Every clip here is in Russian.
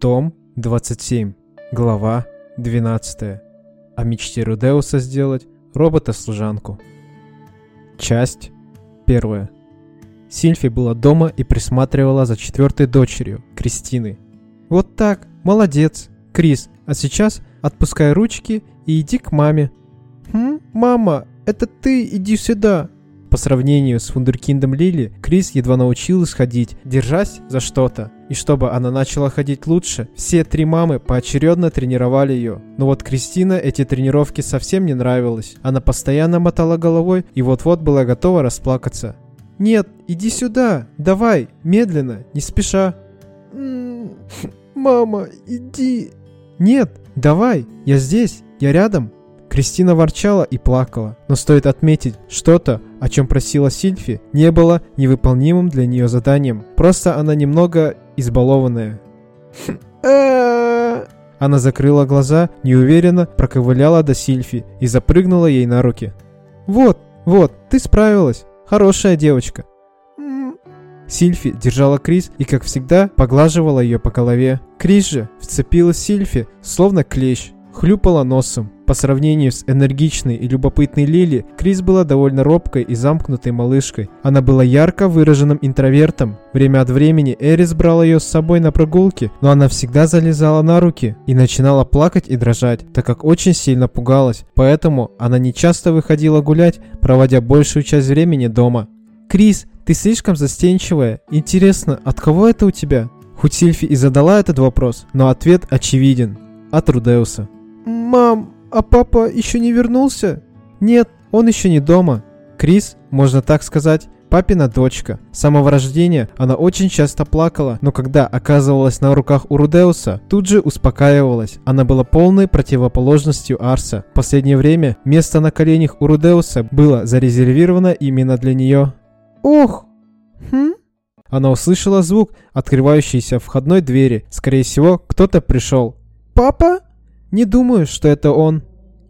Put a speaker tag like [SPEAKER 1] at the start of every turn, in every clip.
[SPEAKER 1] Том 27. Глава 12. О мечте Рудеуса сделать робота-служанку. Часть 1. Сильфи была дома и присматривала за четвертой дочерью, Кристиной. «Вот так, молодец, Крис, а сейчас отпускай ручки и иди к маме». «Хм, мама, это ты иди сюда», по сравнению с вундеркиндом Лили, Крис едва научилась ходить, держась за что-то. И чтобы она начала ходить лучше, все три мамы поочередно тренировали ее. Но вот Кристина эти тренировки совсем не нравилось. Она постоянно мотала головой и вот-вот была готова расплакаться. «Нет, иди сюда, давай, медленно, не спеша». «Мама, иди». «Нет, давай, я здесь, я рядом». Кристина ворчала и плакала, но стоит отметить, что-то, о чем просила Сильфи, не было невыполнимым для нее заданием. Просто она немного избалованная. Она закрыла глаза, неуверенно проковыляла до Сильфи и запрыгнула ей на руки. «Вот, вот, ты справилась. Хорошая девочка». Сильфи держала Крис и, как всегда, поглаживала ее по голове. Крис же вцепилась Сильфи, словно клещ, хлюпала носом. По сравнению с энергичной и любопытной Лили, Крис была довольно робкой и замкнутой малышкой. Она была ярко выраженным интровертом. Время от времени Эрис брал ее с собой на прогулки, но она всегда залезала на руки и начинала плакать и дрожать, так как очень сильно пугалась. Поэтому она не часто выходила гулять, проводя большую часть времени дома. «Крис, ты слишком застенчивая. Интересно, от кого это у тебя?» Хоть Сильфи и задала этот вопрос, но ответ очевиден. От Рудеуса. «Мам, а папа еще не вернулся? Нет, он еще не дома. Крис, можно так сказать, папина дочка. С самого рождения она очень часто плакала, но когда оказывалась на руках у Рудеуса, тут же успокаивалась. Она была полной противоположностью Арса. В последнее время место на коленях у Рудеуса было зарезервировано именно для нее. «Ох! Хм?» Она услышала звук открывающейся входной двери. Скорее всего, кто-то пришел. «Папа?» Не думаю, что это он.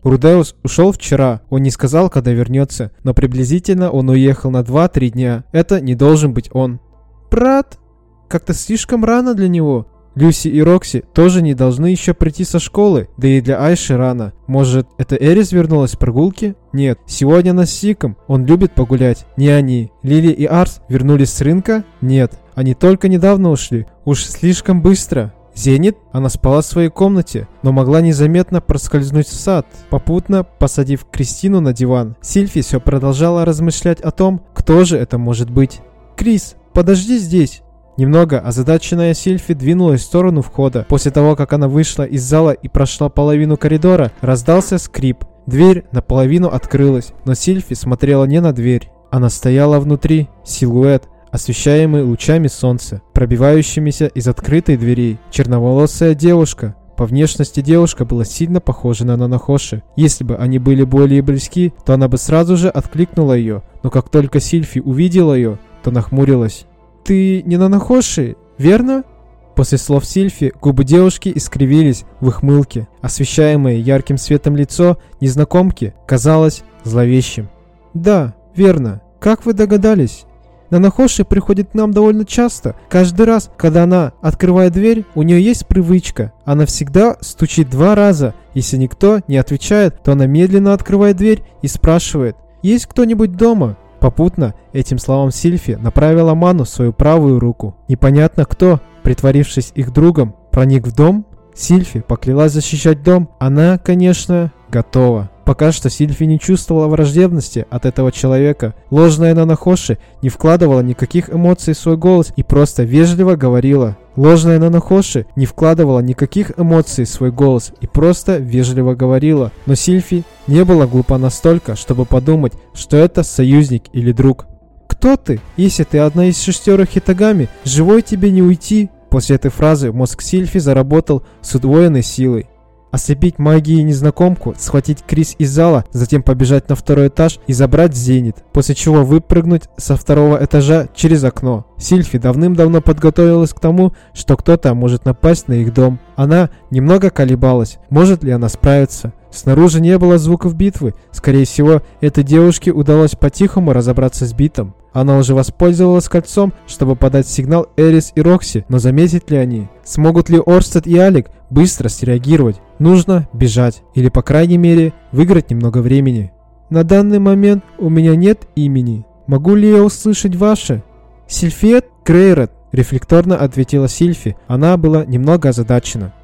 [SPEAKER 1] Рудеус ушел вчера, он не сказал, когда вернется, но приблизительно он уехал на 2-3 дня. Это не должен быть он. Брат? Как-то слишком рано для него. Люси и Рокси тоже не должны еще прийти со школы, да и для Айши рано. Может, это Эрис вернулась с прогулки? Нет, сегодня она с Сиком, он любит погулять. Не они. Лили и Арс вернулись с рынка? Нет, они только недавно ушли. Уж слишком быстро. Зенит, она спала в своей комнате, но могла незаметно проскользнуть в сад, попутно посадив Кристину на диван. Сильфи все продолжала размышлять о том, кто же это может быть. «Крис, подожди здесь!» Немного озадаченная Сильфи двинулась в сторону входа. После того, как она вышла из зала и прошла половину коридора, раздался скрип. Дверь наполовину открылась, но Сильфи смотрела не на дверь. Она стояла внутри, силуэт, освещаемый лучами солнца, пробивающимися из открытой двери. Черноволосая девушка. По внешности девушка была сильно похожа на Нанахоши. Если бы они были более близки, то она бы сразу же откликнула ее, но как только Сильфи увидела ее, то нахмурилась. «Ты не Нанахоши, верно?» После слов Сильфи губы девушки искривились в ихмылке. Освещаемое ярким светом лицо незнакомки казалось зловещим. «Да, верно. Как вы догадались?» Нанахоши приходит к нам довольно часто. Каждый раз, когда она открывает дверь, у нее есть привычка. Она всегда стучит два раза. Если никто не отвечает, то она медленно открывает дверь и спрашивает, «Есть кто-нибудь дома?» Попутно этим словам Сильфи направила Ману свою правую руку. Непонятно кто, притворившись их другом, проник в дом. Сильфи поклялась защищать дом. Она, конечно, готова. Пока что Сильфи не чувствовала враждебности от этого человека. Ложная Нанахоши не вкладывала никаких эмоций в свой голос и просто вежливо говорила. Ложная Нанахоши не вкладывала никаких эмоций в свой голос и просто вежливо говорила. Но Сильфи не была глупа настолько, чтобы подумать, что это союзник или друг. «Кто ты? Если ты одна из шестерых хитагами, живой тебе не уйти!» После этой фразы мозг Сильфи заработал с удвоенной силой. Ослепить магией незнакомку, схватить Крис из зала, затем побежать на второй этаж и забрать Зенит, после чего выпрыгнуть со второго этажа через окно. Сильфи давным-давно подготовилась к тому, что кто-то может напасть на их дом. Она немного колебалась, может ли она справиться. Снаружи не было звуков битвы. Скорее всего, этой девушке удалось по-тихому разобраться с битом. Она уже воспользовалась кольцом, чтобы подать сигнал Эрис и Рокси, но заметят ли они? Смогут ли Орстед и Алик быстро среагировать? Нужно бежать, или по крайней мере выиграть немного времени. На данный момент у меня нет имени. Могу ли я услышать ваше? Сильфет Крейрот, рефлекторно ответила Сильфи. Она была немного озадачена.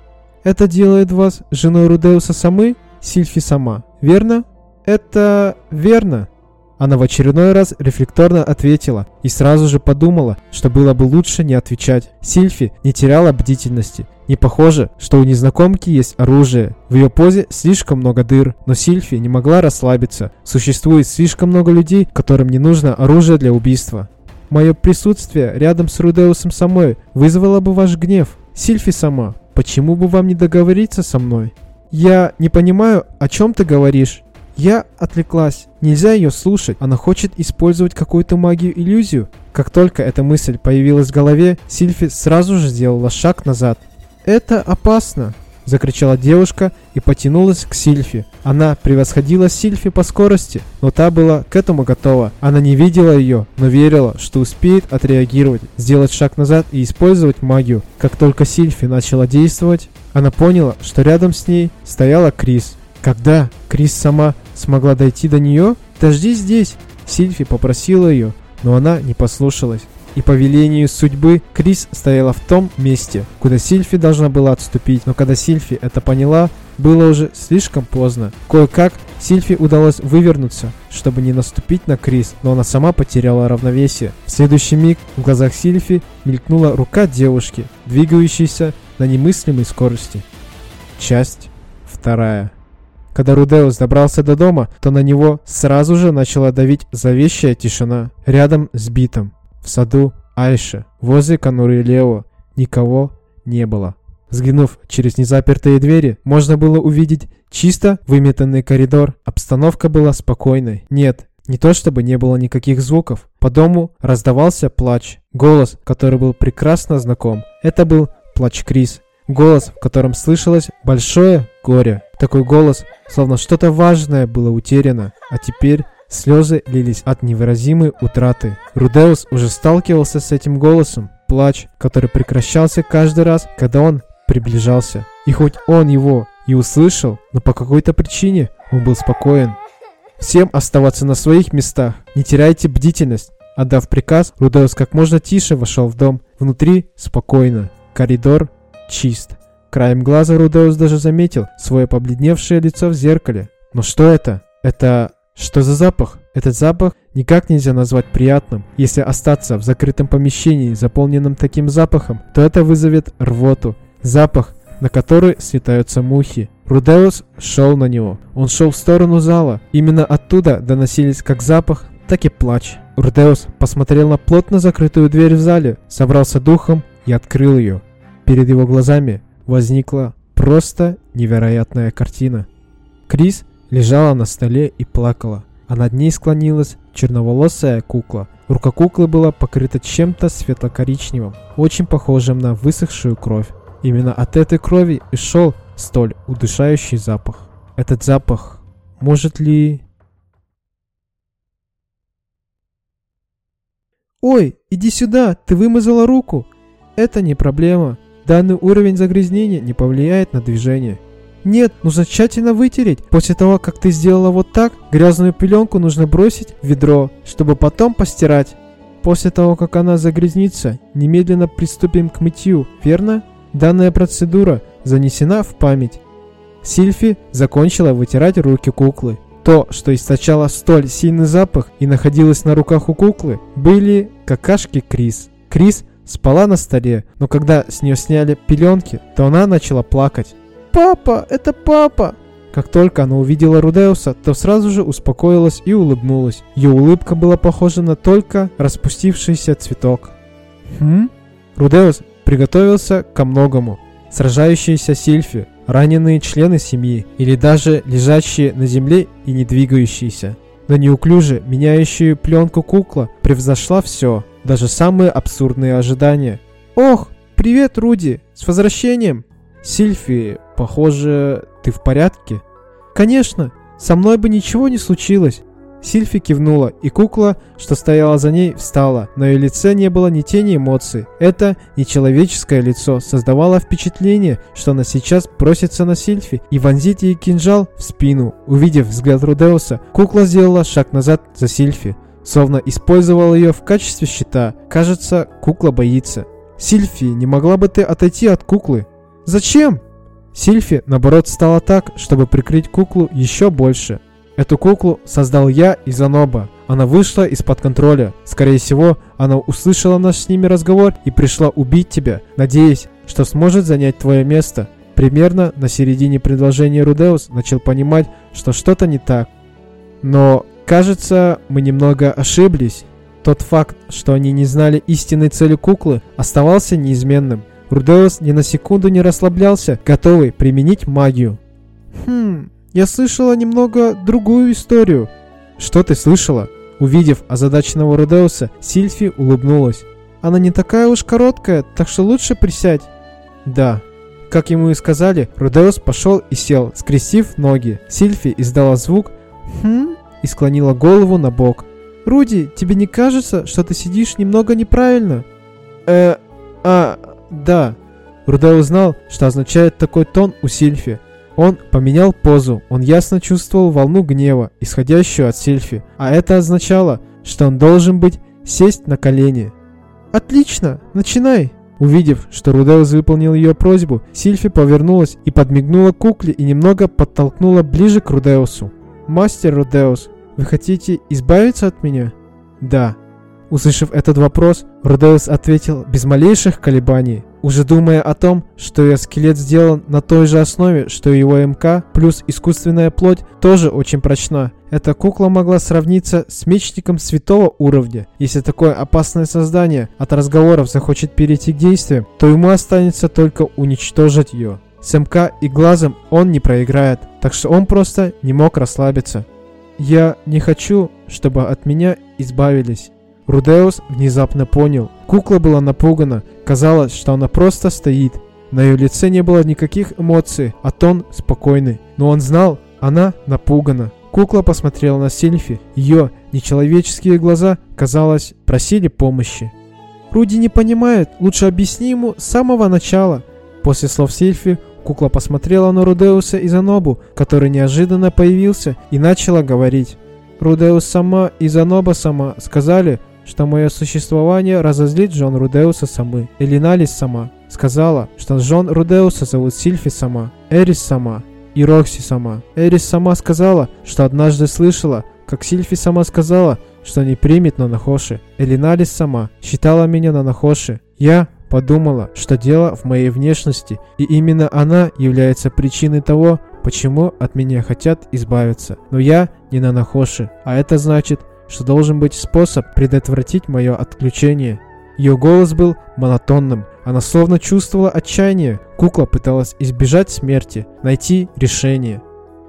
[SPEAKER 1] Это делает вас женой Рудеуса Самы? Сильфи сама, верно? Это верно. Она в очередной раз рефлекторно ответила и сразу же подумала, что было бы лучше не отвечать. Сильфи не теряла бдительности. Не похоже, что у незнакомки есть оружие. В ее позе слишком много дыр, но Сильфи не могла расслабиться. Существует слишком много людей, которым не нужно оружие для убийства. Мое присутствие рядом с Рудеусом самой вызвало бы ваш гнев. Сильфи сама, почему бы вам не договориться со мной? Я не понимаю, о чем ты говоришь. Я отвлеклась. Нельзя ее слушать. Она хочет использовать какую-то магию-иллюзию. Как только эта мысль появилась в голове, Сильфи сразу же сделала шаг назад. «Это опасно!» – закричала девушка и потянулась к Сильфи. Она превосходила Сильфи по скорости, но та была к этому готова. Она не видела ее, но верила, что успеет отреагировать, сделать шаг назад и использовать магию. Как только Сильфи начала действовать, она поняла, что рядом с ней стояла Крис. Когда Крис сама смогла дойти до нее? «Дожди здесь!» Сильфи попросила ее, но она не послушалась. И по велению судьбы Крис стояла в том месте, куда Сильфи должна была отступить. Но когда Сильфи это поняла, было уже слишком поздно. Кое-как Сильфи удалось вывернуться, чтобы не наступить на Крис, но она сама потеряла равновесие. В следующий миг в глазах Сильфи мелькнула рука девушки, двигающейся на немыслимой скорости. Часть вторая. Когда Рудеус добрался до дома, то на него сразу же начала давить зловещая тишина. Рядом с Битом, в саду Айша, возле конуры Лео, никого не было. Взглянув через незапертые двери, можно было увидеть чисто выметанный коридор. Обстановка была спокойной. Нет, не то чтобы не было никаких звуков. По дому раздавался плач. Голос, который был прекрасно знаком. Это был плач Крис. Голос, в котором слышалось большое горе. Такой голос, словно что-то важное было утеряно, а теперь слезы лились от невыразимой утраты. Рудеус уже сталкивался с этим голосом. Плач, который прекращался каждый раз, когда он приближался. И хоть он его и услышал, но по какой-то причине он был спокоен. Всем оставаться на своих местах, не теряйте бдительность. Отдав приказ, Рудеус как можно тише вошел в дом. Внутри спокойно. Коридор чист. Краем глаза Рудеус даже заметил свое побледневшее лицо в зеркале. Но что это? Это... Что за запах? Этот запах никак нельзя назвать приятным. Если остаться в закрытом помещении, заполненном таким запахом, то это вызовет рвоту. Запах, на который слетаются мухи. Рудеус шел на него. Он шел в сторону зала. Именно оттуда доносились как запах, так и плач. Рудеус посмотрел на плотно закрытую дверь в зале, собрался духом и открыл ее. Перед его глазами возникла просто невероятная картина. Крис лежала на столе и плакала, а над ней склонилась черноволосая кукла. Рука куклы была покрыта чем-то светло-коричневым, очень похожим на высохшую кровь. Именно от этой крови и шел столь удушающий запах. Этот запах может ли... «Ой, иди сюда, ты вымазала руку!» «Это не проблема. Данный уровень загрязнения не повлияет на движение. Нет, нужно тщательно вытереть. После того, как ты сделала вот так, грязную пеленку нужно бросить в ведро, чтобы потом постирать. После того, как она загрязнится, немедленно приступим к мытью, верно? Данная процедура занесена в память. Сильфи закончила вытирать руки куклы. То, что источало столь сильный запах и находилось на руках у куклы, были какашки Крис. Крис спала на столе, но когда с нее сняли пеленки, то она начала плакать. «Папа, это папа!» Как только она увидела Рудеуса, то сразу же успокоилась и улыбнулась. Ее улыбка была похожа на только распустившийся цветок. «Хм?» Рудеус приготовился ко многому. Сражающиеся Сильфи, раненые члены семьи или даже лежащие на земле и не двигающиеся. Но неуклюже меняющую пленку кукла превзошла все даже самые абсурдные ожидания. «Ох, привет, Руди! С возвращением!» «Сильфи, похоже, ты в порядке?» «Конечно, со мной бы ничего не случилось!» Сильфи кивнула, и кукла, что стояла за ней, встала. На ее лице не было ни тени эмоций. Это нечеловеческое лицо создавало впечатление, что она сейчас бросится на Сильфи и вонзит ей кинжал в спину. Увидев взгляд Рудеуса, кукла сделала шаг назад за Сильфи, словно использовала ее в качестве щита. Кажется, кукла боится. «Сильфи, не могла бы ты отойти от куклы?» «Зачем?» Сильфи, наоборот, стала так, чтобы прикрыть куклу еще больше. Эту куклу создал я из Аноба. Она вышла из-под контроля. Скорее всего, она услышала наш с ними разговор и пришла убить тебя, надеясь, что сможет занять твое место. Примерно на середине предложения Рудеус начал понимать, что что-то не так. Но, кажется, мы немного ошиблись. Тот факт, что они не знали истинной цели куклы, оставался неизменным. Рудеус ни на секунду не расслаблялся, готовый применить магию. «Хм, я слышала немного другую историю». «Что ты слышала?» Увидев озадаченного Рудеуса, Сильфи улыбнулась. «Она не такая уж короткая, так что лучше присядь». «Да». Как ему и сказали, Рудеус пошел и сел, скрестив ноги. Сильфи издала звук «Хм?» И склонила голову на бок. «Руди, тебе не кажется, что ты сидишь немного неправильно?» «Э... а... да». Рудеус знал, что означает такой тон у Сильфи. Он поменял позу, он ясно чувствовал волну гнева, исходящую от Сильфи, а это означало, что он должен быть сесть на колени. «Отлично, начинай!» Увидев, что Рудеус выполнил ее просьбу, Сильфи повернулась и подмигнула кукле и немного подтолкнула ближе к Рудеусу. «Мастер Рудеус, вы хотите избавиться от меня?» «Да». Услышав этот вопрос, Рудеус ответил без малейших колебаний уже думая о том, что ее скелет сделан на той же основе, что и его МК, плюс искусственная плоть тоже очень прочна. Эта кукла могла сравниться с мечником святого уровня. Если такое опасное создание от разговоров захочет перейти к действиям, то ему останется только уничтожить ее. С МК и глазом он не проиграет, так что он просто не мог расслабиться. «Я не хочу, чтобы от меня избавились». Рудеус внезапно понял. Кукла была напугана. Казалось, что она просто стоит. На ее лице не было никаких эмоций, а тон спокойный. Но он знал, она напугана. Кукла посмотрела на Сильфи. Ее нечеловеческие глаза, казалось, просили помощи. «Руди не понимает, лучше объясни ему с самого начала». После слов Сильфи кукла посмотрела на Рудеуса и Занобу, который неожиданно появился, и начала говорить. Рудеус сама и Заноба сама сказали, что мое существование разозлит Джон Рудеуса самы. Элиналис сама сказала, что Джон Рудеуса зовут Сильфи сама, Эрис сама и Рокси сама. Эрис сама сказала, что однажды слышала, как Сильфи сама сказала, что не примет Нанахоши. Элиналис сама считала меня Нанахоши. Я подумала, что дело в моей внешности, и именно она является причиной того, почему от меня хотят избавиться. Но я не Нанахоши, а это значит, что должен быть способ предотвратить мое отключение. Ее голос был монотонным. Она словно чувствовала отчаяние. Кукла пыталась избежать смерти, найти решение.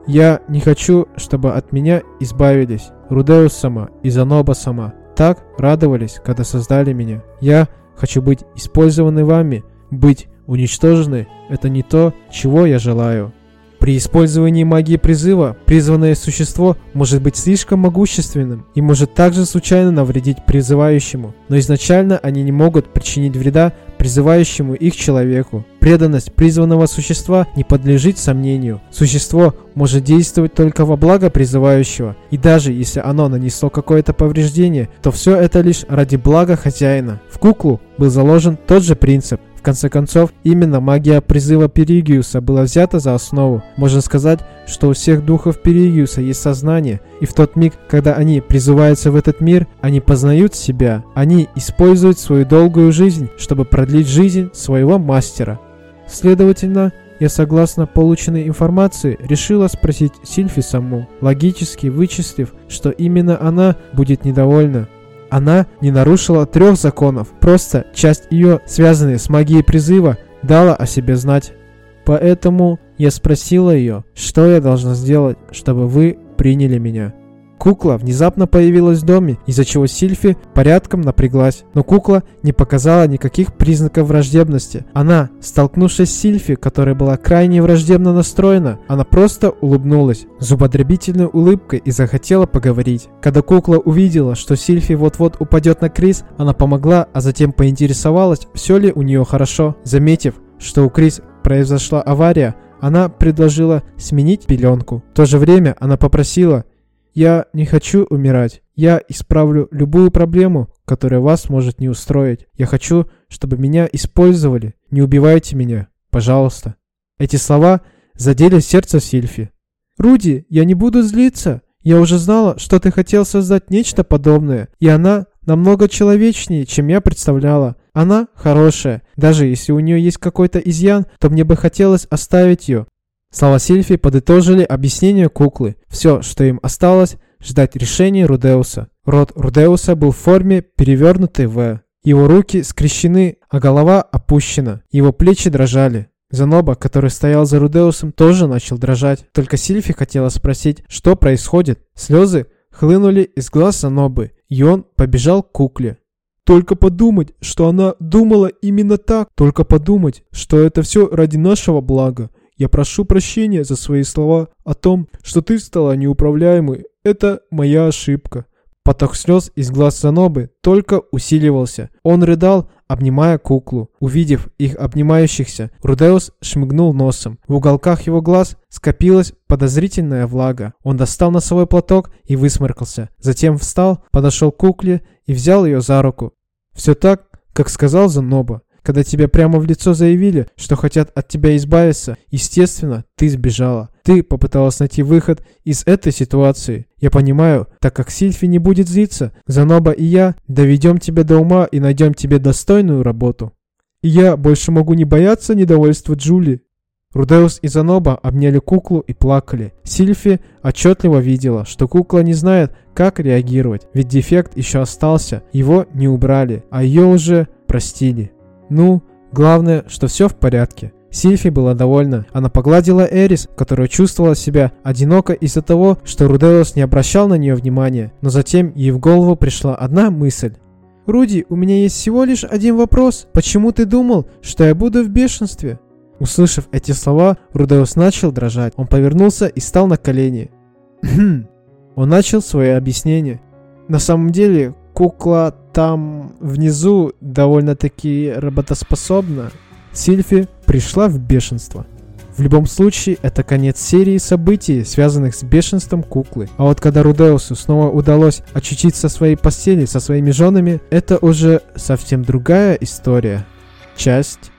[SPEAKER 1] Я не хочу, чтобы от меня избавились. Рудеус сама и Заноба сама. Так радовались, когда создали меня. Я хочу быть использованы вами. Быть уничтожены – это не то, чего я желаю. При использовании магии призыва призванное существо может быть слишком могущественным и может также случайно навредить призывающему, но изначально они не могут причинить вреда призывающему их человеку. Преданность призванного существа не подлежит сомнению. Существо может действовать только во благо призывающего, и даже если оно нанесло какое-то повреждение, то все это лишь ради блага хозяина. В куклу был заложен тот же принцип конце концов, именно магия призыва Перигиуса была взята за основу. Можно сказать, что у всех духов Перигиуса есть сознание, и в тот миг, когда они призываются в этот мир, они познают себя, они используют свою долгую жизнь, чтобы продлить жизнь своего мастера. Следовательно, я, согласно полученной информации, решила спросить Сильфи саму, логически вычислив, что именно она будет недовольна. Она не нарушила трех законов, просто часть ее, связанная с магией призыва, дала о себе знать. Поэтому я спросила ее, что я должна сделать, чтобы вы приняли меня. Кукла внезапно появилась в доме, из-за чего Сильфи порядком напряглась. Но кукла не показала никаких признаков враждебности. Она, столкнувшись с Сильфи, которая была крайне враждебно настроена, она просто улыбнулась зубодробительной улыбкой и захотела поговорить. Когда кукла увидела, что Сильфи вот-вот упадет на Крис, она помогла, а затем поинтересовалась, все ли у нее хорошо. Заметив, что у Крис произошла авария, она предложила сменить пеленку. В то же время она попросила я не хочу умирать. Я исправлю любую проблему, которая вас может не устроить. Я хочу, чтобы меня использовали. Не убивайте меня, пожалуйста. Эти слова задели сердце Сильфи. Руди, я не буду злиться. Я уже знала, что ты хотел создать нечто подобное, и она намного человечнее, чем я представляла. Она хорошая. Даже если у нее есть какой-то изъян, то мне бы хотелось оставить ее. Слова Сильфи подытожили объяснение куклы. Все, что им осталось, ждать решения Рудеуса. Рот Рудеуса был в форме перевернутой В. Его руки скрещены, а голова опущена. Его плечи дрожали. Заноба, который стоял за Рудеусом, тоже начал дрожать. Только Сильфи хотела спросить, что происходит. Слезы хлынули из глаз Занобы, и он побежал к кукле. Только подумать, что она думала именно так. Только подумать, что это все ради нашего блага. Я прошу прощения за свои слова о том, что ты стала неуправляемой. Это моя ошибка. Поток слез из глаз Санобы только усиливался. Он рыдал, обнимая куклу. Увидев их обнимающихся, Рудеус шмыгнул носом. В уголках его глаз скопилась подозрительная влага. Он достал носовой платок и высморкался. Затем встал, подошел к кукле и взял ее за руку. Все так, как сказал Заноба. Когда тебе прямо в лицо заявили, что хотят от тебя избавиться, естественно, ты сбежала. Ты попыталась найти выход из этой ситуации. Я понимаю, так как Сильфи не будет злиться, Заноба и я доведем тебя до ума и найдем тебе достойную работу. И я больше могу не бояться недовольства Джули. Рудеус и Заноба обняли куклу и плакали. Сильфи отчетливо видела, что кукла не знает, как реагировать, ведь дефект еще остался, его не убрали, а ее уже простили. Ну, главное, что все в порядке. Сильфи была довольна. Она погладила Эрис, которая чувствовала себя одиноко из-за того, что Рудеус не обращал на нее внимания. Но затем ей в голову пришла одна мысль. «Руди, у меня есть всего лишь один вопрос. Почему ты думал, что я буду в бешенстве?» Услышав эти слова, Рудеус начал дрожать. Он повернулся и стал на колени. Он начал свое объяснение. На самом деле, кукла там внизу довольно-таки работоспособна. Сильфи пришла в бешенство. В любом случае, это конец серии событий, связанных с бешенством куклы. А вот когда Рудеусу снова удалось очутиться своей постели со своими женами, это уже совсем другая история. Часть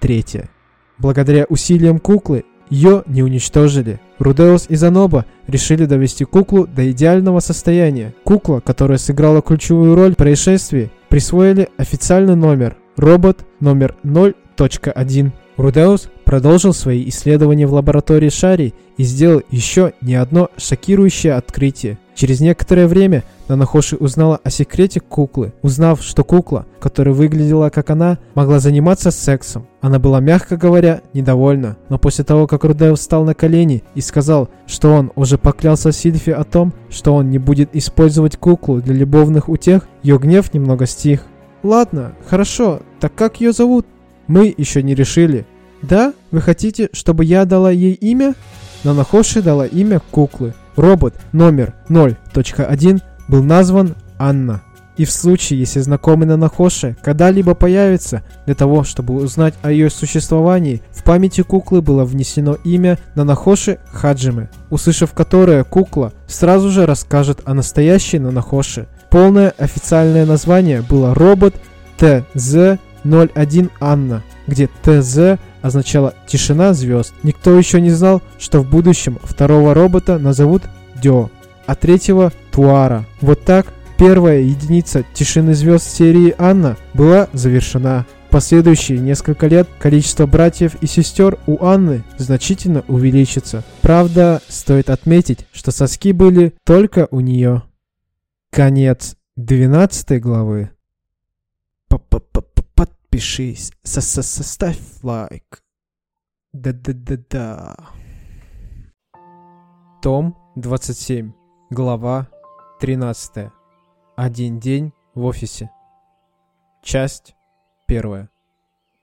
[SPEAKER 1] третья. Благодаря усилиям куклы ее не уничтожили. Рудеус и Заноба решили довести куклу до идеального состояния. Кукла, которая сыграла ключевую роль в происшествии, присвоили официальный номер – робот номер 0.1. Рудеус продолжил свои исследования в лаборатории Шари и сделал еще не одно шокирующее открытие. Через некоторое время Нанахоши узнала о секрете куклы. Узнав, что кукла, которая выглядела как она, могла заниматься сексом. Она была, мягко говоря, недовольна. Но после того, как Рудеус встал на колени и сказал, что он уже поклялся Сильфи о том, что он не будет использовать куклу для любовных утех, ее гнев немного стих. «Ладно, хорошо, так как ее зовут?» «Мы еще не решили». «Да? Вы хотите, чтобы я дала ей имя?» Нанахоши дала имя куклы. Робот номер 0.1 был назван Анна. И в случае, если знакомый Нанахоши когда-либо появится, для того, чтобы узнать о ее существовании, в памяти куклы было внесено имя Нанахоши Хаджимы, услышав которое кукла сразу же расскажет о настоящей Нанахоши. Полное официальное название было робот ТЗ-01 Анна, где ТЗ означало «тишина звезд». Никто еще не знал, что в будущем второго робота назовут Дё а третьего Туара. Вот так первая единица тишины звезд серии Анна была завершена. В последующие несколько лет количество братьев и сестер у Анны значительно увеличится. Правда, стоит отметить, что соски были только у нее. Конец 12 главы. Подпишись, составь лайк. Да-да-да-да. Том 27. Глава 13. Один день в офисе. Часть первая.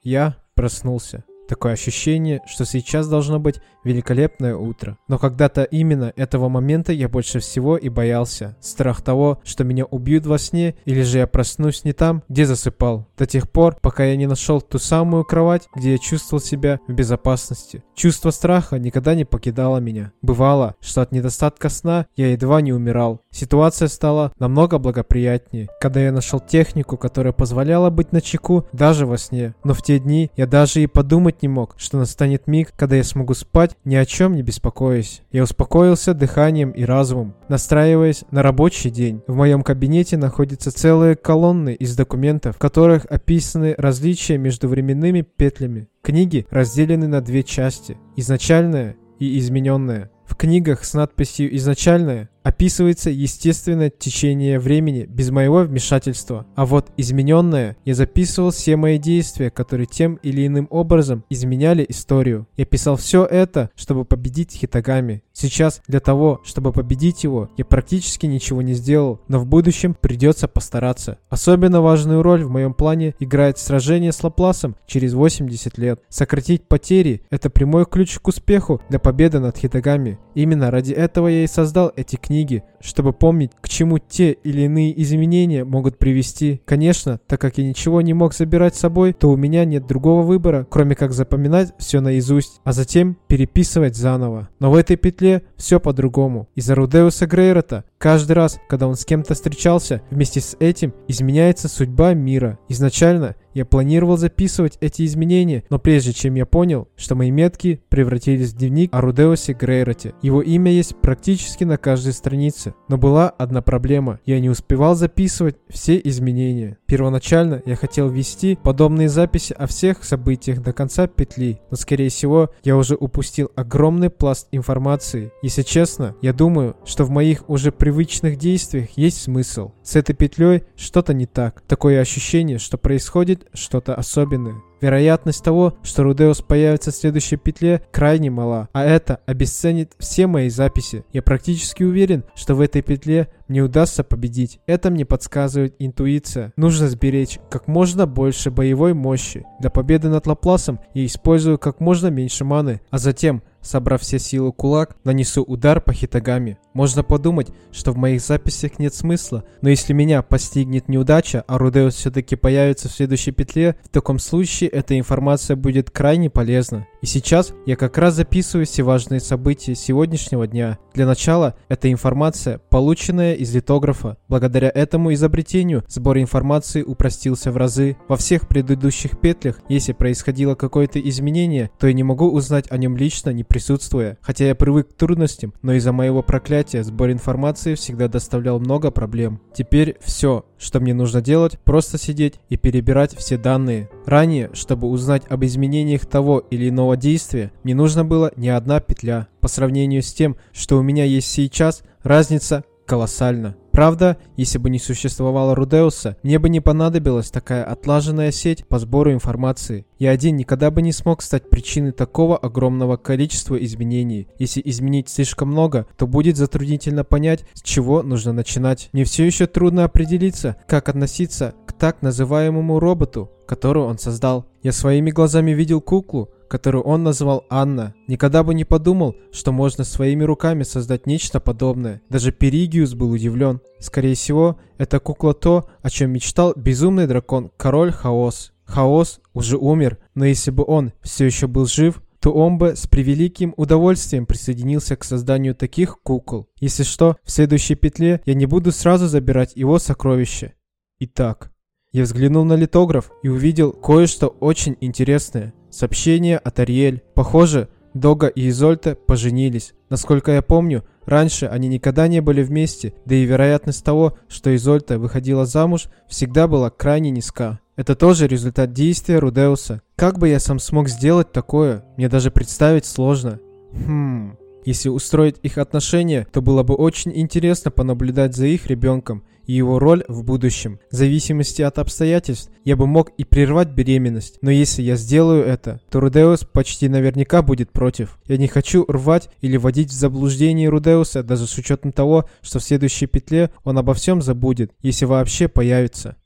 [SPEAKER 1] Я проснулся. Такое ощущение, что сейчас должно быть великолепное утро. Но когда-то именно этого момента я больше всего и боялся. Страх того, что меня убьют во сне, или же я проснусь не там, где засыпал. До тех пор, пока я не нашел ту самую кровать, где я чувствовал себя в безопасности. Чувство страха никогда не покидало меня. Бывало, что от недостатка сна я едва не умирал. Ситуация стала намного благоприятнее, когда я нашел технику, которая позволяла быть начеку даже во сне. Но в те дни я даже и подумать не мог, что настанет миг, когда я смогу спать, ни о чем не беспокоясь. Я успокоился дыханием и разумом, настраиваясь на рабочий день. В моем кабинете находятся целые колонны из документов, в которых описаны различия между временными петлями. Книги разделены на две части – изначальная и измененная. В книгах с надписью «Изначальная» описывается естественное течение времени без моего вмешательства. А вот измененное я записывал все мои действия, которые тем или иным образом изменяли историю. Я писал все это, чтобы победить Хитагами. Сейчас для того, чтобы победить его, я практически ничего не сделал, но в будущем придется постараться. Особенно важную роль в моем плане играет сражение с Лапласом через 80 лет. Сократить потери – это прямой ключ к успеху для победы над Хитагами. Именно ради этого я и создал эти книги книги, чтобы помнить, к чему те или иные изменения могут привести. Конечно, так как я ничего не мог забирать с собой, то у меня нет другого выбора, кроме как запоминать все наизусть, а затем переписывать заново. Но в этой петле все по-другому. Из-за Рудеуса Грейрота каждый раз, когда он с кем-то встречался, вместе с этим изменяется судьба мира. Изначально я планировал записывать эти изменения, но прежде чем я понял, что мои метки превратились в дневник о Рудеусе Грейроте. Его имя есть практически на каждой странице. Но была одна проблема. Я не успевал записывать все изменения. Первоначально я хотел ввести подобные записи о всех событиях до конца петли, но скорее всего я уже упустил огромный пласт информации. Если честно, я думаю, что в моих уже привычных действиях есть смысл. С этой петлей что-то не так. Такое ощущение, что происходит что-то особенное. Вероятность того, что Рудеус появится в следующей петле, крайне мала, а это обесценит все мои записи. Я практически уверен, что в этой петле мне удастся победить. Это мне подсказывает интуиция. Нужно сберечь как можно больше боевой мощи. Для победы над Лапласом я использую как можно меньше маны, а затем Собрав все силы кулак, нанесу удар по Хитагами. Можно подумать, что в моих записях нет смысла, но если меня постигнет неудача, а Рудеус все-таки появится в следующей петле, в таком случае эта информация будет крайне полезна. И сейчас я как раз записываю все важные события сегодняшнего дня. Для начала, это информация, полученная из литографа. Благодаря этому изобретению сбор информации упростился в разы. Во всех предыдущих петлях, если происходило какое-то изменение, то я не могу узнать о нем лично, не присутствуя. Хотя я привык к трудностям, но из-за моего проклятия сбор информации всегда доставлял много проблем. Теперь все, что мне нужно делать, просто сидеть и перебирать все данные. Ранее, чтобы узнать об изменениях того или иного действия, мне нужно было не одна петля. По сравнению с тем, что у меня есть сейчас, разница колоссальна. Правда, если бы не существовало Рудеуса, мне бы не понадобилась такая отлаженная сеть по сбору информации. Я один никогда бы не смог стать причиной такого огромного количества изменений. Если изменить слишком много, то будет затруднительно понять, с чего нужно начинать. Мне все еще трудно определиться, как относиться к так называемому роботу, которую он создал. Я своими глазами видел куклу, которую он назвал Анна. Никогда бы не подумал, что можно своими руками создать нечто подобное. Даже Перигиус был удивлен. Скорее всего, это кукла то, о чем мечтал безумный дракон, король Хаос. Хаос уже умер, но если бы он все еще был жив, то он бы с превеликим удовольствием присоединился к созданию таких кукол. Если что, в следующей петле я не буду сразу забирать его сокровища. Итак, я взглянул на литограф и увидел кое-что очень интересное. Сообщение от Ариэль. Похоже, Дога и Изольта поженились. Насколько я помню, раньше они никогда не были вместе, да и вероятность того, что Изольта выходила замуж, всегда была крайне низка. Это тоже результат действия Рудеуса. Как бы я сам смог сделать такое, мне даже представить сложно. Хм... Если устроить их отношения, то было бы очень интересно понаблюдать за их ребенком и его роль в будущем. В зависимости от обстоятельств, я бы мог и прервать беременность, но если я сделаю это, то Рудеус почти наверняка будет против. Я не хочу рвать или вводить в заблуждение Рудеуса, даже с учетом того, что в следующей петле он обо всем забудет, если вообще появится.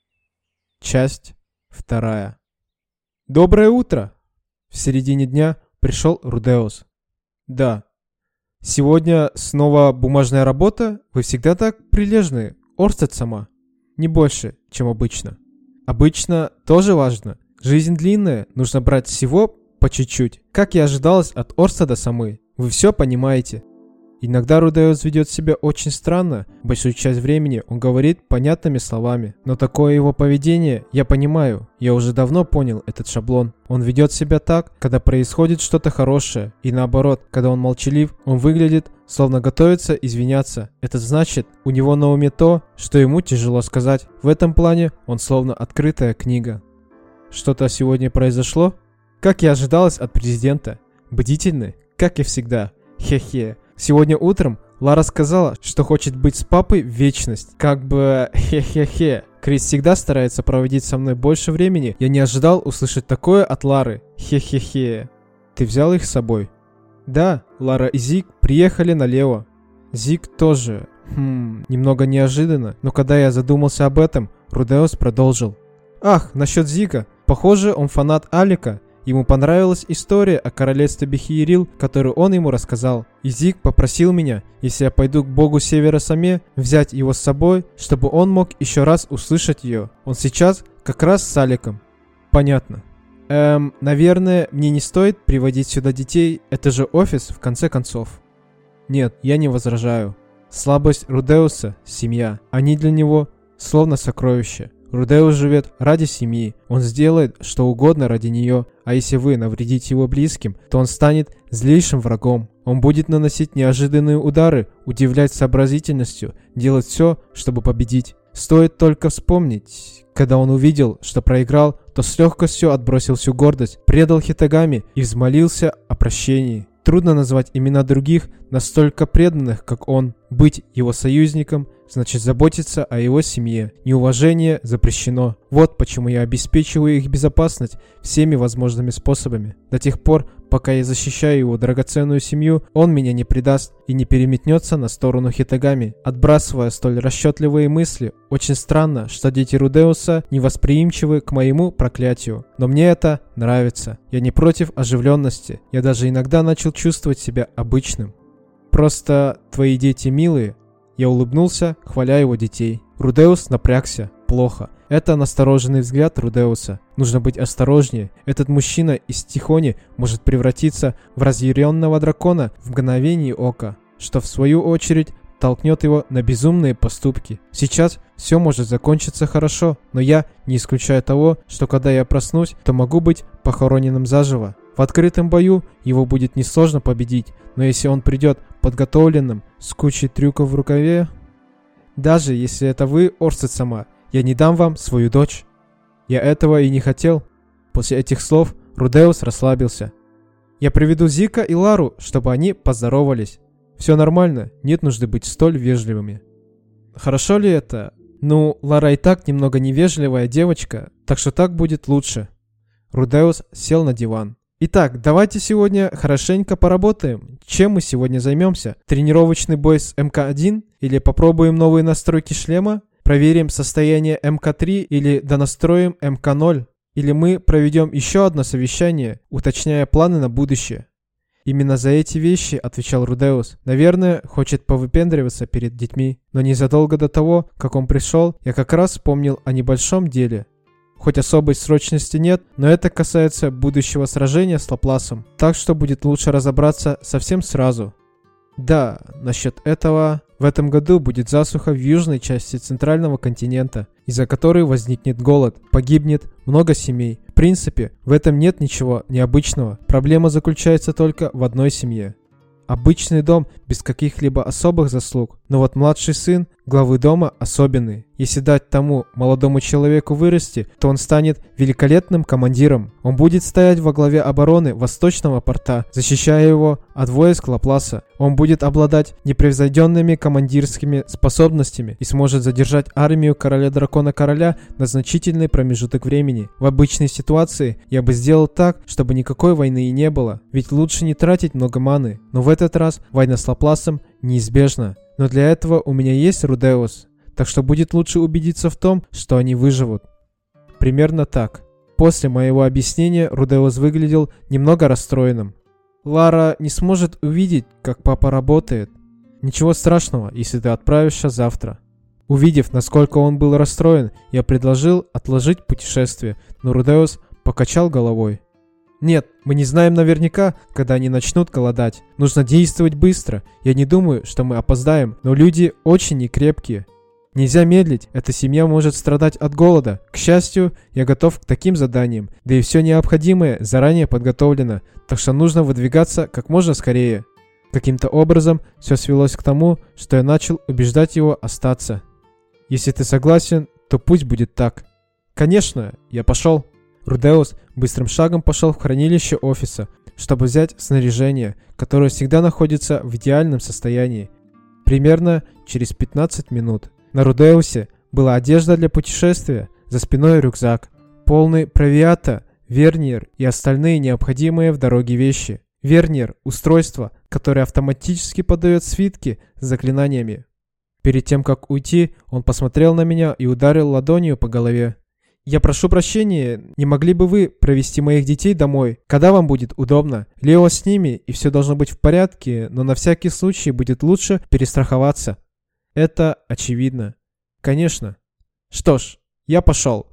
[SPEAKER 1] Часть вторая. Доброе утро! В середине дня пришел Рудеус. Да. Сегодня снова бумажная работа? Вы всегда так прилежны, Орстед сама. Не больше, чем обычно. Обычно тоже важно. Жизнь длинная, нужно брать всего по чуть-чуть. Как и ожидалось от Орстеда самы. Вы все понимаете. Иногда Рудеус ведет себя очень странно, большую часть времени он говорит понятными словами. Но такое его поведение я понимаю, я уже давно понял этот шаблон. Он ведет себя так, когда происходит что-то хорошее, и наоборот, когда он молчалив, он выглядит, словно готовится извиняться. Это значит, у него на уме то, что ему тяжело сказать. В этом плане он словно открытая книга. Что-то сегодня произошло? Как и ожидалось от президента. Бдительны, как и всегда. Хе-хе. Сегодня утром Лара сказала, что хочет быть с папой в вечность. Как бы хе-хе-хе. Крис всегда старается проводить со мной больше времени. Я не ожидал услышать такое от Лары. Хе-хе-хе. Ты взял их с собой? Да, Лара и Зик приехали налево. Зик тоже. Хм, немного неожиданно. Но когда я задумался об этом, Рудеус продолжил. Ах, насчет Зика. Похоже, он фанат Алика Ему понравилась история о королевстве Бехиерил, которую он ему рассказал. И Зиг попросил меня, если я пойду к богу Севера Саме, взять его с собой, чтобы он мог еще раз услышать ее. Он сейчас как раз с Аликом. Понятно. Эм, наверное, мне не стоит приводить сюда детей, это же офис, в конце концов. Нет, я не возражаю. Слабость Рудеуса – семья. Они для него словно сокровища. Рудеус живет ради семьи, он сделает что угодно ради нее, а если вы навредите его близким, то он станет злейшим врагом. Он будет наносить неожиданные удары, удивлять сообразительностью, делать все, чтобы победить. Стоит только вспомнить, когда он увидел, что проиграл, то с легкостью отбросил всю гордость, предал Хитагами и взмолился о прощении. Трудно назвать имена других, настолько преданных, как он. Быть его союзником значит заботиться о его семье. Неуважение запрещено. Вот почему я обеспечиваю их безопасность всеми возможными способами. До тех пор, пока я защищаю его драгоценную семью, он меня не предаст и не переметнется на сторону Хитагами. Отбрасывая столь расчетливые мысли, очень странно, что дети Рудеуса невосприимчивы к моему проклятию. Но мне это нравится. Я не против оживленности. Я даже иногда начал чувствовать себя обычным. Просто твои дети милые, я улыбнулся, хваля его детей. Рудеус напрягся. Плохо. Это настороженный взгляд Рудеуса. Нужно быть осторожнее. Этот мужчина из Тихони может превратиться в разъяренного дракона в мгновение ока, что в свою очередь толкнет его на безумные поступки. Сейчас все может закончиться хорошо, но я не исключаю того, что когда я проснусь, то могу быть похороненным заживо. В открытом бою его будет несложно победить, но если он придет подготовленным, с кучей трюков в рукаве, даже если это вы, Орсет сама, я не дам вам свою дочь. Я этого и не хотел. После этих слов Рудеус расслабился. Я приведу Зика и Лару, чтобы они поздоровались. Все нормально, нет нужды быть столь вежливыми. Хорошо ли это? Ну, Лара и так немного невежливая девочка, так что так будет лучше. Рудеус сел на диван. Итак, давайте сегодня хорошенько поработаем. Чем мы сегодня займемся? Тренировочный бой с МК-1? Или попробуем новые настройки шлема? Проверим состояние МК-3 или донастроим МК-0? Или мы проведем еще одно совещание, уточняя планы на будущее? Именно за эти вещи, отвечал Рудеус. Наверное, хочет повыпендриваться перед детьми. Но незадолго до того, как он пришел, я как раз вспомнил о небольшом деле – Хоть особой срочности нет, но это касается будущего сражения с Лапласом, так что будет лучше разобраться совсем сразу. Да, насчет этого... В этом году будет засуха в южной части центрального континента, из-за которой возникнет голод, погибнет много семей. В принципе, в этом нет ничего необычного. Проблема заключается только в одной семье. Обычный дом без каких-либо особых заслуг. Но вот младший сын главы дома особенный. Если дать тому молодому человеку вырасти, то он станет великолепным командиром. Он будет стоять во главе обороны Восточного порта, защищая его от войск Лапласа. Он будет обладать непревзойденными командирскими способностями и сможет задержать армию короля-дракона-короля на значительный промежуток времени. В обычной ситуации я бы сделал так, чтобы никакой войны и не было, ведь лучше не тратить много маны. Но в этот раз война с Лапласом неизбежна. Но для этого у меня есть Рудеус, так что будет лучше убедиться в том, что они выживут. Примерно так. После моего объяснения Рудеус выглядел немного расстроенным. Лара не сможет увидеть, как папа работает. Ничего страшного, если ты отправишься завтра. Увидев, насколько он был расстроен, я предложил отложить путешествие, но Рудеус покачал головой. Нет, мы не знаем наверняка, когда они начнут голодать. Нужно действовать быстро. Я не думаю, что мы опоздаем, но люди очень некрепкие. Нельзя медлить, эта семья может страдать от голода. К счастью, я готов к таким заданиям, да и все необходимое заранее подготовлено, так что нужно выдвигаться как можно скорее. Каким-то образом все свелось к тому, что я начал убеждать его остаться. Если ты согласен, то пусть будет так. Конечно, я пошел. Рудеус быстрым шагом пошел в хранилище офиса, чтобы взять снаряжение, которое всегда находится в идеальном состоянии. Примерно через 15 минут. На Рудеусе была одежда для путешествия, за спиной рюкзак, полный провиата, верниер и остальные необходимые в дороге вещи. Верниер – устройство, которое автоматически подает свитки с заклинаниями. Перед тем, как уйти, он посмотрел на меня и ударил ладонью по голове. «Я прошу прощения, не могли бы вы провести моих детей домой, когда вам будет удобно? Лео с ними, и все должно быть в порядке, но на всякий случай будет лучше перестраховаться». Это очевидно. Конечно. Что ж, я пошел.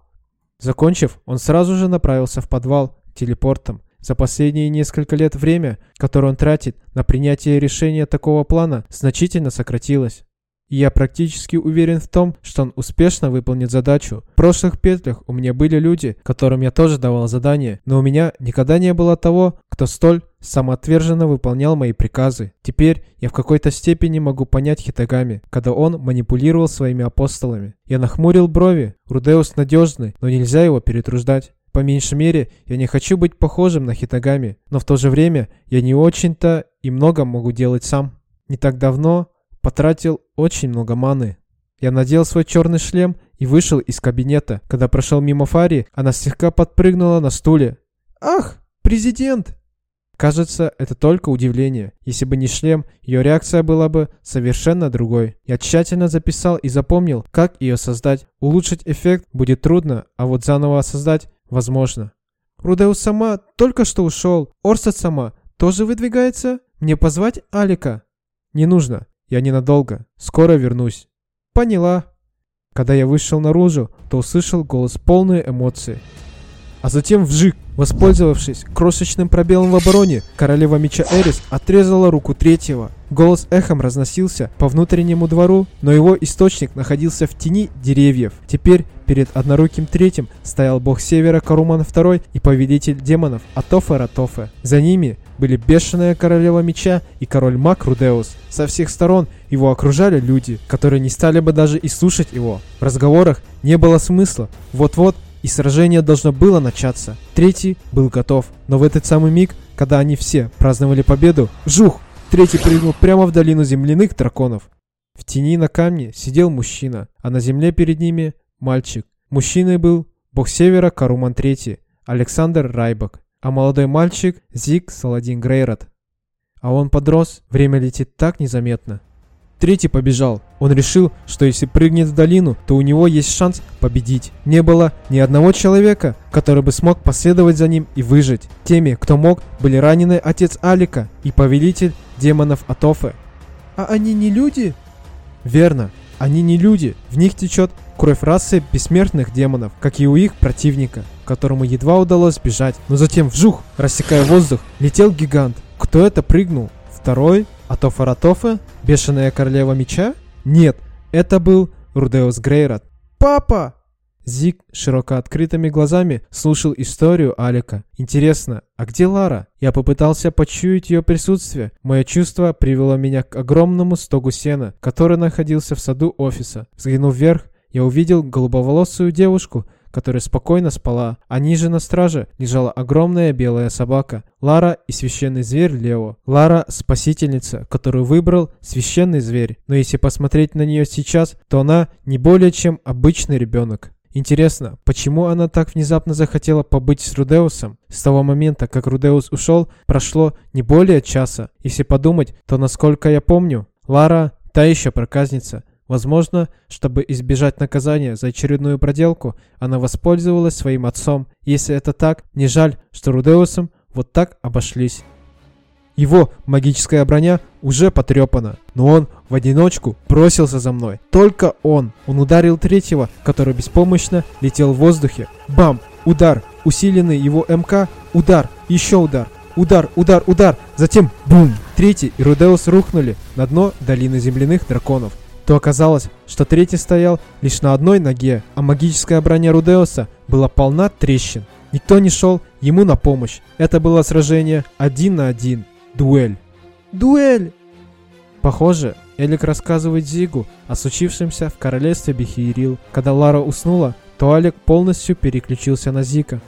[SPEAKER 1] Закончив, он сразу же направился в подвал телепортом. За последние несколько лет время, которое он тратит на принятие решения такого плана, значительно сократилось. Я практически уверен в том, что он успешно выполнит задачу. В прошлых петлях у меня были люди, которым я тоже давал задания, но у меня никогда не было того, кто столь самоотверженно выполнял мои приказы. Теперь я в какой-то степени могу понять Хитагами, когда он манипулировал своими апостолами. Я нахмурил брови. Рудеус надежный, но нельзя его перетруждать. По меньшей мере, я не хочу быть похожим на Хитагами, но в то же время я не очень-то и много могу делать сам. Не так давно потратил очень много маны. Я надел свой черный шлем и вышел из кабинета. Когда прошел мимо Фари, она слегка подпрыгнула на стуле. «Ах, президент!» Кажется, это только удивление. Если бы не шлем, ее реакция была бы совершенно другой. Я тщательно записал и запомнил, как ее создать. Улучшить эффект будет трудно, а вот заново создать возможно. Рудеус сама только что ушел. Орсет сама тоже выдвигается? Мне позвать Алика? Не нужно. Я ненадолго. Скоро вернусь. Поняла. Когда я вышел наружу, то услышал голос полные эмоции. А затем вжик, воспользовавшись крошечным пробелом в обороне, королева меча Эрис отрезала руку третьего. Голос эхом разносился по внутреннему двору, но его источник находился в тени деревьев. Теперь перед одноруким третьим стоял бог севера Каруман II и повелитель демонов Атофе Ратофе. За ними были бешеная королева меча и король Мак Рудеус. Со всех сторон его окружали люди, которые не стали бы даже и слушать его. В разговорах не было смысла. Вот-вот и сражение должно было начаться. Третий был готов, но в этот самый миг, когда они все праздновали победу, жух! Третий прыгнул прямо в долину земляных драконов. В тени на камне сидел мужчина, а на земле перед ними мальчик. Мужчиной был бог севера Каруман III, Александр Райбак а молодой мальчик Зиг Саладин Грейрот. А он подрос, время летит так незаметно. Третий побежал. Он решил, что если прыгнет в долину, то у него есть шанс победить. Не было ни одного человека, который бы смог последовать за ним и выжить. Теми, кто мог, были ранены отец Алика и повелитель демонов Атофы. А они не люди? Верно, они не люди. В них течет кровь расы бессмертных демонов, как и у их противника которому едва удалось бежать, но затем вжух, рассекая воздух, летел гигант. Кто это прыгнул? Второй? Атофа Ратофа? Бешеная королева меча? Нет, это был Рудеус Грейрот. «Папа!» Зик широко открытыми глазами слушал историю Алика. Интересно, а где Лара? Я попытался почуять ее присутствие. Мое чувство привело меня к огромному стогу сена, который находился в саду офиса. Взглянув вверх, я увидел голубоволосую девушку, которая спокойно спала, а ниже на страже лежала огромная белая собака. Лара и священный зверь Лео. Лара – спасительница, которую выбрал священный зверь. Но если посмотреть на нее сейчас, то она не более чем обычный ребенок. Интересно, почему она так внезапно захотела побыть с Рудеусом? С того момента, как Рудеус ушел, прошло не более часа. Если подумать, то насколько я помню, Лара – та еще проказница. Возможно, чтобы избежать наказания за очередную проделку, она воспользовалась своим отцом. Если это так, не жаль, что Рудеусом вот так обошлись. Его магическая броня уже потрепана, но он в одиночку бросился за мной. Только он. Он ударил третьего, который беспомощно летел в воздухе. Бам! Удар! Усиленный его МК. Удар! Еще удар! Удар, удар, удар! Затем бум! Третий и Рудеус рухнули на дно долины земляных драконов. То оказалось, что третий стоял лишь на одной ноге, а магическая броня Рудеуса была полна трещин. Никто не шел ему на помощь. Это было сражение один на один. Дуэль. Дуэль! Похоже, Элик рассказывает Зигу о случившемся в королевстве Бехиерил. Когда Лара уснула, то Алик полностью переключился на Зика.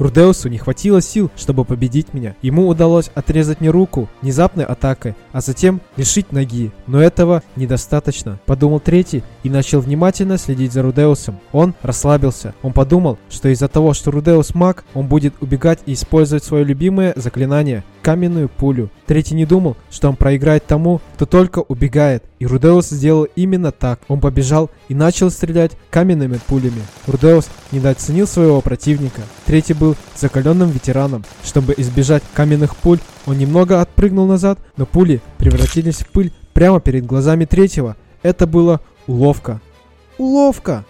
[SPEAKER 1] Рудеусу не хватило сил, чтобы победить меня. Ему удалось отрезать мне руку внезапной атакой, а затем лишить ноги. Но этого недостаточно, подумал третий и начал внимательно следить за Рудеусом. Он расслабился. Он подумал, что из-за того, что Рудеус маг, он будет убегать и использовать свое любимое заклинание – каменную пулю. Третий не думал, что он проиграет тому, кто только убегает. И Рудеус сделал именно так. Он побежал и начал стрелять каменными пулями. Рудеус недооценил своего противника. Третий был закаленным ветераном. Чтобы избежать каменных пуль, он немного отпрыгнул назад, но пули превратились в пыль прямо перед глазами третьего. Это было уловка. Уловка!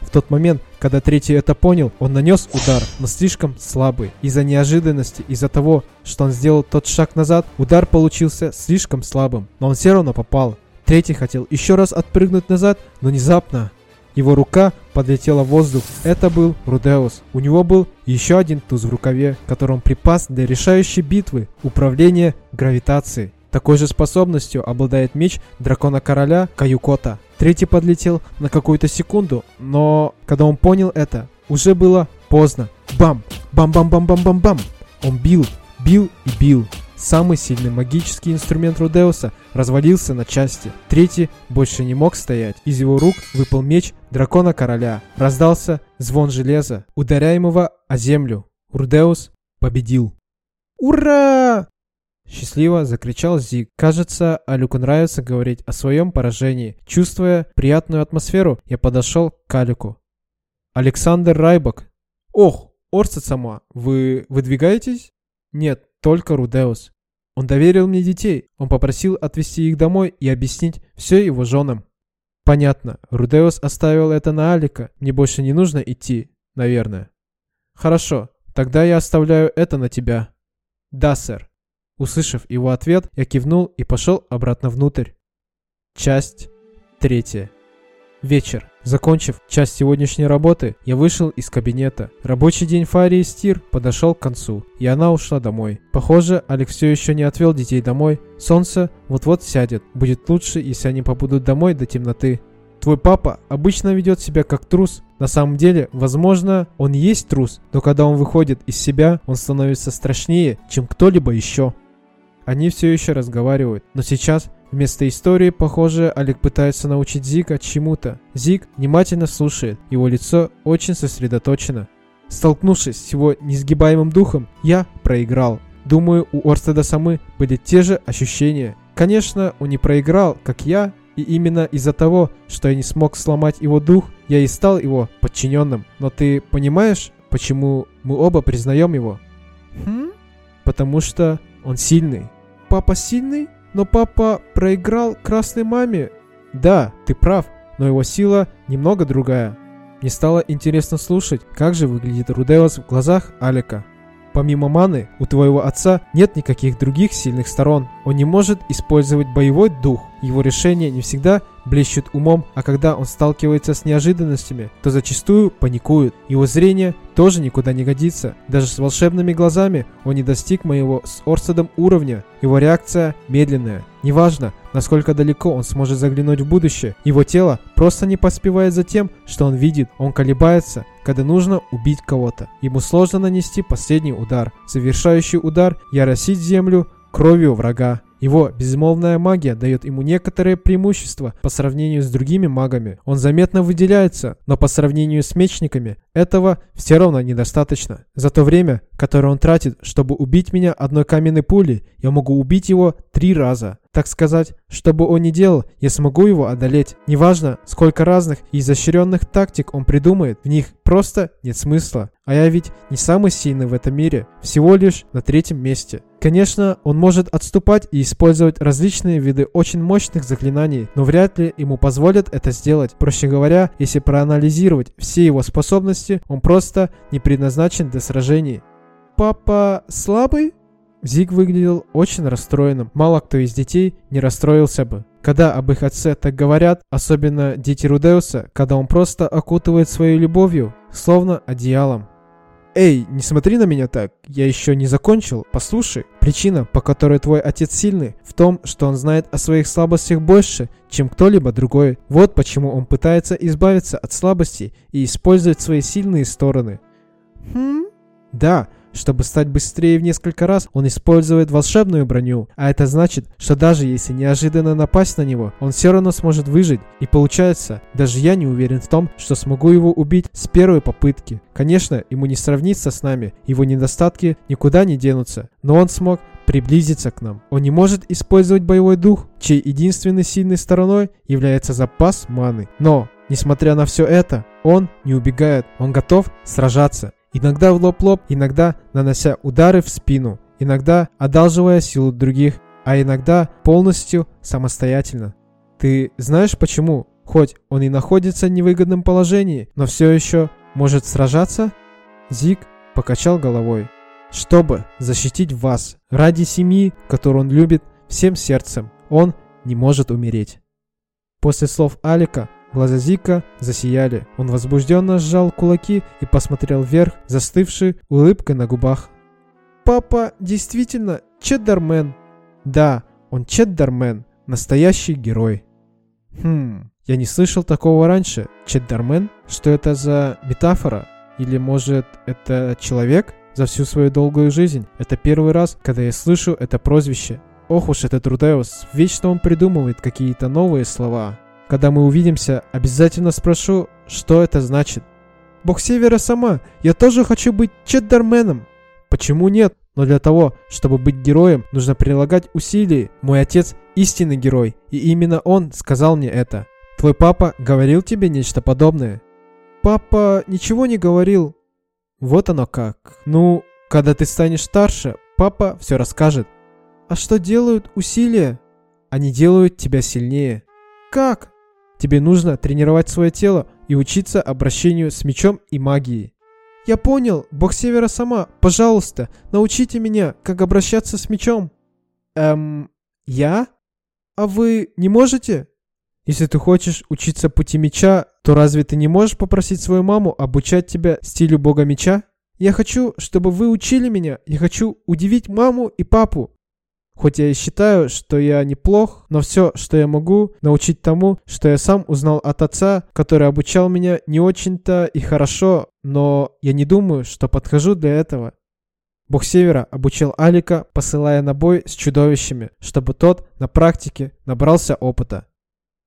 [SPEAKER 1] В тот момент, когда третий это понял, он нанес удар, но слишком слабый. Из-за неожиданности, из-за того, что он сделал тот шаг назад, удар получился слишком слабым, но он все равно попал. Третий хотел еще раз отпрыгнуть назад, но внезапно его рука подлетела в воздух. Это был Рудеус. У него был еще один туз в рукаве, который он припас для решающей битвы – управления гравитацией. Такой же способностью обладает меч дракона-короля Каюкота. Третий подлетел на какую-то секунду, но когда он понял это, уже было поздно. Бам! Бам-бам-бам-бам-бам-бам! Он бил, бил и бил. Самый сильный магический инструмент Рудеуса развалился на части. Третий больше не мог стоять. Из его рук выпал меч дракона-короля. Раздался звон железа, ударяемого о землю. Рудеус победил. «Ура!» Счастливо закричал Зиг. Кажется, Алюку нравится говорить о своем поражении. Чувствуя приятную атмосферу, я подошел к Алюку. Александр Райбок. Ох, Орца сама, вы выдвигаетесь? Нет, только Рудеус. Он доверил мне детей. Он попросил отвезти их домой и объяснить все его женам. Понятно. Рудеус оставил это на Алика. Мне больше не нужно идти, наверное. Хорошо, тогда я оставляю это на тебя. Да, сэр. Услышав его ответ, я кивнул и пошел обратно внутрь. Часть третья. Вечер. Закончив часть сегодняшней работы, я вышел из кабинета. Рабочий день Фарии Стир подошел к концу, и она ушла домой. Похоже, Алекс все еще не отвел детей домой. Солнце вот-вот сядет. Будет лучше, если они побудут домой до темноты. Твой папа обычно ведет себя как трус. На самом деле, возможно, он есть трус, но когда он выходит из себя, он становится страшнее, чем кто-либо еще. Они все еще разговаривают, но сейчас вместо истории, похоже, Олег пытается научить Зика чему-то. Зик внимательно слушает, его лицо очень сосредоточено. Столкнувшись с его несгибаемым духом, я проиграл. Думаю, у Орстеда Самы были те же ощущения. Конечно, он не проиграл, как я, и именно из-за того, что я не смог сломать его дух, я и стал его подчиненным. Но ты понимаешь, почему мы оба признаем его? Хм? Потому что он сильный. Папа сильный? Но папа проиграл красной маме. Да, ты прав, но его сила немного другая. Мне стало интересно слушать, как же выглядит Рудеус в глазах Алика. Помимо маны, у твоего отца нет никаких других сильных сторон. Он не может использовать боевой дух. Его решения не всегда блещут умом, а когда он сталкивается с неожиданностями, то зачастую паникует. Его зрение тоже никуда не годится. Даже с волшебными глазами он не достиг моего с Орстедом уровня. Его реакция медленная. Неважно, насколько далеко он сможет заглянуть в будущее, его тело просто не поспевает за тем, что он видит. Он колебается, когда нужно убить кого-то. Ему сложно нанести последний удар. Завершающий удар – яросить землю кровью врага. Его безмолвная магия дает ему некоторые преимущества по сравнению с другими магами. Он заметно выделяется, но по сравнению с мечниками этого все равно недостаточно. За то время, которое он тратит, чтобы убить меня одной каменной пулей, я могу убить его три раза. Так сказать, что бы он ни делал, я смогу его одолеть. Неважно, сколько разных и изощренных тактик он придумает, в них просто нет смысла. А я ведь не самый сильный в этом мире, всего лишь на третьем месте. Конечно, он может отступать и использовать различные виды очень мощных заклинаний, но вряд ли ему позволят это сделать. Проще говоря, если проанализировать все его способности, он просто не предназначен для сражений. «Папа слабый?» Зиг выглядел очень расстроенным. Мало кто из детей не расстроился бы. Когда об их отце так говорят, особенно дети Рудеуса, когда он просто окутывает своей любовью, словно одеялом. «Эй, не смотри на меня так, я еще не закончил, послушай. Причина, по которой твой отец сильный, в том, что он знает о своих слабостях больше, чем кто-либо другой. Вот почему он пытается избавиться от слабостей и использовать свои сильные стороны». «Хм?» «Да, чтобы стать быстрее в несколько раз, он использует волшебную броню, а это значит, что даже если неожиданно напасть на него, он все равно сможет выжить. И получается, даже я не уверен в том, что смогу его убить с первой попытки. Конечно, ему не сравниться с нами, его недостатки никуда не денутся, но он смог приблизиться к нам. Он не может использовать боевой дух, чьей единственной сильной стороной является запас маны. Но, несмотря на все это, он не убегает, он готов сражаться. Иногда в лоб-лоб, иногда нанося удары в спину, иногда одалживая силу других, а иногда полностью самостоятельно. Ты знаешь почему? Хоть он и находится в невыгодном положении, но все еще может сражаться? Зик покачал головой. Чтобы защитить вас, ради семьи, которую он любит всем сердцем, он не может умереть. После слов Алика Глаза Зика засияли. Он возбужденно сжал кулаки и посмотрел вверх, застывший улыбкой на губах. «Папа действительно Чеддармен?» «Да, он Чеддармен, настоящий герой». «Хм, я не слышал такого раньше. Чеддармен? Что это за метафора? Или, может, это человек?» За всю свою долгую жизнь. Это первый раз, когда я слышу это прозвище. Ох уж этот Рудеус, вечно он придумывает какие-то новые слова. Когда мы увидимся, обязательно спрошу, что это значит. Бог Севера сама, я тоже хочу быть Чеддарменом. Почему нет? Но для того, чтобы быть героем, нужно прилагать усилия. Мой отец истинный герой, и именно он сказал мне это. Твой папа говорил тебе нечто подобное? Папа ничего не говорил. Вот оно как. Ну, когда ты станешь старше, папа все расскажет. А что делают усилия? Они делают тебя сильнее. Как? Тебе нужно тренировать свое тело и учиться обращению с мечом и магией. Я понял, бог севера сама, пожалуйста, научите меня, как обращаться с мечом. Эм, я? А вы не можете? Если ты хочешь учиться пути меча, то разве ты не можешь попросить свою маму обучать тебя стилю бога меча? Я хочу, чтобы вы учили меня. Я хочу удивить маму и папу. Хоть я и считаю, что я неплох, но все, что я могу, научить тому, что я сам узнал от отца, который обучал меня не очень-то и хорошо, но я не думаю, что подхожу для этого. Бог Севера обучил Алика, посылая на бой с чудовищами, чтобы тот на практике набрался опыта.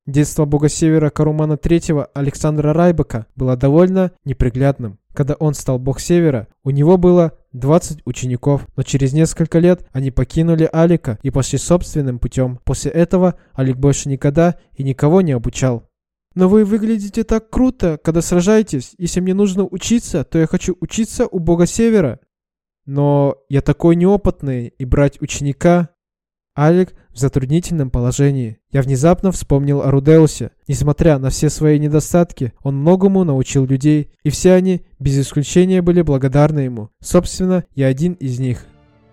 [SPEAKER 1] Детство Бога Севера Карумана III Александра Райбека было довольно неприглядным. Когда он стал Бог Севера, у него было 20 учеников, но через несколько лет они покинули Алика и пошли собственным путем. После этого Алик больше никогда и никого не обучал. Но вы выглядите так круто, когда сражаетесь. Если мне нужно учиться, то я хочу учиться у Бога Севера. Но я такой неопытный, и брать ученика... Алик в затруднительном положении. Я внезапно вспомнил о Рудеусе. Несмотря на все свои недостатки, он многому научил людей, и все они, без исключения, были благодарны ему. Собственно, я один из них.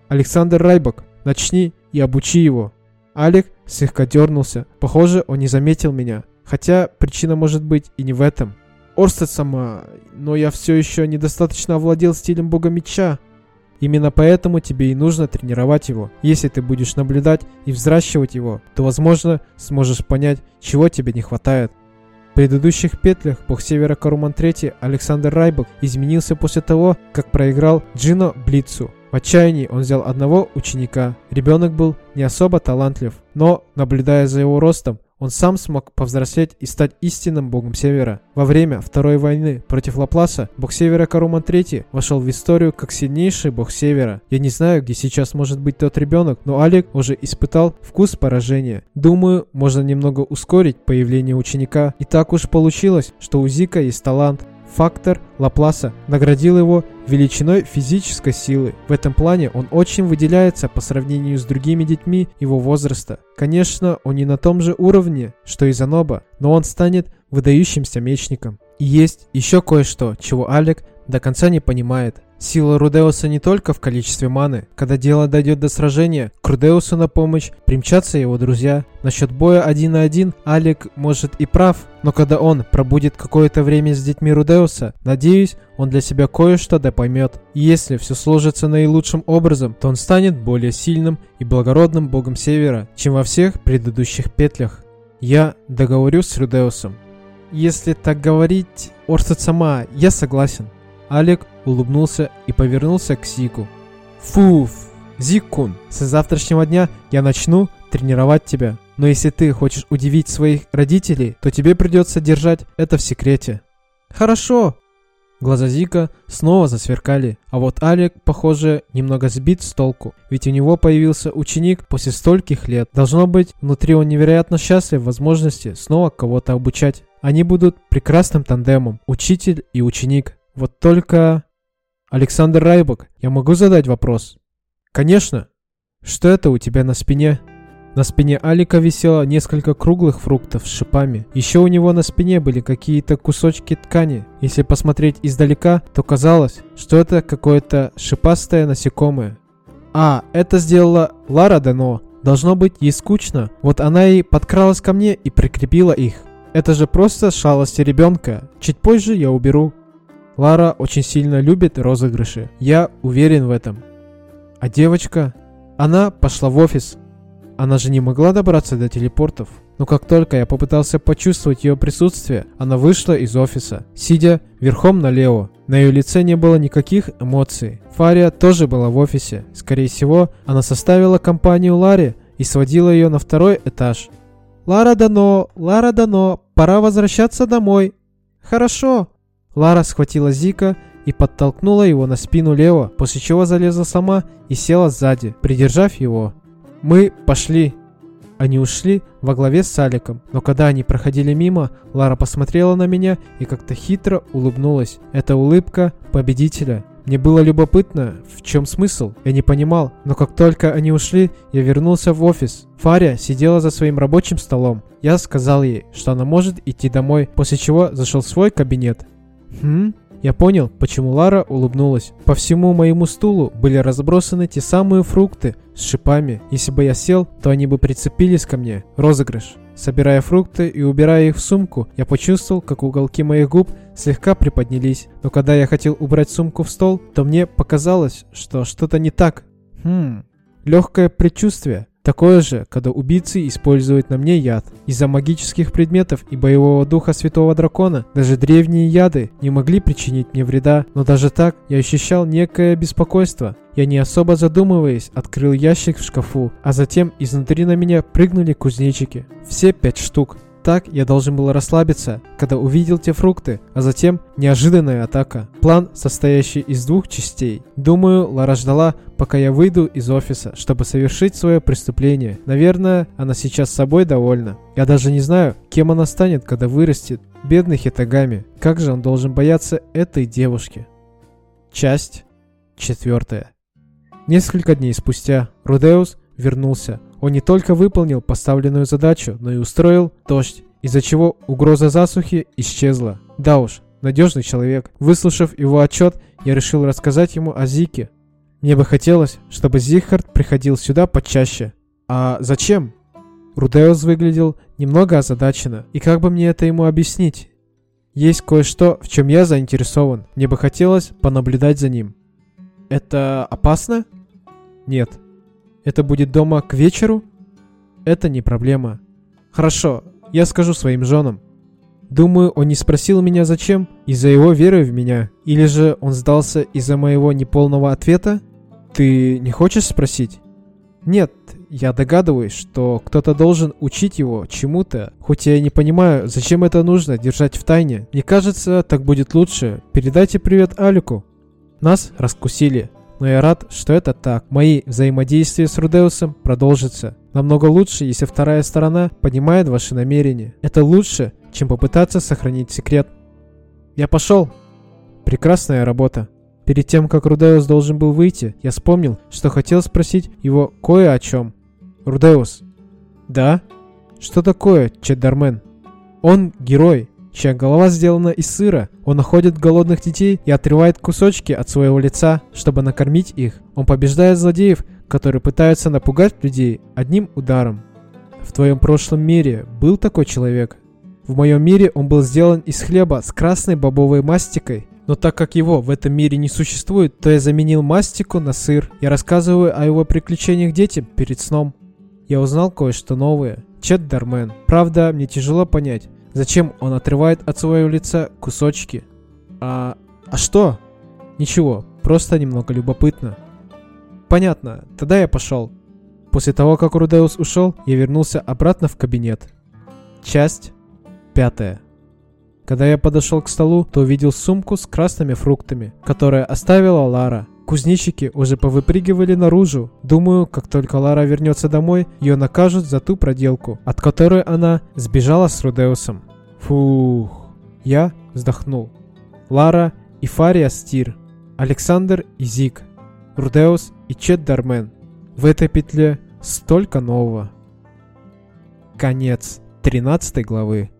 [SPEAKER 1] Александр Райбок, начни и обучи его. Алик слегка дернулся. Похоже, он не заметил меня. Хотя причина может быть и не в этом. Орстед сама, но я все еще недостаточно овладел стилем бога меча. Именно поэтому тебе и нужно тренировать его. Если ты будешь наблюдать и взращивать его, то, возможно, сможешь понять, чего тебе не хватает. В предыдущих петлях бог Севера Каруман III Александр Райбок изменился после того, как проиграл Джино Блицу. В отчаянии он взял одного ученика. Ребенок был не особо талантлив, но, наблюдая за его ростом, он сам смог повзрослеть и стать истинным богом Севера. Во время Второй войны против Лапласа бог Севера Каруман III вошел в историю как сильнейший бог Севера. Я не знаю, где сейчас может быть тот ребенок, но Алик уже испытал вкус поражения. Думаю, можно немного ускорить появление ученика. И так уж получилось, что у Зика есть талант, Фактор Лапласа наградил его величиной физической силы. В этом плане он очень выделяется по сравнению с другими детьми его возраста. Конечно, он не на том же уровне, что и Заноба, но он станет выдающимся мечником. И есть еще кое-что, чего Алек до конца не понимает. Сила Рудеуса не только в количестве маны. Когда дело дойдет до сражения, к Рудеусу на помощь примчатся его друзья. Насчет боя один на один Алик может и прав, но когда он пробудет какое-то время с детьми Рудеуса, надеюсь, он для себя кое-что да поймет. И если все сложится наилучшим образом, то он станет более сильным и благородным богом Севера, чем во всех предыдущих петлях. Я договорюсь с Рудеусом. Если так говорить, Орсет сама, я согласен. Алек улыбнулся и повернулся к Зику. «Фуф, Зиккун, с завтрашнего дня я начну тренировать тебя. Но если ты хочешь удивить своих родителей, то тебе придется держать это в секрете». «Хорошо!» Глаза Зика снова засверкали, а вот Алек, похоже, немного сбит с толку, ведь у него появился ученик после стольких лет. Должно быть, внутри он невероятно счастлив в возможности снова кого-то обучать. Они будут прекрасным тандемом, учитель и ученик. Вот только... Александр Райбок, я могу задать вопрос? Конечно. Что это у тебя на спине? На спине Алика висело несколько круглых фруктов с шипами. Еще у него на спине были какие-то кусочки ткани. Если посмотреть издалека, то казалось, что это какое-то шипастое насекомое. А, это сделала Лара Дано. Должно быть ей скучно. Вот она и подкралась ко мне и прикрепила их. Это же просто шалости ребенка. Чуть позже я уберу. Лара очень сильно любит розыгрыши. Я уверен в этом. А девочка? Она пошла в офис. Она же не могла добраться до телепортов. Но как только я попытался почувствовать ее присутствие, она вышла из офиса, сидя верхом на Лео. На ее лице не было никаких эмоций. Фария тоже была в офисе. Скорее всего, она составила компанию Ларе и сводила ее на второй этаж. «Лара Дано! Лара Дано! Пора возвращаться домой!» «Хорошо!» Лара схватила Зика и подтолкнула его на спину Лео, после чего залезла сама и села сзади, придержав его. «Мы пошли!» Они ушли во главе с Аликом, но когда они проходили мимо, Лара посмотрела на меня и как-то хитро улыбнулась. Это улыбка победителя. Мне было любопытно, в чем смысл, я не понимал, но как только они ушли, я вернулся в офис. Фария сидела за своим рабочим столом. Я сказал ей, что она может идти домой, после чего зашел в свой кабинет. Хм? Я понял, почему Лара улыбнулась. По всему моему стулу были разбросаны те самые фрукты с шипами. Если бы я сел, то они бы прицепились ко мне. Розыгрыш. Собирая фрукты и убирая их в сумку, я почувствовал, как уголки моих губ слегка приподнялись. Но когда я хотел убрать сумку в стол, то мне показалось, что что-то не так. Хм, легкое предчувствие. Такое же, когда убийцы используют на мне яд. Из-за магических предметов и боевого духа Святого Дракона даже древние яды не могли причинить мне вреда, но даже так я ощущал некое беспокойство. Я не особо задумываясь открыл ящик в шкафу, а затем изнутри на меня прыгнули кузнечики. Все пять штук. Так я должен был расслабиться, когда увидел те фрукты, а затем неожиданная атака. План, состоящий из двух частей. Думаю, Лара ждала, пока я выйду из офиса, чтобы совершить свое преступление. Наверное, она сейчас собой довольна. Я даже не знаю, кем она станет, когда вырастет. Бедный Хитагами. Как же он должен бояться этой девушки? Часть четвертая. Несколько дней спустя Рудеус вернулся. Он не только выполнил поставленную задачу, но и устроил дождь, из-за чего угроза засухи исчезла. Да уж, надежный человек. Выслушав его отчет, я решил рассказать ему о Зике. Мне бы хотелось, чтобы Зихард приходил сюда почаще. А зачем? Рудеус выглядел немного озадаченно. И как бы мне это ему объяснить? Есть кое-что, в чем я заинтересован. Мне бы хотелось понаблюдать за ним. Это опасно? Нет. Это будет дома к вечеру? Это не проблема. Хорошо, я скажу своим женам. Думаю, он не спросил меня зачем, из-за его веры в меня, или же он сдался из-за моего неполного ответа? Ты не хочешь спросить? Нет, я догадываюсь, что кто-то должен учить его чему-то, хоть я не понимаю, зачем это нужно держать в тайне. Мне кажется, так будет лучше. Передайте привет Алику. Нас раскусили, но я рад, что это так. Мои взаимодействия с Рудеусом продолжатся. Намного лучше, если вторая сторона понимает ваши намерения. Это лучше, чем попытаться сохранить секрет. Я пошел. Прекрасная работа. Перед тем, как Рудеус должен был выйти, я вспомнил, что хотел спросить его кое о чем. Рудеус. Да? Что такое Чеддармен? Он герой, чья голова сделана из сыра. Он находит голодных детей и отрывает кусочки от своего лица, чтобы накормить их. Он побеждает злодеев, которые пытаются напугать людей одним ударом. В твоем прошлом мире был такой человек? В моем мире он был сделан из хлеба с красной бобовой мастикой. Но так как его в этом мире не существует, то я заменил мастику на сыр. Я рассказываю о его приключениях детям перед сном. Я узнал кое-что новое. Чет Дармен. Правда, мне тяжело понять, зачем он отрывает от своего лица кусочки. А... а что? Ничего, просто немного любопытно. Понятно, тогда я пошел. После того, как Рудеус ушел, я вернулся обратно в кабинет. Часть пятая. Когда я подошел к столу, то увидел сумку с красными фруктами, которую оставила Лара. Кузнечики уже повыпрыгивали наружу. Думаю, как только Лара вернется домой, ее накажут за ту проделку, от которой она сбежала с Рудеусом. Фух. Я вздохнул. Лара и Фария Стир. Александр и Зик. Рудеус и Чет Дармен. В этой петле столько нового. Конец 13 главы.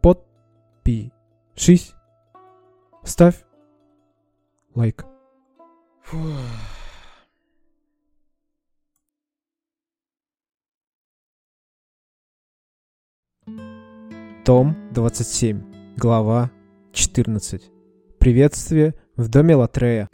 [SPEAKER 1] Подпишись. Ставь лайк. Фух. Том 27. Глава 14. Приветствие в доме Латрея.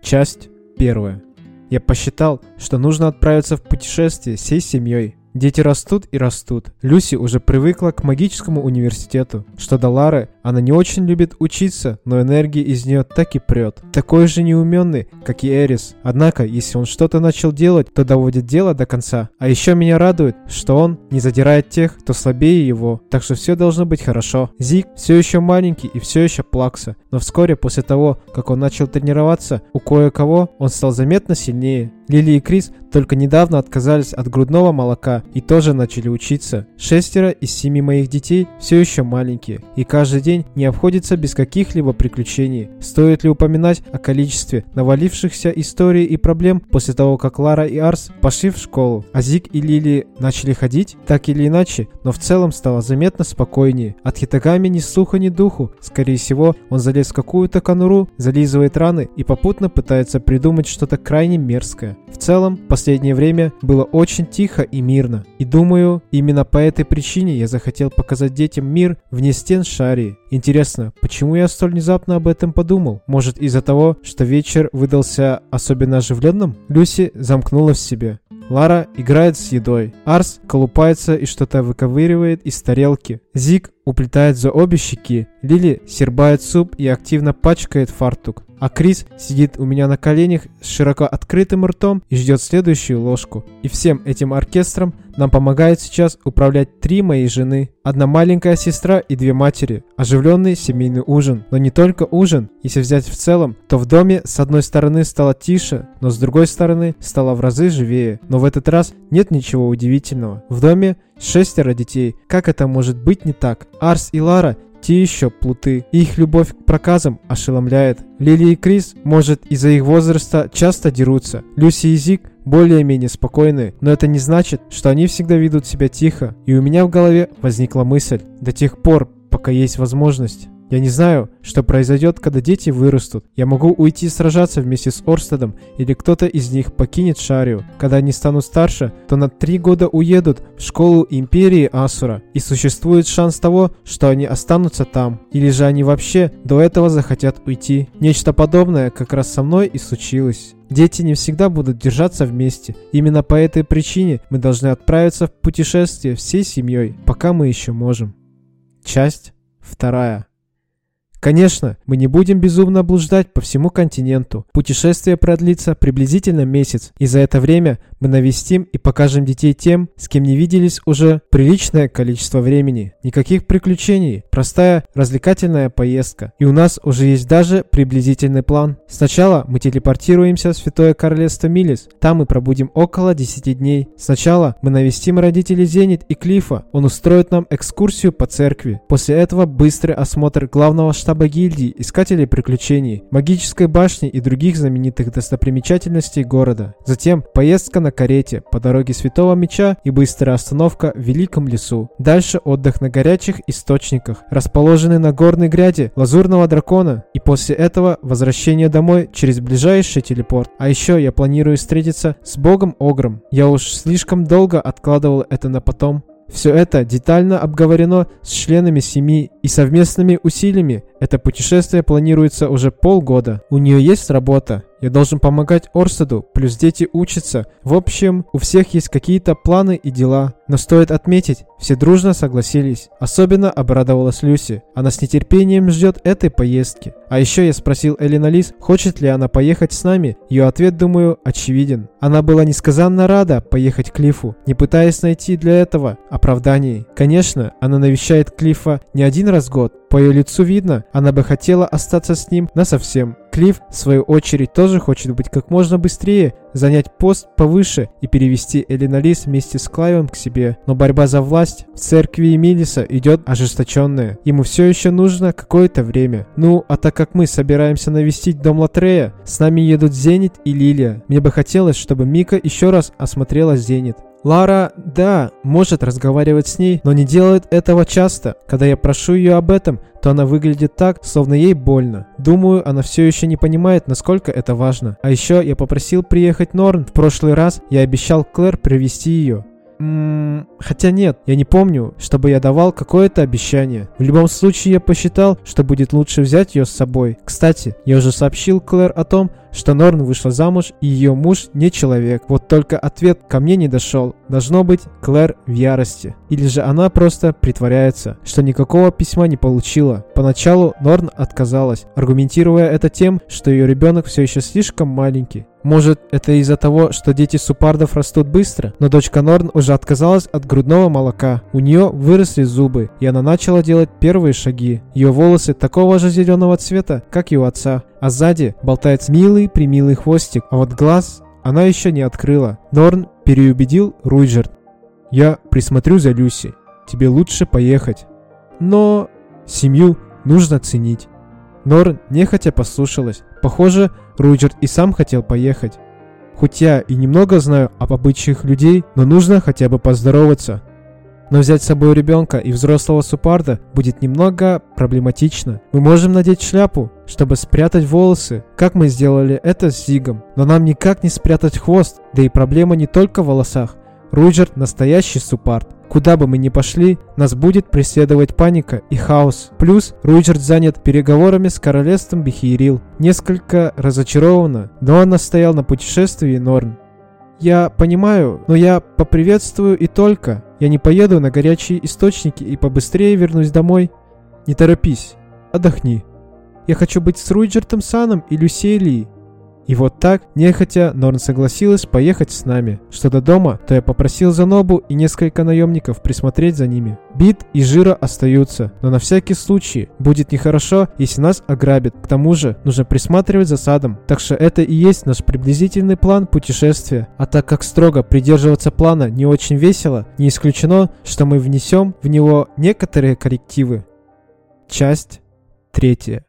[SPEAKER 1] Часть 1. Я посчитал, что нужно отправиться в путешествие всей семьей. Дети растут и растут. Люси уже привыкла к магическому университету. Что до Лары, она не очень любит учиться, но энергия из нее так и прет. Такой же неуменный, как и Эрис. Однако, если он что-то начал делать, то доводит дело до конца. А еще меня радует, что он не задирает тех, кто слабее его. Так что все должно быть хорошо. Зик все еще маленький и все еще плакса. Но вскоре после того, как он начал тренироваться, у кое-кого он стал заметно сильнее. Лили и Крис только недавно отказались от грудного молока и тоже начали учиться. Шестеро из семи моих детей все еще маленькие, и каждый день не обходится без каких-либо приключений. Стоит ли упоминать о количестве навалившихся историй и проблем после того, как Лара и Арс пошли в школу, а Зик и Лили начали ходить? Так или иначе, но в целом стало заметно спокойнее. От Хитагами ни слуха, ни духу. Скорее всего, он залез в какую-то конуру, зализывает раны и попутно пытается придумать что-то крайне мерзкое. В целом, последнее время было очень тихо и мирно. И думаю, именно по этой причине я захотел показать детям мир вне стен Шарии. Интересно, почему я столь внезапно об этом подумал? Может из-за того, что вечер выдался особенно оживленным? Люси замкнула в себе. Лара играет с едой. Арс колупается и что-то выковыривает из тарелки. Зик уплетает за обе щеки. Лили сербает суп и активно пачкает фартук. А Крис сидит у меня на коленях с широко открытым ртом и ждет следующую ложку. И всем этим оркестром нам помогает сейчас управлять три моей жены. Одна маленькая сестра и две матери. Оживленный семейный ужин. Но не только ужин. Если взять в целом, то в доме с одной стороны стало тише, но с другой стороны стало в разы живее. Но в этот раз нет ничего удивительного. В доме шестеро детей. Как это может быть не так? Арс и Лара Те еще плуты. их любовь к проказам ошеломляет. Лили и Крис, может, из-за их возраста часто дерутся. Люси и Зик более-менее спокойные, но это не значит, что они всегда ведут себя тихо. И у меня в голове возникла мысль, до тех пор, пока есть возможность. Я не знаю, что произойдет, когда дети вырастут. Я могу уйти сражаться вместе с Орстедом, или кто-то из них покинет Шарию. Когда они станут старше, то на три года уедут в школу Империи Асура, и существует шанс того, что они останутся там. Или же они вообще до этого захотят уйти. Нечто подобное как раз со мной и случилось. Дети не всегда будут держаться вместе. Именно по этой причине мы должны отправиться в путешествие всей семьей, пока мы еще можем. Часть вторая. Конечно, мы не будем безумно блуждать по всему континенту. Путешествие продлится приблизительно месяц, и за это время мы навестим и покажем детей тем, с кем не виделись уже приличное количество времени. Никаких приключений, простая развлекательная поездка. И у нас уже есть даже приблизительный план. Сначала мы телепортируемся в Святое Королевство Милис. Там мы пробудем около 10 дней. Сначала мы навестим родителей Зенит и Клифа. Он устроит нам экскурсию по церкви. После этого быстрый осмотр главного штаба гильдии, искателей приключений, магической башни и других знаменитых достопримечательностей города. Затем поездка на карете по дороге Святого Меча и быстрая остановка в Великом лесу. Дальше отдых на горячих источниках, расположенный на горной гряде Лазурного Дракона. И после этого возвращение домой через ближайший телепорт. А еще я планирую встретиться с Богом Огром. Я уж слишком долго откладывал это на потом. Все это детально обговорено с членами семьи и совместными усилиями. Это путешествие планируется уже полгода. У нее есть работа, я должен помогать Орсаду, плюс дети учатся. В общем, у всех есть какие-то планы и дела. Но стоит отметить, все дружно согласились. Особенно обрадовалась Люси. Она с нетерпением ждет этой поездки. А еще я спросил Элина Лис, хочет ли она поехать с нами. Ее ответ, думаю, очевиден. Она была несказанно рада поехать к Клифу, не пытаясь найти для этого оправданий. Конечно, она навещает Клифа не один раз в год. По ее лицу видно, она бы хотела остаться с ним насовсем. Клифф, в свою очередь, тоже хочет быть как можно быстрее, занять пост повыше и перевести Элина Лис вместе с Клайвом к себе. Но борьба за власть в церкви Эмилиса идет ожесточенная. Ему все еще нужно какое-то время. Ну, а так как мы собираемся навестить дом Латрея, с нами едут Зенит и Лилия. Мне бы хотелось, чтобы Мика еще раз осмотрела Зенит. Лара, да, может разговаривать с ней, но не делает этого часто. Когда я прошу ее об этом, то она выглядит так, словно ей больно. Думаю, она все еще не понимает, насколько это важно. А еще я попросил приехать Норн. В прошлый раз я обещал Клэр привести ее. Ммм, хотя нет, я не помню, чтобы я давал какое-то обещание. В любом случае я посчитал, что будет лучше взять ее с собой. Кстати, я уже сообщил Клэр о том, что Норн вышла замуж и ее муж не человек. Вот только ответ ко мне не дошел. Должно быть, Клэр в ярости. Или же она просто притворяется, что никакого письма не получила. Поначалу Норн отказалась, аргументируя это тем, что ее ребенок все еще слишком маленький. Может, это из-за того, что дети супардов растут быстро, но дочка Норн уже отказалась от грудного молока. У нее выросли зубы, и она начала делать первые шаги. Ее волосы такого же зеленого цвета, как и у отца, а сзади болтается милый-примилый хвостик, а вот глаз она еще не открыла. Норн переубедил Руиджерт. «Я присмотрю за Люси. Тебе лучше поехать. Но семью нужно ценить». Норн нехотя послушалась. Похоже, Руджерт и сам хотел поехать. Хоть я и немного знаю об обычаях людей, но нужно хотя бы поздороваться. Но взять с собой ребенка и взрослого супарда будет немного проблематично. Мы можем надеть шляпу, чтобы спрятать волосы, как мы сделали это с Зигом. Но нам никак не спрятать хвост, да и проблема не только в волосах. Руджерт настоящий супард. Куда бы мы ни пошли, нас будет преследовать паника и хаос. Плюс Руджерт занят переговорами с королевством Бехирил. Несколько разочарованно, но он настоял на путешествии Норн. Я понимаю, но я поприветствую и только. Я не поеду на горячие источники и побыстрее вернусь домой. Не торопись, отдохни. Я хочу быть с Руиджертом Саном и Люсиэлией. И вот так, нехотя, Норн согласилась поехать с нами. Что до дома, то я попросил Занобу и несколько наемников присмотреть за ними. Бит и Жира остаются, но на всякий случай будет нехорошо, если нас ограбят. К тому же, нужно присматривать за садом. Так что это и есть наш приблизительный план путешествия. А так как строго придерживаться плана не очень весело, не исключено, что мы внесем в него некоторые коррективы. Часть третья.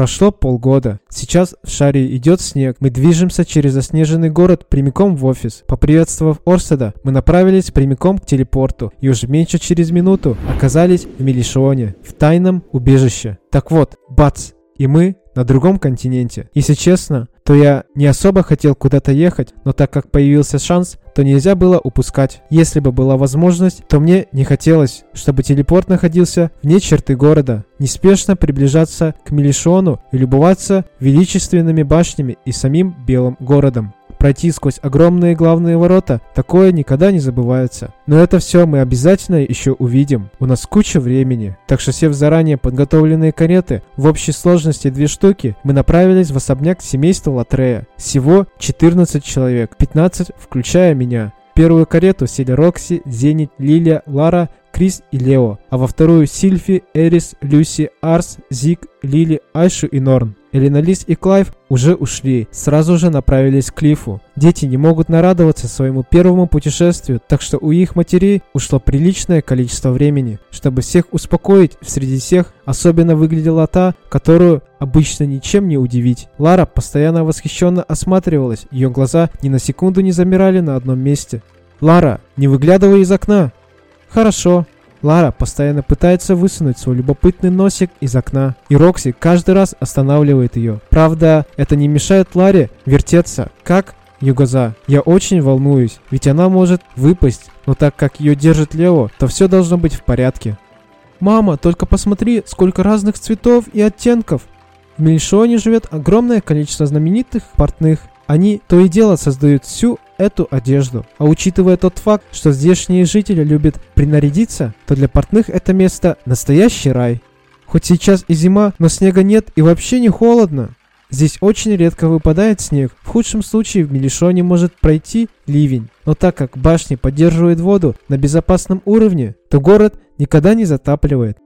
[SPEAKER 1] Прошло полгода. Сейчас в шаре идет снег. Мы движемся через заснеженный город прямиком в офис. Поприветствовав Орседа, мы направились прямиком к телепорту и уже меньше через минуту оказались в Мелишионе, в тайном убежище. Так вот, бац, и мы на другом континенте. Если честно, то я не особо хотел куда-то ехать, но так как появился шанс, то нельзя было упускать. Если бы была возможность, то мне не хотелось, чтобы телепорт находился вне черты города. Неспешно приближаться к Мелишону и любоваться величественными башнями и самим белым городом пройти сквозь огромные главные ворота, такое никогда не забывается. Но это все мы обязательно еще увидим. У нас куча времени. Так что сев в заранее подготовленные кареты, в общей сложности две штуки, мы направились в особняк семейства Латрея. Всего 14 человек, 15 включая меня. В первую карету сели Рокси, Зенит, Лилия, Лара, Крис и Лео, а во вторую Сильфи, Эрис, Люси, Арс, Зик, Лили, Айшу и Норн. Элиналис и Клайв уже ушли, сразу же направились к Клифу. Дети не могут нарадоваться своему первому путешествию, так что у их матерей ушло приличное количество времени. Чтобы всех успокоить, среди всех особенно выглядела та, которую обычно ничем не удивить. Лара постоянно восхищенно осматривалась, ее глаза ни на секунду не замирали на одном месте. «Лара, не выглядывай из окна!» «Хорошо», Лара постоянно пытается высунуть свой любопытный носик из окна, и Рокси каждый раз останавливает ее. Правда, это не мешает Ларе вертеться, как Югоза. Я очень волнуюсь, ведь она может выпасть, но так как ее держит Лео, то все должно быть в порядке. «Мама, только посмотри, сколько разных цветов и оттенков!» В Мельшоне живет огромное количество знаменитых портных. Они то и дело создают всю эту одежду. А учитывая тот факт, что здешние жители любят принарядиться, то для портных это место настоящий рай. Хоть сейчас и зима, но снега нет и вообще не холодно. Здесь очень редко выпадает снег. В худшем случае в Мелишоне может пройти ливень. Но так как башни поддерживают воду на безопасном уровне, то город никогда не затапливает.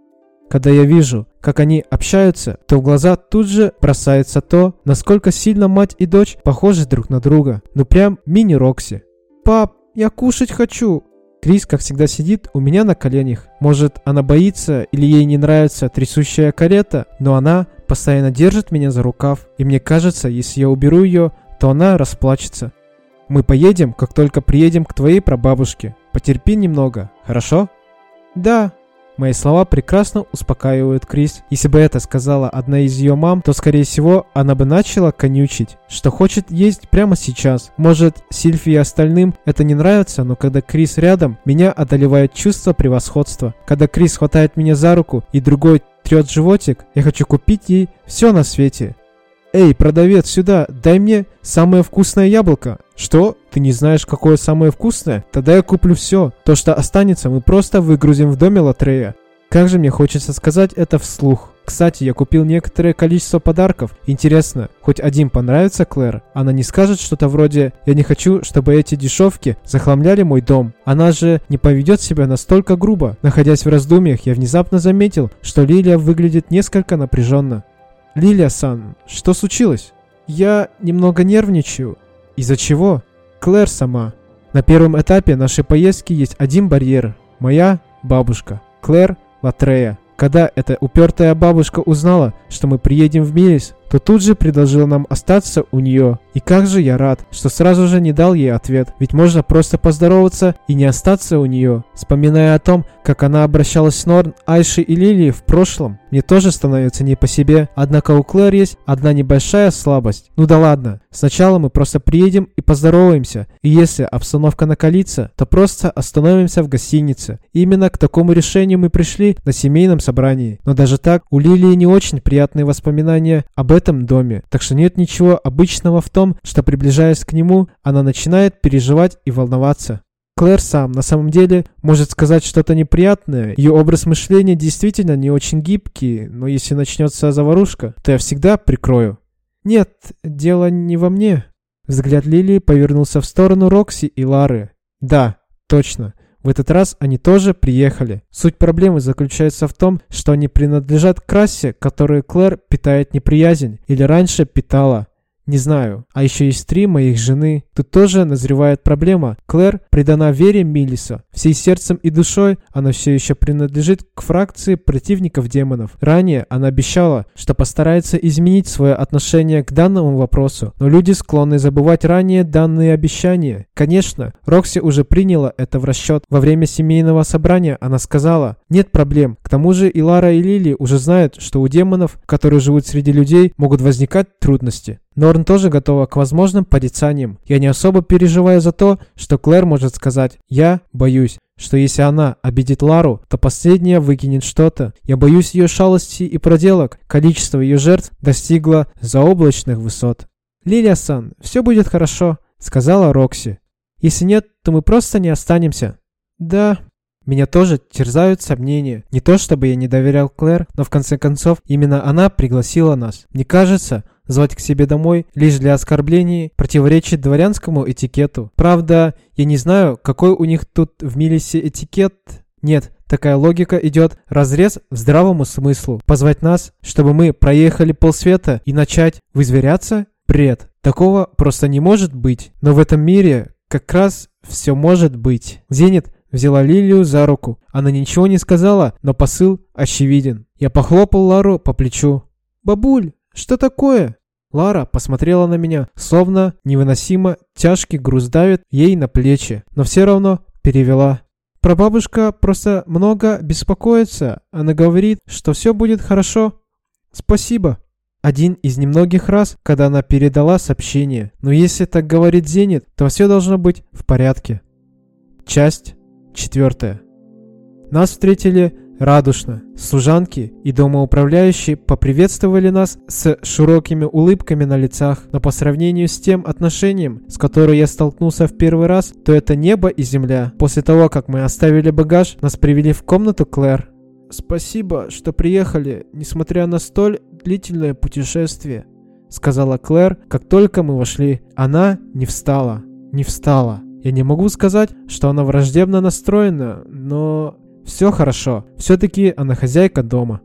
[SPEAKER 1] Когда я вижу, как они общаются, то в глаза тут же бросается то, насколько сильно мать и дочь похожи друг на друга. Ну прям мини-Рокси. «Пап, я кушать хочу!» Крис, как всегда, сидит у меня на коленях. Может, она боится или ей не нравится трясущая карета, но она постоянно держит меня за рукав. И мне кажется, если я уберу ее, то она расплачется. Мы поедем, как только приедем к твоей прабабушке. Потерпи немного, хорошо? Да, Мои слова прекрасно успокаивают Крис. Если бы это сказала одна из ее мам, то, скорее всего, она бы начала конючить, что хочет есть прямо сейчас. Может, Сильфи и остальным это не нравится, но когда Крис рядом, меня одолевает чувство превосходства. Когда Крис хватает меня за руку и другой трет животик, я хочу купить ей все на свете. «Эй, продавец, сюда, дай мне самое вкусное яблоко». «Что? Ты не знаешь, какое самое вкусное? Тогда я куплю все. То, что останется, мы просто выгрузим в доме Латрея». Как же мне хочется сказать это вслух. Кстати, я купил некоторое количество подарков. Интересно, хоть один понравится Клэр? Она не скажет что-то вроде «Я не хочу, чтобы эти дешевки захламляли мой дом». Она же не поведет себя настолько грубо. Находясь в раздумьях, я внезапно заметил, что Лилия выглядит несколько напряженно. «Лилия-сан, что случилось?» «Я немного нервничаю». «Из-за чего?» «Клэр сама». На первом этапе нашей поездки есть один барьер. Моя бабушка. Клэр Латрея. Когда эта упертая бабушка узнала, что мы приедем в Милис, то тут же предложила нам остаться у нее. И как же я рад, что сразу же не дал ей ответ, ведь можно просто поздороваться и не остаться у нее. Вспоминая о том, как она обращалась с Норн, Айши и Лилии в прошлом, мне тоже становится не по себе. Однако у Клэр есть одна небольшая слабость. Ну да ладно, сначала мы просто приедем и поздороваемся, и если обстановка накалится, то просто остановимся в гостинице. Именно к такому решению мы пришли на семейном собрании. Но даже так, у Лилии не очень приятные воспоминания об этом доме, так что нет ничего обычного в том, что приближаясь к нему, она начинает переживать и волноваться. Клэр сам на самом деле может сказать что-то неприятное. Ее образ мышления действительно не очень гибкий, но если начнется заварушка, то я всегда прикрою. Нет, дело не во мне. Взгляд Лилии повернулся в сторону Рокси и Лары. Да, точно. В этот раз они тоже приехали. Суть проблемы заключается в том, что они принадлежат к расе, которой Клэр питает неприязнь или раньше питала. Не знаю. А еще есть три моих жены. Тут тоже назревает проблема. Клэр предана вере Миллиса. Всей сердцем и душой она все еще принадлежит к фракции противников демонов. Ранее она обещала, что постарается изменить свое отношение к данному вопросу. Но люди склонны забывать ранее данные обещания. Конечно, Рокси уже приняла это в расчет. Во время семейного собрания она сказала, нет проблем. К тому же и Лара и Лили уже знают, что у демонов, которые живут среди людей, могут возникать трудности. Норн тоже готова к возможным порицаниям. Я не особо переживаю за то, что Клэр может сказать «Я боюсь» что если она обидит Лару, то последняя выкинет что-то. Я боюсь ее шалости и проделок. Количество ее жертв достигло заоблачных высот. «Лилия-сан, все будет хорошо», — сказала Рокси. «Если нет, то мы просто не останемся». «Да». Меня тоже терзают сомнения. Не то чтобы я не доверял Клэр, но в конце концов именно она пригласила нас. Мне кажется, звать к себе домой лишь для оскорблений противоречит дворянскому этикету. Правда, я не знаю, какой у них тут в Милисе этикет. Нет, такая логика идет разрез в здравому смыслу. Позвать нас, чтобы мы проехали полсвета и начать вызверяться? Бред. Такого просто не может быть. Но в этом мире как раз все может быть. Зенит взяла Лилию за руку. Она ничего не сказала, но посыл очевиден. Я похлопал Лару по плечу. «Бабуль, что такое?» Лара посмотрела на меня, словно невыносимо тяжкий груз давит ей на плечи, но все равно перевела. Прабабушка просто много беспокоится. Она говорит, что все будет хорошо. Спасибо. Один из немногих раз, когда она передала сообщение. Но если так говорит Зенит, то все должно быть в порядке. Часть четвертая. Нас встретили радушно. Служанки и домоуправляющие поприветствовали нас с широкими улыбками на лицах, но по сравнению с тем отношением, с которым я столкнулся в первый раз, то это небо и земля. После того, как мы оставили багаж, нас привели в комнату Клэр. «Спасибо, что приехали, несмотря на столь длительное путешествие», сказала Клэр, как только мы вошли. Она не встала. Не встала. Я не могу сказать, что она враждебно настроена, но все хорошо. Все-таки она хозяйка дома.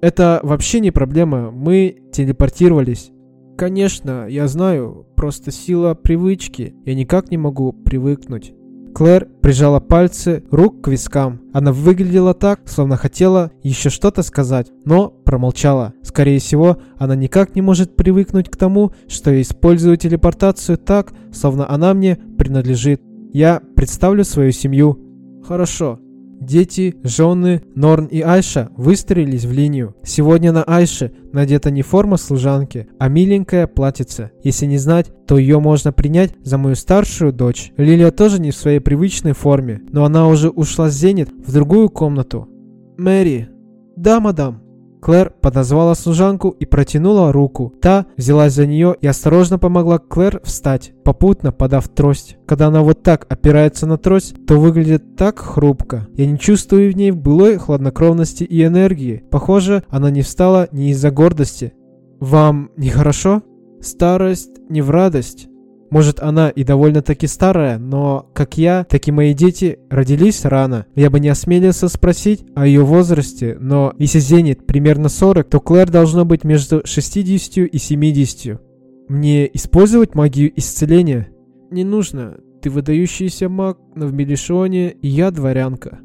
[SPEAKER 1] Это вообще не проблема. Мы телепортировались. Конечно, я знаю. Просто сила привычки. Я никак не могу привыкнуть. Клэр прижала пальцы рук к вискам. Она выглядела так, словно хотела еще что-то сказать, но промолчала. Скорее всего, она никак не может привыкнуть к тому, что я использую телепортацию так, словно она мне принадлежит. Я представлю свою семью. Хорошо, Дети, жены, Норн и Айша выстроились в линию. Сегодня на Айше надета не форма служанки, а миленькая платьице. Если не знать, то ее можно принять за мою старшую дочь. Лилия тоже не в своей привычной форме, но она уже ушла с Зенит в другую комнату. «Мэри». «Да, мадам». Клэр подозвала служанку и протянула руку. Та взялась за нее и осторожно помогла Клэр встать, попутно подав трость. Когда она вот так опирается на трость, то выглядит так хрупко. Я не чувствую в ней былой хладнокровности и энергии. Похоже, она не встала не из-за гордости. «Вам нехорошо?» «Старость не в радость». Может, она и довольно-таки старая, но как я, так и мои дети родились рано. Я бы не осмелился спросить о ее возрасте, но если Зенит примерно 40, то Клэр должно быть между 60 и 70. Мне использовать магию исцеления? Не нужно. Ты выдающийся маг, но в Мелишоне и я дворянка.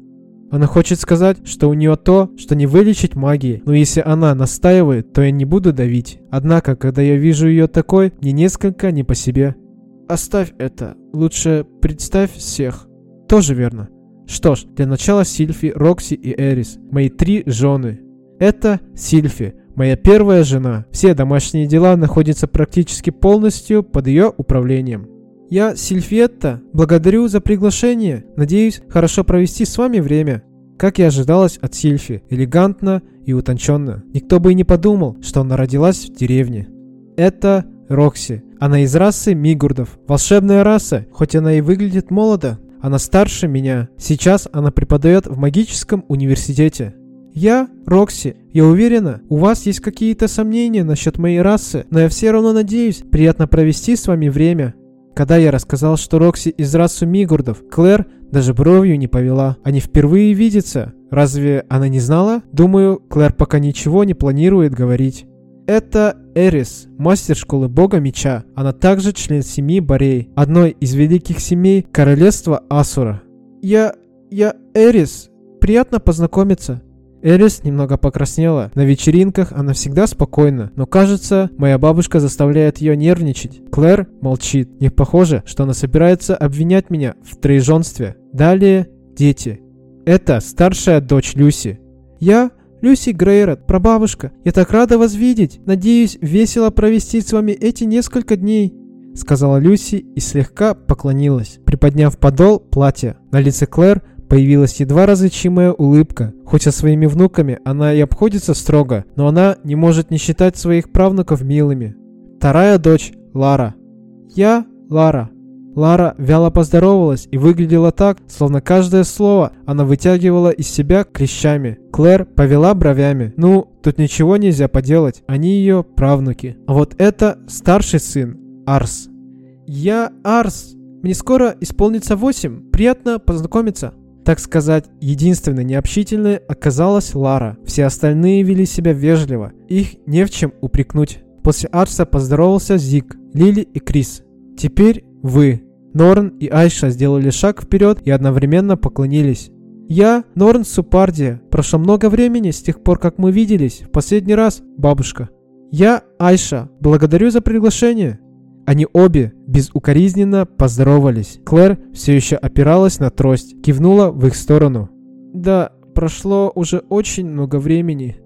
[SPEAKER 1] Она хочет сказать, что у нее то, что не вылечить магией, но если она настаивает, то я не буду давить. Однако, когда я вижу ее такой, мне несколько не по себе. Оставь это. Лучше представь всех. Тоже верно. Что ж, для начала Сильфи, Рокси и Эрис. Мои три жены. Это Сильфи, моя первая жена. Все домашние дела находятся практически полностью под ее управлением. Я Сильфетта. Благодарю за приглашение. Надеюсь, хорошо провести с вами время. Как и ожидалось от Сильфи, элегантно и утонченно. Никто бы и не подумал, что она родилась в деревне. Это Рокси. Она из расы Мигурдов. Волшебная раса, хоть она и выглядит молодо. Она старше меня. Сейчас она преподает в магическом университете. Я, Рокси, я уверена, у вас есть какие-то сомнения насчет моей расы, но я все равно надеюсь приятно провести с вами время. Когда я рассказал, что Рокси из расы Мигурдов, Клэр даже бровью не повела. Они впервые видятся. Разве она не знала? Думаю, Клэр пока ничего не планирует говорить. Это Эрис, мастер школы бога меча. Она также член семьи Борей, одной из великих семей королевства Асура. Я... я Эрис. Приятно познакомиться. Эрис немного покраснела. На вечеринках она всегда спокойна, но кажется, моя бабушка заставляет ее нервничать. Клэр молчит. Не похоже, что она собирается обвинять меня в троеженстве. Далее дети. Это старшая дочь Люси. Я Люси Грейрот, прабабушка, я так рада вас видеть. Надеюсь, весело провести с вами эти несколько дней. Сказала Люси и слегка поклонилась, приподняв подол платья. На лице Клэр появилась едва различимая улыбка. Хоть со своими внуками она и обходится строго, но она не может не считать своих правнуков милыми. Вторая дочь Лара. Я Лара. Лара вяло поздоровалась и выглядела так, словно каждое слово она вытягивала из себя клещами. Клэр повела бровями. Ну, тут ничего нельзя поделать, они ее правнуки. А вот это старший сын, Арс. Я Арс. Мне скоро исполнится восемь. Приятно познакомиться. Так сказать, единственной необщительной оказалась Лара. Все остальные вели себя вежливо. Их не в чем упрекнуть. После Арса поздоровался Зик, Лили и Крис. Теперь вы. Норн и Айша сделали шаг вперед и одновременно поклонились. «Я Норн Супардия. Прошло много времени с тех пор, как мы виделись. В последний раз, бабушка». «Я Айша. Благодарю за приглашение». Они обе безукоризненно поздоровались. Клэр все еще опиралась на трость, кивнула в их сторону. «Да, прошло уже очень много времени»,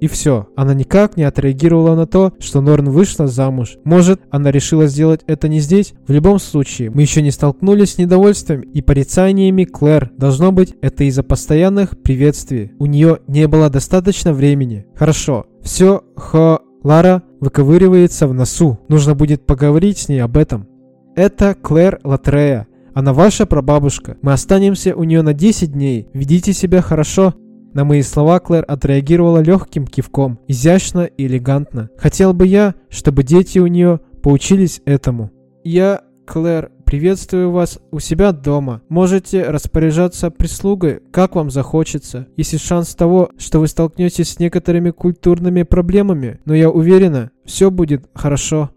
[SPEAKER 1] и все. Она никак не отреагировала на то, что Норн вышла замуж. Может, она решила сделать это не здесь? В любом случае, мы еще не столкнулись с недовольствием и порицаниями Клэр. Должно быть, это из-за постоянных приветствий. У нее не было достаточно времени. Хорошо. Все, хо... Лара выковыривается в носу. Нужно будет поговорить с ней об этом. Это Клэр Латрея. Она ваша прабабушка. Мы останемся у нее на 10 дней. Ведите себя хорошо. На мои слова Клэр отреагировала легким кивком, изящно и элегантно. Хотел бы я, чтобы дети у нее поучились этому. Я, Клэр, приветствую вас у себя дома. Можете распоряжаться прислугой, как вам захочется. Есть шанс того, что вы столкнетесь с некоторыми культурными проблемами, но я уверена, все будет хорошо.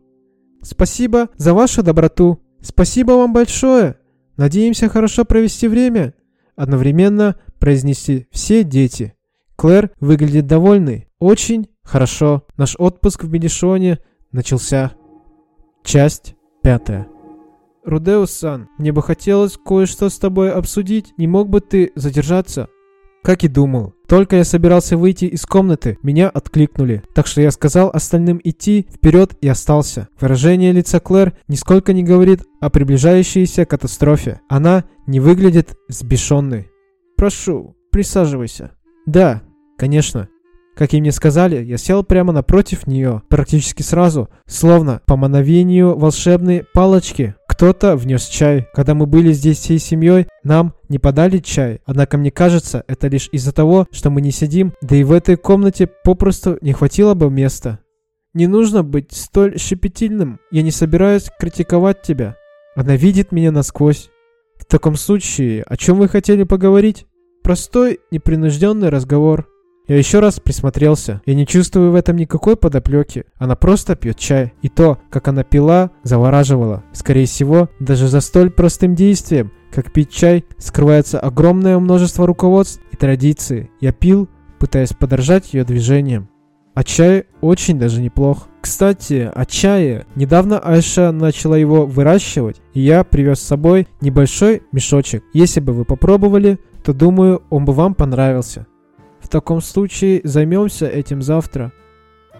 [SPEAKER 1] Спасибо за вашу доброту. Спасибо вам большое. Надеемся хорошо провести время. Одновременно произнесли все дети. Клэр выглядит довольной. Очень хорошо. Наш отпуск в Медишоне начался. Часть пятая. Рудеус-сан, мне бы хотелось кое-что с тобой обсудить. Не мог бы ты задержаться? Как и думал. Только я собирался выйти из комнаты, меня откликнули. Так что я сказал остальным идти вперед и остался. Выражение лица Клэр нисколько не говорит о приближающейся катастрофе. Она не выглядит сбешенной. Прошу, присаживайся. Да, конечно. Как и мне сказали, я сел прямо напротив нее, практически сразу, словно по мановению волшебной палочки. Кто-то внес чай. Когда мы были здесь всей семьей, нам не подали чай. Однако мне кажется, это лишь из-за того, что мы не сидим, да и в этой комнате попросту не хватило бы места. Не нужно быть столь щепетильным. Я не собираюсь критиковать тебя. Она видит меня насквозь. В таком случае, о чем вы хотели поговорить? Простой, непринужденный разговор. Я еще раз присмотрелся. Я не чувствую в этом никакой подоплеки. Она просто пьет чай. И то, как она пила, завораживало. Скорее всего, даже за столь простым действием, как пить чай, скрывается огромное множество руководств и традиций. Я пил, пытаясь подражать ее движениям. А чай очень даже неплох. Кстати, о чае. Недавно Айша начала его выращивать, и я привез с собой небольшой мешочек. Если бы вы попробовали, то думаю, он бы вам понравился. В таком случае займемся этим завтра.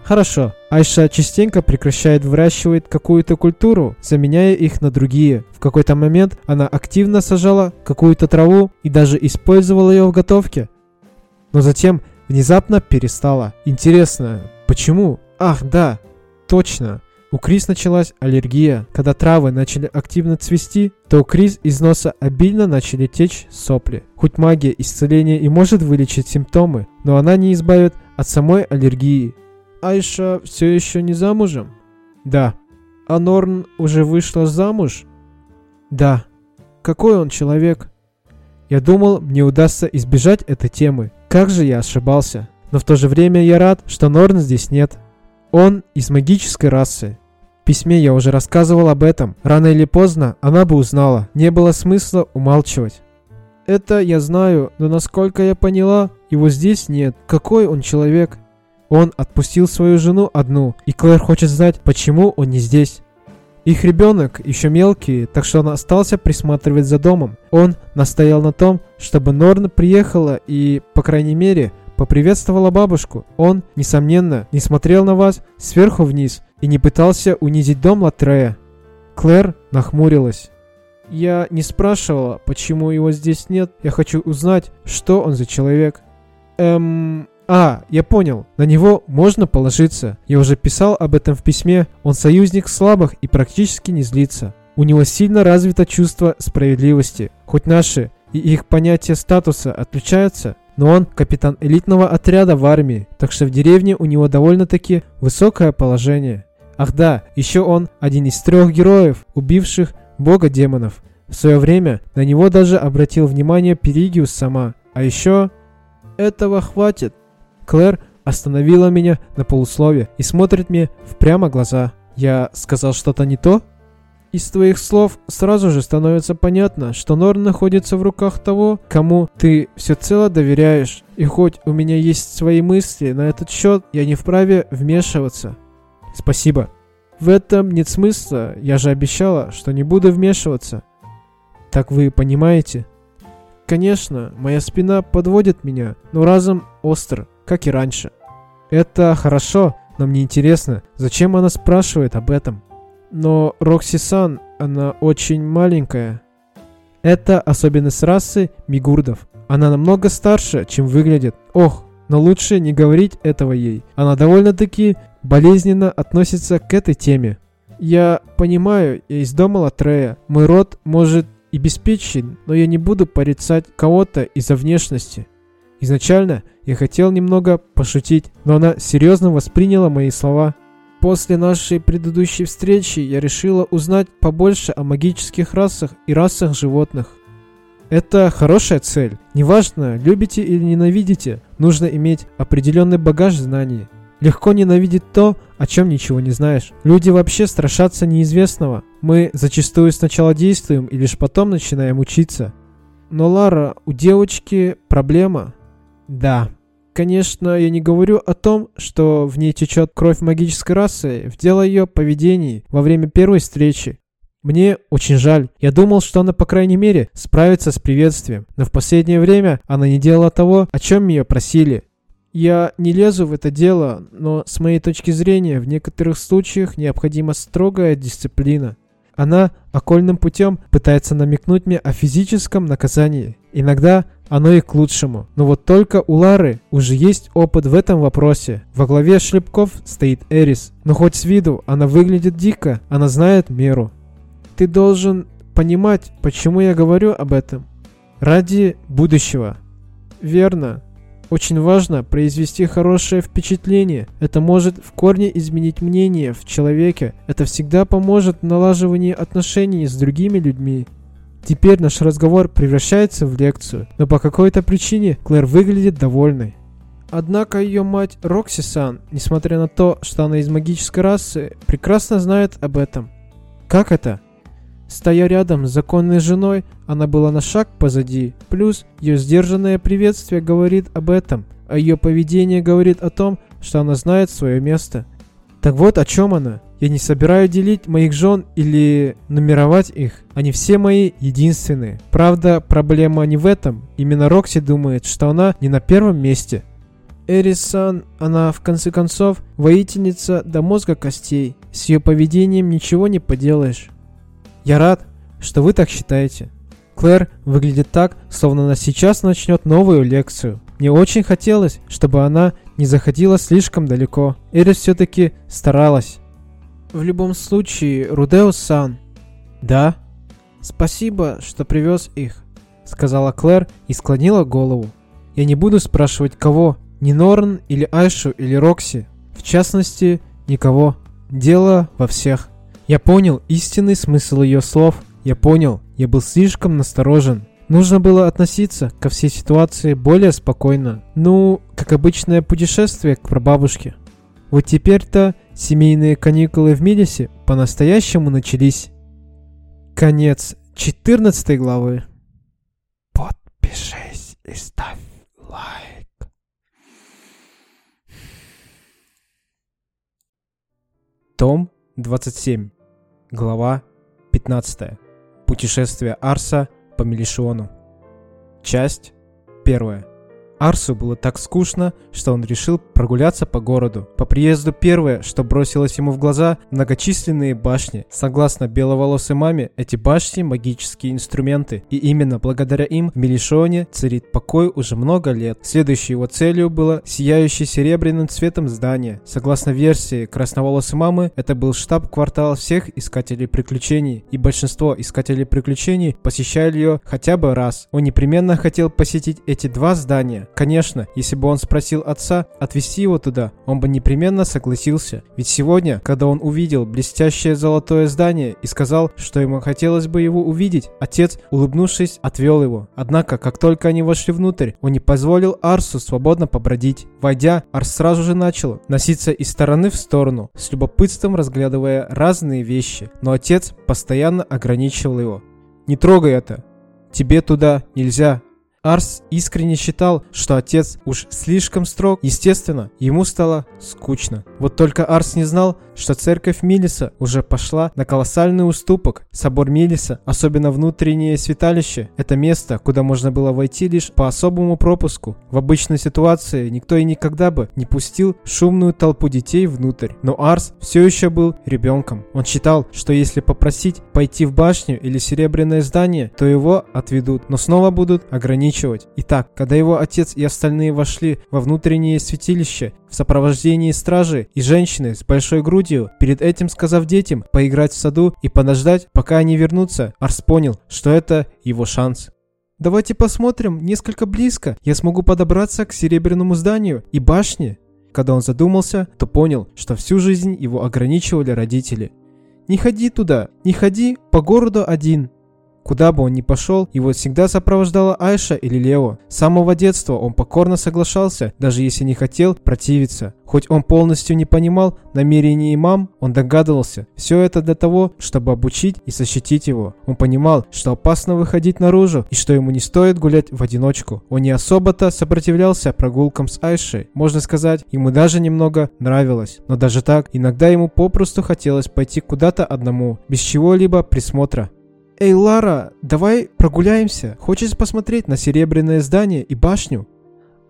[SPEAKER 1] Хорошо. Айша частенько прекращает выращивать какую-то культуру, заменяя их на другие. В какой-то момент она активно сажала какую-то траву и даже использовала ее в готовке. Но затем внезапно перестала. Интересно, почему? Ах, да, точно. У Крис началась аллергия. Когда травы начали активно цвести, то у Крис из носа обильно начали течь сопли. Хоть магия исцеления и может вылечить симптомы, но она не избавит от самой аллергии. Айша все еще не замужем? Да. А Норн уже вышла замуж? Да. Какой он человек? Я думал, мне удастся избежать этой темы. Как же я ошибался. Но в то же время я рад, что Норн здесь нет. Он из магической расы. В письме я уже рассказывал об этом. Рано или поздно она бы узнала. Не было смысла умалчивать. Это я знаю, но насколько я поняла, его здесь нет. Какой он человек? Он отпустил свою жену одну, и Клэр хочет знать, почему он не здесь. Их ребенок еще мелкий, так что он остался присматривать за домом. Он настоял на том, чтобы Норн приехала и, по крайней мере, поприветствовала бабушку. Он, несомненно, не смотрел на вас сверху вниз и не пытался унизить дом Латрея. Клэр нахмурилась. Я не спрашивала, почему его здесь нет. Я хочу узнать, что он за человек. Эм... А, я понял. На него можно положиться. Я уже писал об этом в письме. Он союзник слабых и практически не злится. У него сильно развито чувство справедливости. Хоть наши и их понятие статуса отличаются, но он капитан элитного отряда в армии, так что в деревне у него довольно-таки высокое положение. Ах да, еще он один из трех героев, убивших бога демонов. В свое время на него даже обратил внимание Перигиус сама. А еще... Этого хватит. Клэр остановила меня на полуслове и смотрит мне в прямо глаза. Я сказал что-то не то? Из твоих слов сразу же становится понятно, что Норн находится в руках того, кому ты всецело доверяешь. И хоть у меня есть свои мысли на этот счет, я не вправе вмешиваться. Спасибо. В этом нет смысла, я же обещала, что не буду вмешиваться. Так вы понимаете? Конечно, моя спина подводит меня, но разом остр, как и раньше. Это хорошо, но мне интересно, зачем она спрашивает об этом? Но Рокси-сан, она очень маленькая. Это особенность расы мигурдов. Она намного старше, чем выглядит. Ох, но лучше не говорить этого ей. Она довольно-таки болезненно относится к этой теме. Я понимаю, я из дома Латрея. Мой род может и беспечен, но я не буду порицать кого-то из-за внешности. Изначально я хотел немного пошутить, но она серьезно восприняла мои слова. После нашей предыдущей встречи я решила узнать побольше о магических расах и расах животных. Это хорошая цель. Неважно, любите или ненавидите, нужно иметь определенный багаж знаний. Легко ненавидеть то, о чем ничего не знаешь. Люди вообще страшатся неизвестного. Мы зачастую сначала действуем и лишь потом начинаем учиться. Но, Лара, у девочки проблема. Да, Конечно, я не говорю о том, что в ней течет кровь магической расы, в дело ее поведений во время первой встречи. Мне очень жаль. Я думал, что она, по крайней мере, справится с приветствием. Но в последнее время она не делала того, о чем ее просили. Я не лезу в это дело, но с моей точки зрения, в некоторых случаях необходима строгая дисциплина. Она окольным путем пытается намекнуть мне о физическом наказании. Иногда оно и к лучшему. Но вот только у Лары уже есть опыт в этом вопросе. Во главе шлепков стоит Эрис. Но хоть с виду она выглядит дико, она знает меру. Ты должен понимать, почему я говорю об этом. Ради будущего. Верно. Очень важно произвести хорошее впечатление. Это может в корне изменить мнение в человеке. Это всегда поможет в налаживании отношений с другими людьми. Теперь наш разговор превращается в лекцию, но по какой-то причине Клэр выглядит довольной. Однако ее мать Рокси-сан, несмотря на то, что она из магической расы, прекрасно знает об этом. Как это? Стоя рядом с законной женой, она была на шаг позади. Плюс ее сдержанное приветствие говорит об этом, а ее поведение говорит о том, что она знает свое место. Так вот о чем она. Я не собираюсь делить моих жен или нумеровать их. Они все мои единственные. Правда, проблема не в этом. Именно Рокси думает, что она не на первом месте. Эрисан, она в конце концов воительница до мозга костей. С ее поведением ничего не поделаешь. Я рад, что вы так считаете. Клэр выглядит так, словно она сейчас начнет новую лекцию. Мне очень хотелось, чтобы она не заходила слишком далеко. Эрис все-таки старалась. В любом случае, Рудео-сан. Да? Спасибо, что привез их, сказала Клэр и склонила голову. Я не буду спрашивать кого, ни Норн или Айшу или Рокси. В частности, никого. Дело во всех. Я понял истинный смысл ее слов. Я понял, я был слишком насторожен. Нужно было относиться ко всей ситуации более спокойно. Ну, как обычное путешествие к прабабушке. Вот теперь-то семейные каникулы в Милисе по-настоящему начались. Конец 14 главы. Подпишись и ставь лайк. Том 27. Глава 15. Путешествие Арса по Мелишиону. Часть 1. Арсу было так скучно, что он решил прогуляться по городу. По приезду первое, что бросилось ему в глаза, многочисленные башни. Согласно беловолосой маме, эти башни – магические инструменты, и именно благодаря им в Мелишоне царит покой уже много лет. Следующей его целью было сияющее серебряным цветом здание. Согласно версии красноволосой мамы, это был штаб-квартал всех искателей приключений, и большинство искателей приключений посещали ее хотя бы раз. Он непременно хотел посетить эти два здания, Конечно, если бы он спросил отца отвезти его туда, он бы непременно согласился. Ведь сегодня, когда он увидел блестящее золотое здание и сказал, что ему хотелось бы его увидеть, отец, улыбнувшись, отвел его. Однако, как только они вошли внутрь, он не позволил Арсу свободно побродить. Войдя, Арс сразу же начал носиться из стороны в сторону, с любопытством разглядывая разные вещи. Но отец постоянно ограничивал его. «Не трогай это! Тебе туда нельзя!» Арс искренне считал, что отец уж слишком строг. Естественно, ему стало скучно. Вот только Арс не знал, что церковь Милиса уже пошла на колоссальный уступок. Собор Милиса, особенно внутреннее святалище, это место, куда можно было войти лишь по особому пропуску. В обычной ситуации никто и никогда бы не пустил шумную толпу детей внутрь. Но Арс все еще был ребенком. Он считал, что если попросить пойти в башню или серебряное здание, то его отведут, но снова будут ограничивать. Итак, когда его отец и остальные вошли во внутреннее святилище в сопровождении стражи и женщины с большой грудью, перед этим сказав детям поиграть в саду и подождать, пока они вернутся, Арс понял, что это его шанс. Давайте посмотрим несколько близко. Я смогу подобраться к серебряному зданию и башне. Когда он задумался, то понял, что всю жизнь его ограничивали родители. Не ходи туда, не ходи по городу один. Куда бы он ни пошел, его всегда сопровождала Айша или Лео. С самого детства он покорно соглашался, даже если не хотел противиться. Хоть он полностью не понимал намерений имам, он догадывался. Все это для того, чтобы обучить и защитить его. Он понимал, что опасно выходить наружу и что ему не стоит гулять в одиночку. Он не особо-то сопротивлялся прогулкам с Айшей. Можно сказать, ему даже немного нравилось. Но даже так, иногда ему попросту хотелось пойти куда-то одному, без чего-либо присмотра. «Эй, Лара, давай прогуляемся. Хочешь посмотреть на серебряное здание и башню?»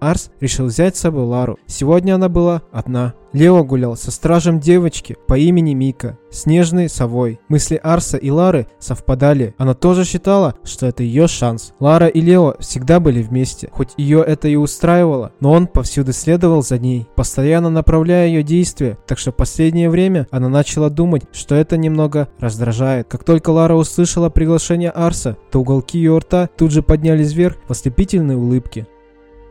[SPEAKER 1] Арс решил взять с собой Лару. Сегодня она была одна. Лео гулял со стражем девочки по имени Мика, снежной совой. Мысли Арса и Лары совпадали. Она тоже считала, что это ее шанс. Лара и Лео всегда были вместе, хоть ее это и устраивало, но он повсюду следовал за ней, постоянно направляя ее действия, так что в последнее время она начала думать, что это немного раздражает. Как только Лара услышала приглашение Арса, то уголки ее рта тут же поднялись вверх в ослепительной улыбке.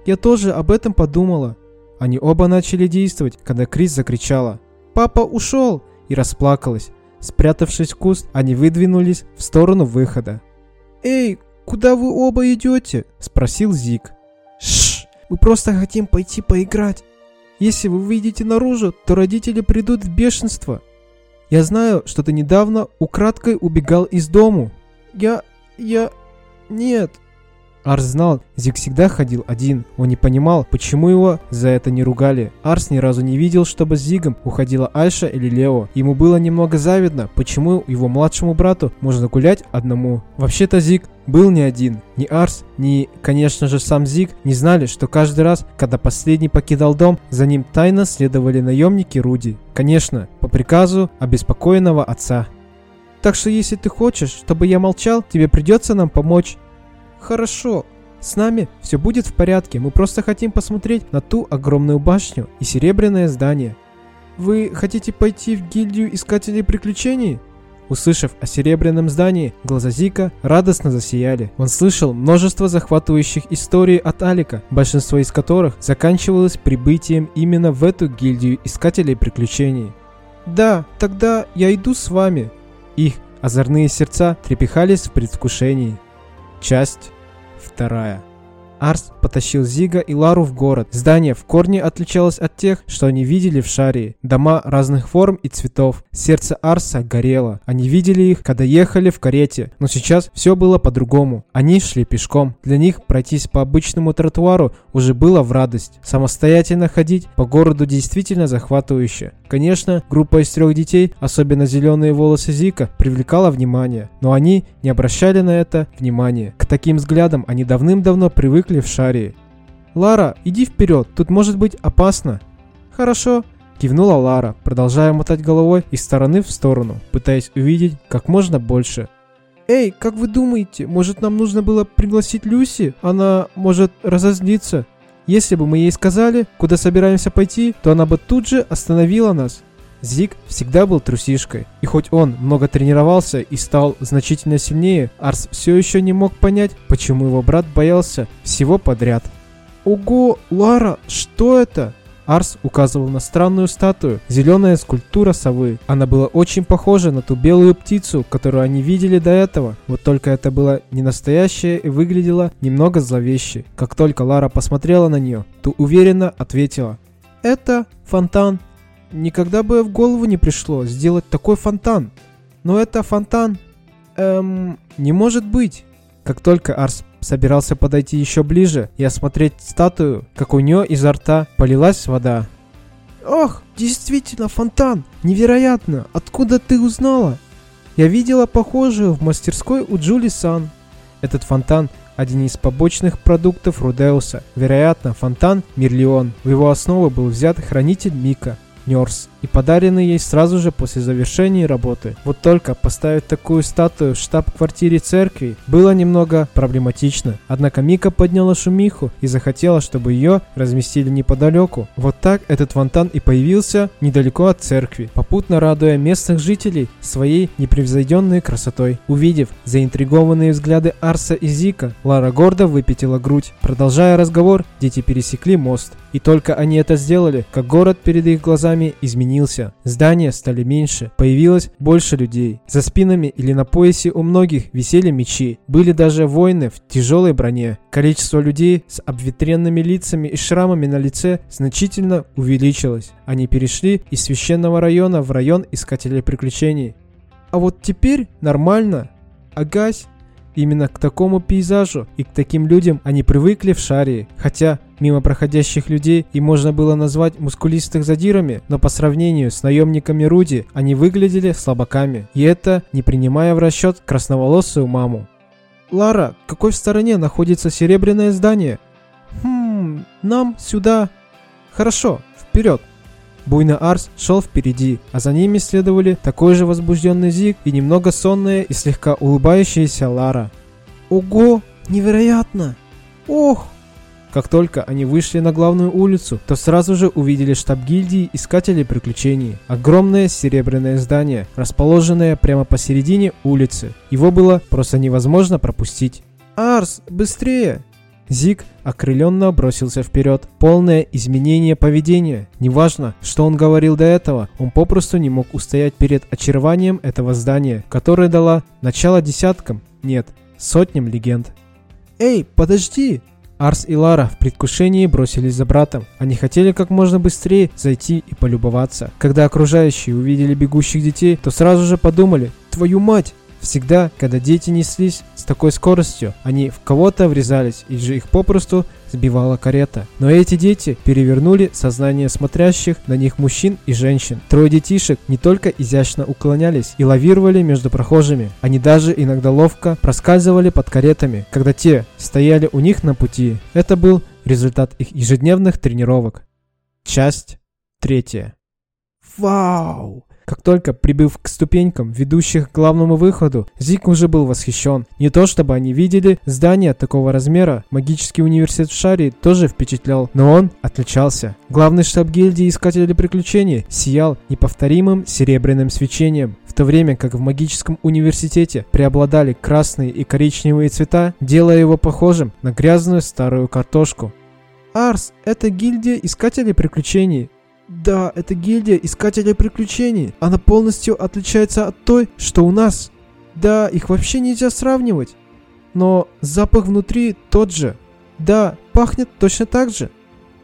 [SPEAKER 1] «Я тоже об этом подумала», они оба начали действовать, когда Крис закричала «Папа ушел!» и расплакалась. Спрятавшись в куст, они выдвинулись в сторону выхода. «Эй, куда вы оба идете?» – спросил Зик. «Шш, мы просто хотим пойти поиграть. Если вы выйдете наружу, то родители придут в бешенство. Я знаю, что ты недавно украдкой убегал из дому. Я... я... нет, Арс знал, Зиг всегда ходил один. Он не понимал, почему его за это не ругали. Арс ни разу не видел, чтобы с Зигом уходила Айша или Лео. Ему было немного завидно, почему его младшему брату можно гулять одному. Вообще-то Зиг был не один. Ни Арс, ни, конечно же, сам Зиг не знали, что каждый раз, когда последний покидал дом, за ним тайно следовали наемники Руди. Конечно, по приказу обеспокоенного отца. Так что если ты хочешь, чтобы я молчал, тебе придется нам помочь. Хорошо. С нами все будет в порядке. Мы просто хотим посмотреть на ту огромную башню и серебряное здание. Вы хотите пойти в гильдию искателей приключений? Услышав о серебряном здании, глаза Зика радостно засияли. Он слышал множество захватывающих историй от Алика, большинство из которых заканчивалось прибытием именно в эту гильдию искателей приключений. «Да, тогда я иду с вами». Их озорные сердца трепехались в предвкушении. Часть вторая. Арс потащил Зига и Лару в город. Здание в корне отличалось от тех, что они видели в Шарии. Дома разных форм и цветов. Сердце Арса горело. Они видели их, когда ехали в карете. Но сейчас все было по-другому. Они шли пешком. Для них пройтись по обычному тротуару уже было в радость. Самостоятельно ходить по городу действительно захватывающе. Конечно, группа из трех детей, особенно зеленые волосы Зика, привлекала внимание. Но они не обращали на это внимания. К таким взглядам они давным-давно привыкли в Шарии. «Лара, иди вперед, тут может быть опасно». «Хорошо», кивнула Лара, продолжая мотать головой из стороны в сторону, пытаясь увидеть как можно больше. «Эй, как вы думаете, может нам нужно было пригласить Люси? Она может разозлиться. Если бы мы ей сказали, куда собираемся пойти, то она бы тут же остановила нас». Зиг всегда был трусишкой, и хоть он много тренировался и стал значительно сильнее, Арс все еще не мог понять, почему его брат боялся всего подряд. «Ого, Лара, что это?» Арс указывал на странную статую, зеленая скульптура совы. Она была очень похожа на ту белую птицу, которую они видели до этого. Вот только это было не настоящее и выглядело немного зловеще. Как только Лара посмотрела на нее, то уверенно ответила. «Это фонтан. Никогда бы в голову не пришло сделать такой фонтан. Но это фонтан. Эм, не может быть». Как только Арс собирался подойти еще ближе и осмотреть статую, как у нее изо рта полилась вода. «Ох, действительно фонтан! Невероятно! Откуда ты узнала?» «Я видела похожую в мастерской у Джули Сан». Этот фонтан – один из побочных продуктов Рудеуса. Вероятно, фонтан Мирлион. В его основу был взят хранитель Мика – Нёрс и подаренный ей сразу же после завершения работы. Вот только поставить такую статую в штаб-квартире церкви было немного проблематично. Однако Мика подняла шумиху и захотела, чтобы ее разместили неподалеку. Вот так этот фонтан и появился недалеко от церкви, попутно радуя местных жителей своей непревзойденной красотой. Увидев заинтригованные взгляды Арса и Зика, Лара гордо выпятила грудь. Продолжая разговор, дети пересекли мост. И только они это сделали, как город перед их глазами изменился. Здания стали меньше, появилось больше людей. За спинами или на поясе у многих висели мечи. Были даже воины в тяжелой броне. Количество людей с обветренными лицами и шрамами на лице значительно увеличилось. Они перешли из священного района в район искателей приключений. А вот теперь нормально. Агась Именно к такому пейзажу и к таким людям они привыкли в Шарии. Хотя мимо проходящих людей и можно было назвать мускулистых задирами, но по сравнению с наемниками Руди они выглядели слабаками. И это не принимая в расчет красноволосую маму. «Лара, какой стороне находится серебряное здание?» «Хм, нам сюда...» «Хорошо, вперед!» Буйный Арс шел впереди, а за ними следовали такой же возбужденный Зиг и немного сонная и слегка улыбающаяся Лара. «Ого! Невероятно! Ох!» Как только они вышли на главную улицу, то сразу же увидели штаб гильдии Искателей Приключений. Огромное серебряное здание, расположенное прямо посередине улицы. Его было просто невозможно пропустить. «Арс, быстрее!» Зиг окрыленно бросился вперед. Полное изменение поведения. Неважно, что он говорил до этого, он попросту не мог устоять перед очарованием этого здания, которое дало начало десяткам, нет, сотням легенд. «Эй, подожди!» Арс и Лара в предвкушении бросились за братом. Они хотели как можно быстрее зайти и полюбоваться. Когда окружающие увидели бегущих детей, то сразу же подумали «Твою мать, Всегда, когда дети неслись с такой скоростью, они в кого-то врезались, и же их попросту сбивала карета. Но эти дети перевернули сознание смотрящих на них мужчин и женщин. Трое детишек не только изящно уклонялись и лавировали между прохожими, они даже иногда ловко проскальзывали под каретами, когда те стояли у них на пути. Это был результат их ежедневных тренировок. Часть третья. Вау! Как только прибыв к ступенькам, ведущих к главному выходу, Зик уже был восхищен. Не то чтобы они видели здание такого размера, магический университет в Шаре тоже впечатлял, но он отличался. Главный штаб гильдии Искателей Приключений сиял неповторимым серебряным свечением. В то время как в магическом университете преобладали красные и коричневые цвета, делая его похожим на грязную старую картошку. Арс, это гильдия Искателей Приключений. Да, это гильдия Искателей Приключений. Она полностью отличается от той, что у нас. Да, их вообще нельзя сравнивать. Но запах внутри тот же. Да, пахнет точно так же.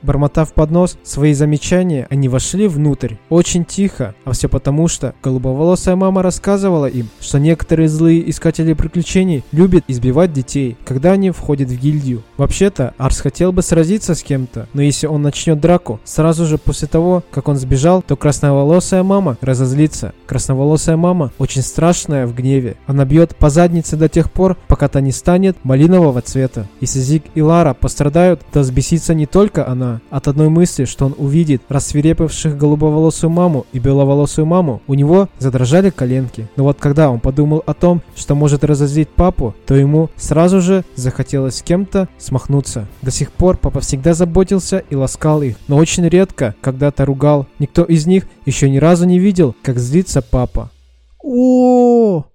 [SPEAKER 1] Бормотав под нос свои замечания, они вошли внутрь. Очень тихо, а все потому, что голубоволосая мама рассказывала им, что некоторые злые искатели приключений любят избивать детей, когда они входят в гильдию. Вообще-то, Арс хотел бы сразиться с кем-то, но если он начнет драку, сразу же после того, как он сбежал, то красноволосая мама разозлится. Красноволосая мама очень страшная в гневе. Она бьет по заднице до тех пор, пока та не станет малинового цвета. Если Зиг и Лара пострадают, то взбесится не только она, от одной мысли, что он увидит рассверепевших голубоволосую маму и беловолосую маму, у него задрожали коленки. Но вот когда он подумал о том, что может разозлить папу, то ему сразу же захотелось с кем-то смахнуться. До сих пор папа всегда заботился и ласкал их, но очень редко когда-то ругал. Никто из них еще ни разу не видел, как злится папа. О,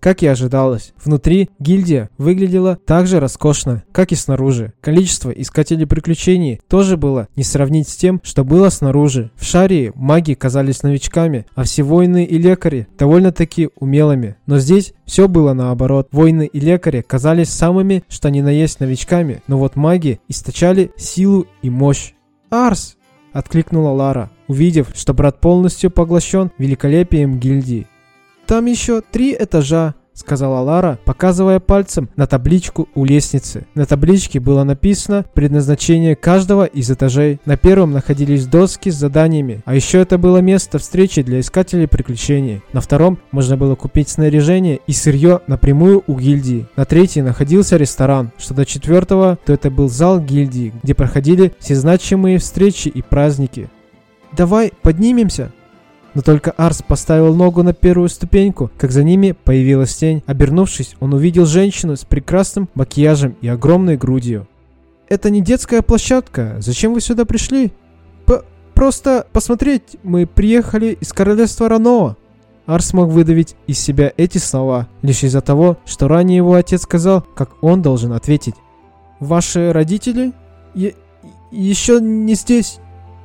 [SPEAKER 1] как и ожидалось, внутри гильдия выглядела так же роскошно, как и снаружи. Количество искателей приключений тоже было не сравнить с тем, что было снаружи. В Шарии маги казались новичками, а все воины и лекари довольно-таки умелыми. Но здесь все было наоборот. Воины и лекари казались самыми, что ни на есть новичками, но вот маги источали силу и мощь. «Арс!» — откликнула Лара, увидев, что брат полностью поглощен великолепием гильдии. «Там еще три этажа», — сказала Лара, показывая пальцем на табличку у лестницы. На табличке было написано предназначение каждого из этажей. На первом находились доски с заданиями, а еще это было место встречи для искателей приключений. На втором можно было купить снаряжение и сырье напрямую у гильдии. На третьем находился ресторан. Что до четвертого, то это был зал гильдии, где проходили все значимые встречи и праздники. «Давай поднимемся», но только Арс поставил ногу на первую ступеньку, как за ними появилась тень. Обернувшись, он увидел женщину с прекрасным макияжем и огромной грудью. «Это не детская площадка. Зачем вы сюда пришли?» П «Просто посмотреть. Мы приехали из королевства Раноа». Арс мог выдавить из себя эти слова, лишь из-за того, что ранее его отец сказал, как он должен ответить. «Ваши родители? Е еще не здесь?»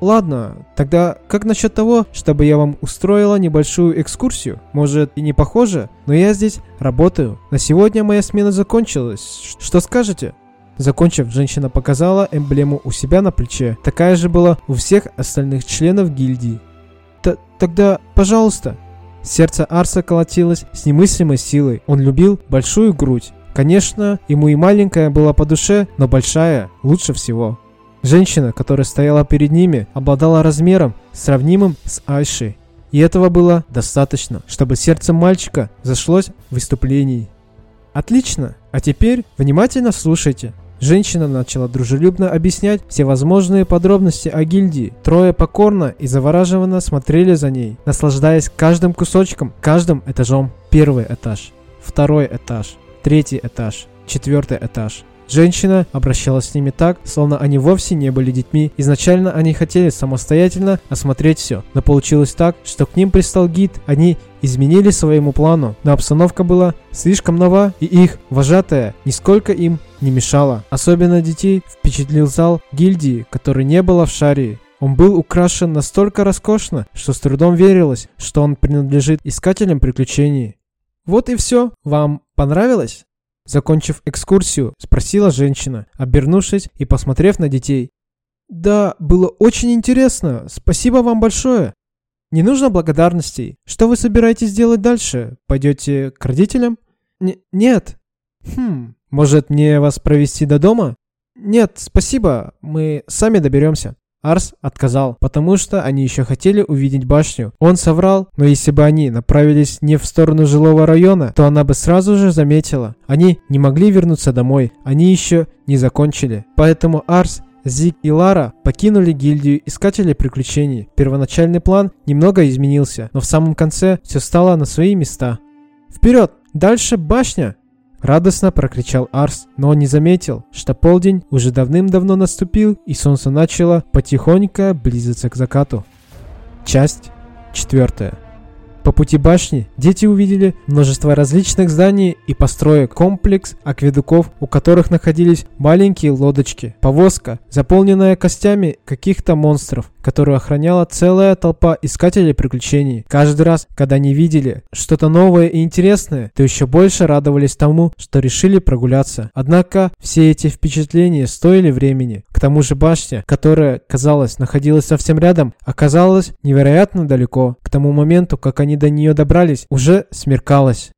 [SPEAKER 1] Ладно, тогда как насчет того, чтобы я вам устроила небольшую экскурсию? Может и не похоже, но я здесь работаю. На сегодня моя смена закончилась. Что скажете? Закончив, женщина показала эмблему у себя на плече. Такая же была у всех остальных членов гильдии. Т тогда, пожалуйста. Сердце Арса колотилось с немыслимой силой. Он любил большую грудь. Конечно, ему и маленькая была по душе, но большая лучше всего. Женщина, которая стояла перед ними, обладала размером, сравнимым с Айшей. И этого было достаточно, чтобы сердце мальчика зашлось в выступлении. Отлично, а теперь внимательно слушайте. Женщина начала дружелюбно объяснять все возможные подробности о гильдии. Трое покорно и завораживанно смотрели за ней, наслаждаясь каждым кусочком, каждым этажом. Первый этаж, второй этаж, третий этаж, четвертый этаж. Женщина обращалась с ними так, словно они вовсе не были детьми. Изначально они хотели самостоятельно осмотреть все, но получилось так, что к ним пристал гид. Они изменили своему плану, но обстановка была слишком нова, и их, вожатая, нисколько им не мешала. Особенно детей впечатлил зал гильдии, который не было в Шарии. Он был украшен настолько роскошно, что с трудом верилось, что он принадлежит искателям приключений. Вот и все. Вам понравилось? Закончив экскурсию, спросила женщина, обернувшись и посмотрев на детей. «Да, было очень интересно. Спасибо вам большое. Не нужно благодарностей. Что вы собираетесь делать дальше? Пойдете к родителям?» Н «Нет». «Хм, может мне вас провести до дома?» «Нет, спасибо. Мы сами доберемся». Арс отказал, потому что они еще хотели увидеть башню. Он соврал, но если бы они направились не в сторону жилого района, то она бы сразу же заметила. Они не могли вернуться домой, они еще не закончили. Поэтому Арс Зиг и Лара покинули гильдию искателей приключений. Первоначальный план немного изменился, но в самом конце все стало на свои места. «Вперед! Дальше башня!» Радостно прокричал Арс, но он не заметил, что полдень уже давным-давно наступил, и солнце начало потихоньку близиться к закату. Часть четвертая. По пути башни дети увидели множество различных зданий и построек, комплекс акведуков, у которых находились маленькие лодочки, повозка, заполненная костями каких-то монстров, которую охраняла целая толпа искателей приключений. Каждый раз, когда они видели что-то новое и интересное, то еще больше радовались тому, что решили прогуляться. Однако все эти впечатления стоили времени. К тому же башня, которая, казалось, находилась совсем рядом, оказалась невероятно далеко. К тому моменту, как они до нее добрались, уже смеркалось.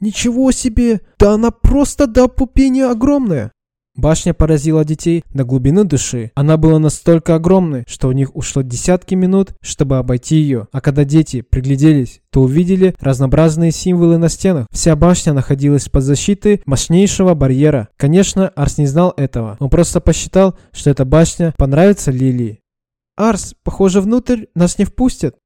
[SPEAKER 1] «Ничего себе! Да она просто до пупения огромная!» Башня поразила детей до глубины души. Она была настолько огромной, что у них ушло десятки минут, чтобы обойти ее. А когда дети пригляделись, то увидели разнообразные символы на стенах. Вся башня находилась под защитой мощнейшего барьера. Конечно, Арс не знал этого. Он просто посчитал, что эта башня понравится Лилии. «Арс, похоже, внутрь нас не впустят».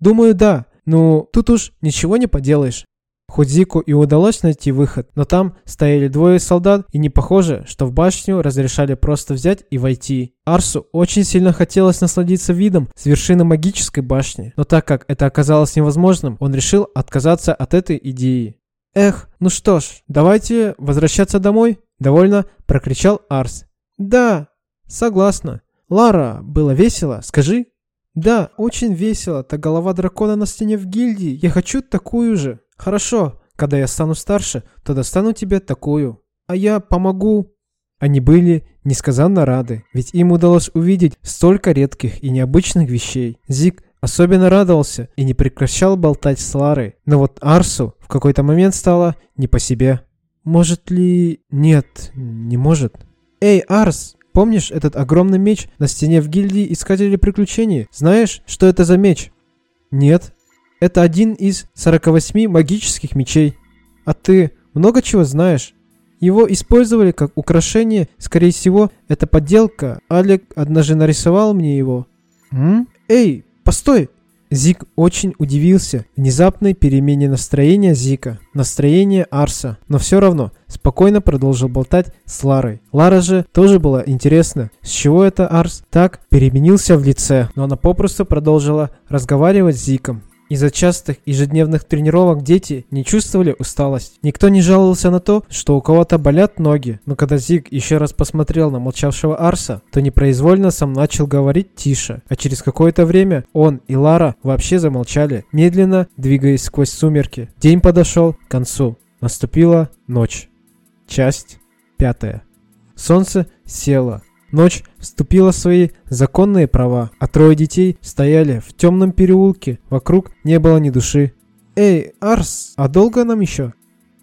[SPEAKER 1] «Думаю, да. Ну, тут уж ничего не поделаешь». Хоть Зику и удалось найти выход, но там стояли двое солдат, и не похоже, что в башню разрешали просто взять и войти. Арсу очень сильно хотелось насладиться видом с вершины магической башни, но так как это оказалось невозможным, он решил отказаться от этой идеи. «Эх, ну что ж, давайте возвращаться домой?» – довольно прокричал Арс. «Да, согласна. Лара, было весело, скажи?» «Да, очень весело. Та голова дракона на стене в гильдии. Я хочу такую же». «Хорошо, когда я стану старше, то достану тебе такую. А я помогу». Они были несказанно рады, ведь им удалось увидеть столько редких и необычных вещей. Зик особенно радовался и не прекращал болтать с Ларой. Но вот Арсу в какой-то момент стало не по себе. Может ли... Нет, не может. Эй, Арс, помнишь этот огромный меч на стене в гильдии Искателей Приключений? Знаешь, что это за меч? Нет, это один из 48 магических мечей. А ты много чего знаешь? Его использовали как украшение, скорее всего, это подделка. Алек однажды нарисовал мне его. М? Эй, постой! Зик очень удивился внезапной перемене настроения Зика, настроения Арса, но все равно спокойно продолжил болтать с Ларой. Лара же тоже была интересна, с чего это Арс так переменился в лице, но она попросту продолжила разговаривать с Зиком. Из-за частых ежедневных тренировок дети не чувствовали усталость. Никто не жаловался на то, что у кого-то болят ноги, но когда Зиг еще раз посмотрел на молчавшего Арса, то непроизвольно сам начал говорить тише, а через какое-то время он и Лара вообще замолчали, медленно двигаясь сквозь сумерки. День подошел к концу. Наступила ночь. Часть пятая. Солнце село, Ночь вступила в свои законные права, а трое детей стояли в темном переулке, вокруг не было ни души. «Эй, Арс, а долго нам еще?»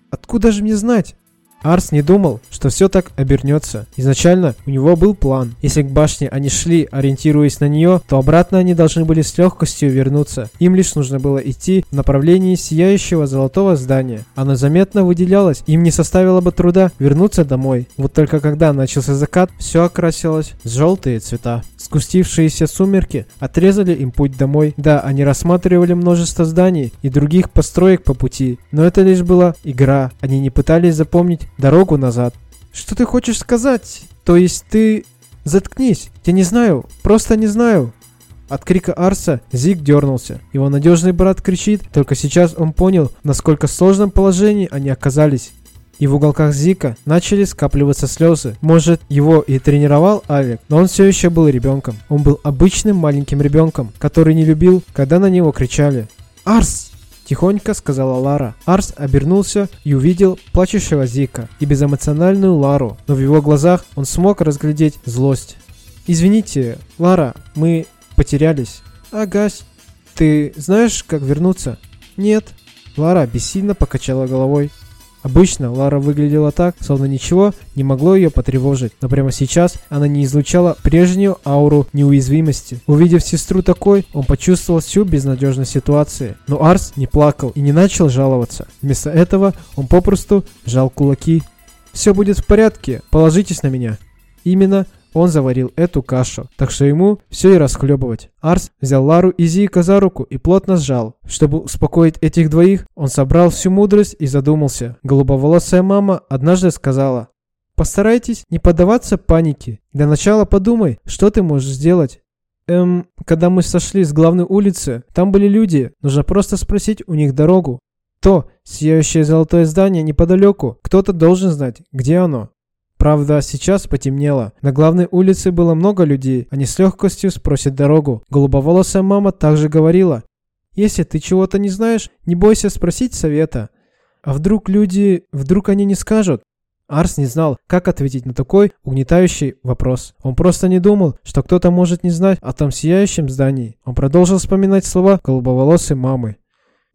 [SPEAKER 1] «Откуда же мне знать?» Арс не думал, что все так обернется. Изначально у него был план. Если к башне они шли, ориентируясь на нее, то обратно они должны были с легкостью вернуться. Им лишь нужно было идти в направлении сияющего золотого здания. Оно заметно выделялось, им не составило бы труда вернуться домой. Вот только когда начался закат, все окрасилось в желтые цвета. Скустившиеся сумерки отрезали им путь домой. Да, они рассматривали множество зданий и других построек по пути, но это лишь была игра. Они не пытались запомнить дорогу назад. Что ты хочешь сказать? То есть ты... Заткнись, я не знаю, просто не знаю. От крика Арса Зиг дернулся. Его надежный брат кричит, только сейчас он понял, насколько сложном положении они оказались. И в уголках Зика начали скапливаться слезы. Может, его и тренировал Алек, но он все еще был ребенком. Он был обычным маленьким ребенком, который не любил, когда на него кричали. «Арс! Тихонько сказала Лара. Арс обернулся и увидел плачущего Зика и безэмоциональную Лару, но в его глазах он смог разглядеть злость. «Извините, Лара, мы потерялись». «Агась, ты знаешь, как вернуться?» «Нет». Лара бессильно покачала головой. Обычно Лара выглядела так, словно ничего не могло ее потревожить, но прямо сейчас она не излучала прежнюю ауру неуязвимости. Увидев сестру такой, он почувствовал всю безнадежность ситуации. Но Арс не плакал и не начал жаловаться. Вместо этого он попросту сжал кулаки. «Все будет в порядке, положитесь на меня». Именно он заварил эту кашу, так что ему все и расхлебывать. Арс взял Лару и Зика за руку и плотно сжал. Чтобы успокоить этих двоих, он собрал всю мудрость и задумался. Голубоволосая мама однажды сказала, «Постарайтесь не поддаваться панике. Для начала подумай, что ты можешь сделать». Эм, когда мы сошли с главной улицы, там были люди. Нужно просто спросить у них дорогу. То, сияющее золотое здание неподалеку, кто-то должен знать, где оно. Правда, сейчас потемнело. На главной улице было много людей. Они с легкостью спросят дорогу. Голубоволосая мама также говорила. Если ты чего-то не знаешь, не бойся спросить совета. А вдруг люди... Вдруг они не скажут? Арс не знал, как ответить на такой угнетающий вопрос. Он просто не думал, что кто-то может не знать о том сияющем здании. Он продолжил вспоминать слова голубоволосой мамы.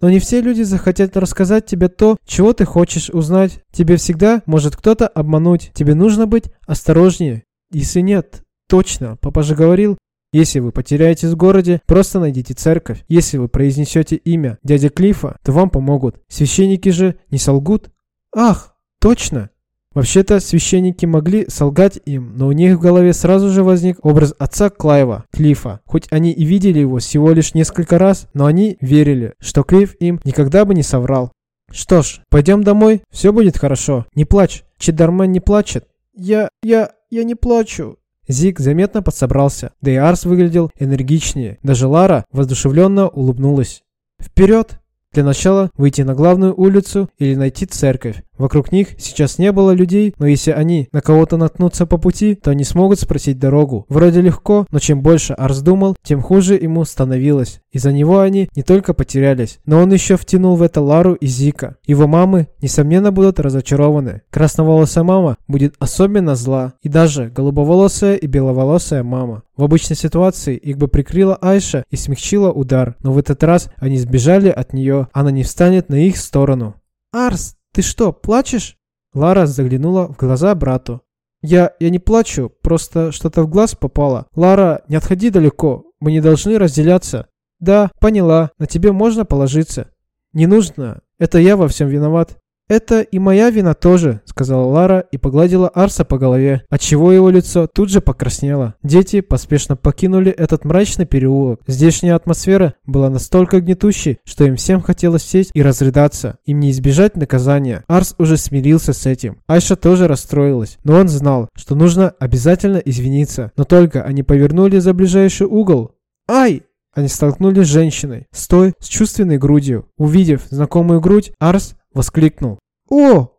[SPEAKER 1] Но не все люди захотят рассказать тебе то, чего ты хочешь узнать. Тебе всегда может кто-то обмануть. Тебе нужно быть осторожнее. Если нет, точно, папа же говорил, если вы потеряетесь в городе, просто найдите церковь. Если вы произнесете имя дяди Клифа, то вам помогут. Священники же не солгут. Ах, точно. Вообще-то священники могли солгать им, но у них в голове сразу же возник образ отца Клайва, Клифа. Хоть они и видели его всего лишь несколько раз, но они верили, что Клифф им никогда бы не соврал. Что ж, пойдем домой, все будет хорошо. Не плачь, Чидармен не плачет. Я, я, я не плачу. Зиг заметно подсобрался, да и Арс выглядел энергичнее. Даже Лара воздушевленно улыбнулась. «Вперед!» Для начала выйти на главную улицу или найти церковь. Вокруг них сейчас не было людей, но если они на кого-то наткнутся по пути, то они смогут спросить дорогу. Вроде легко, но чем больше Арс думал, тем хуже ему становилось. Из-за него они не только потерялись, но он еще втянул в это Лару и Зика. Его мамы, несомненно, будут разочарованы. Красноволосая мама будет особенно зла. И даже голубоволосая и беловолосая мама. В обычной ситуации их бы прикрыла Айша и смягчила удар, но в этот раз они сбежали от нее, она не встанет на их сторону. «Арс, ты что, плачешь?» Лара заглянула в глаза брату. «Я... я не плачу, просто что-то в глаз попало. Лара, не отходи далеко, мы не должны разделяться». «Да, поняла, на тебе можно положиться». «Не нужно, это я во всем виноват». «Это и моя вина тоже», — сказала Лара и погладила Арса по голове, отчего его лицо тут же покраснело. Дети поспешно покинули этот мрачный переулок. Здешняя атмосфера была настолько гнетущей, что им всем хотелось сесть и разрыдаться. Им не избежать наказания. Арс уже смирился с этим. Айша тоже расстроилась, но он знал, что нужно обязательно извиниться. Но только они повернули за ближайший угол. «Ай!» Они столкнулись с женщиной, стой с чувственной грудью. Увидев знакомую грудь, Арс воскликнул. «О!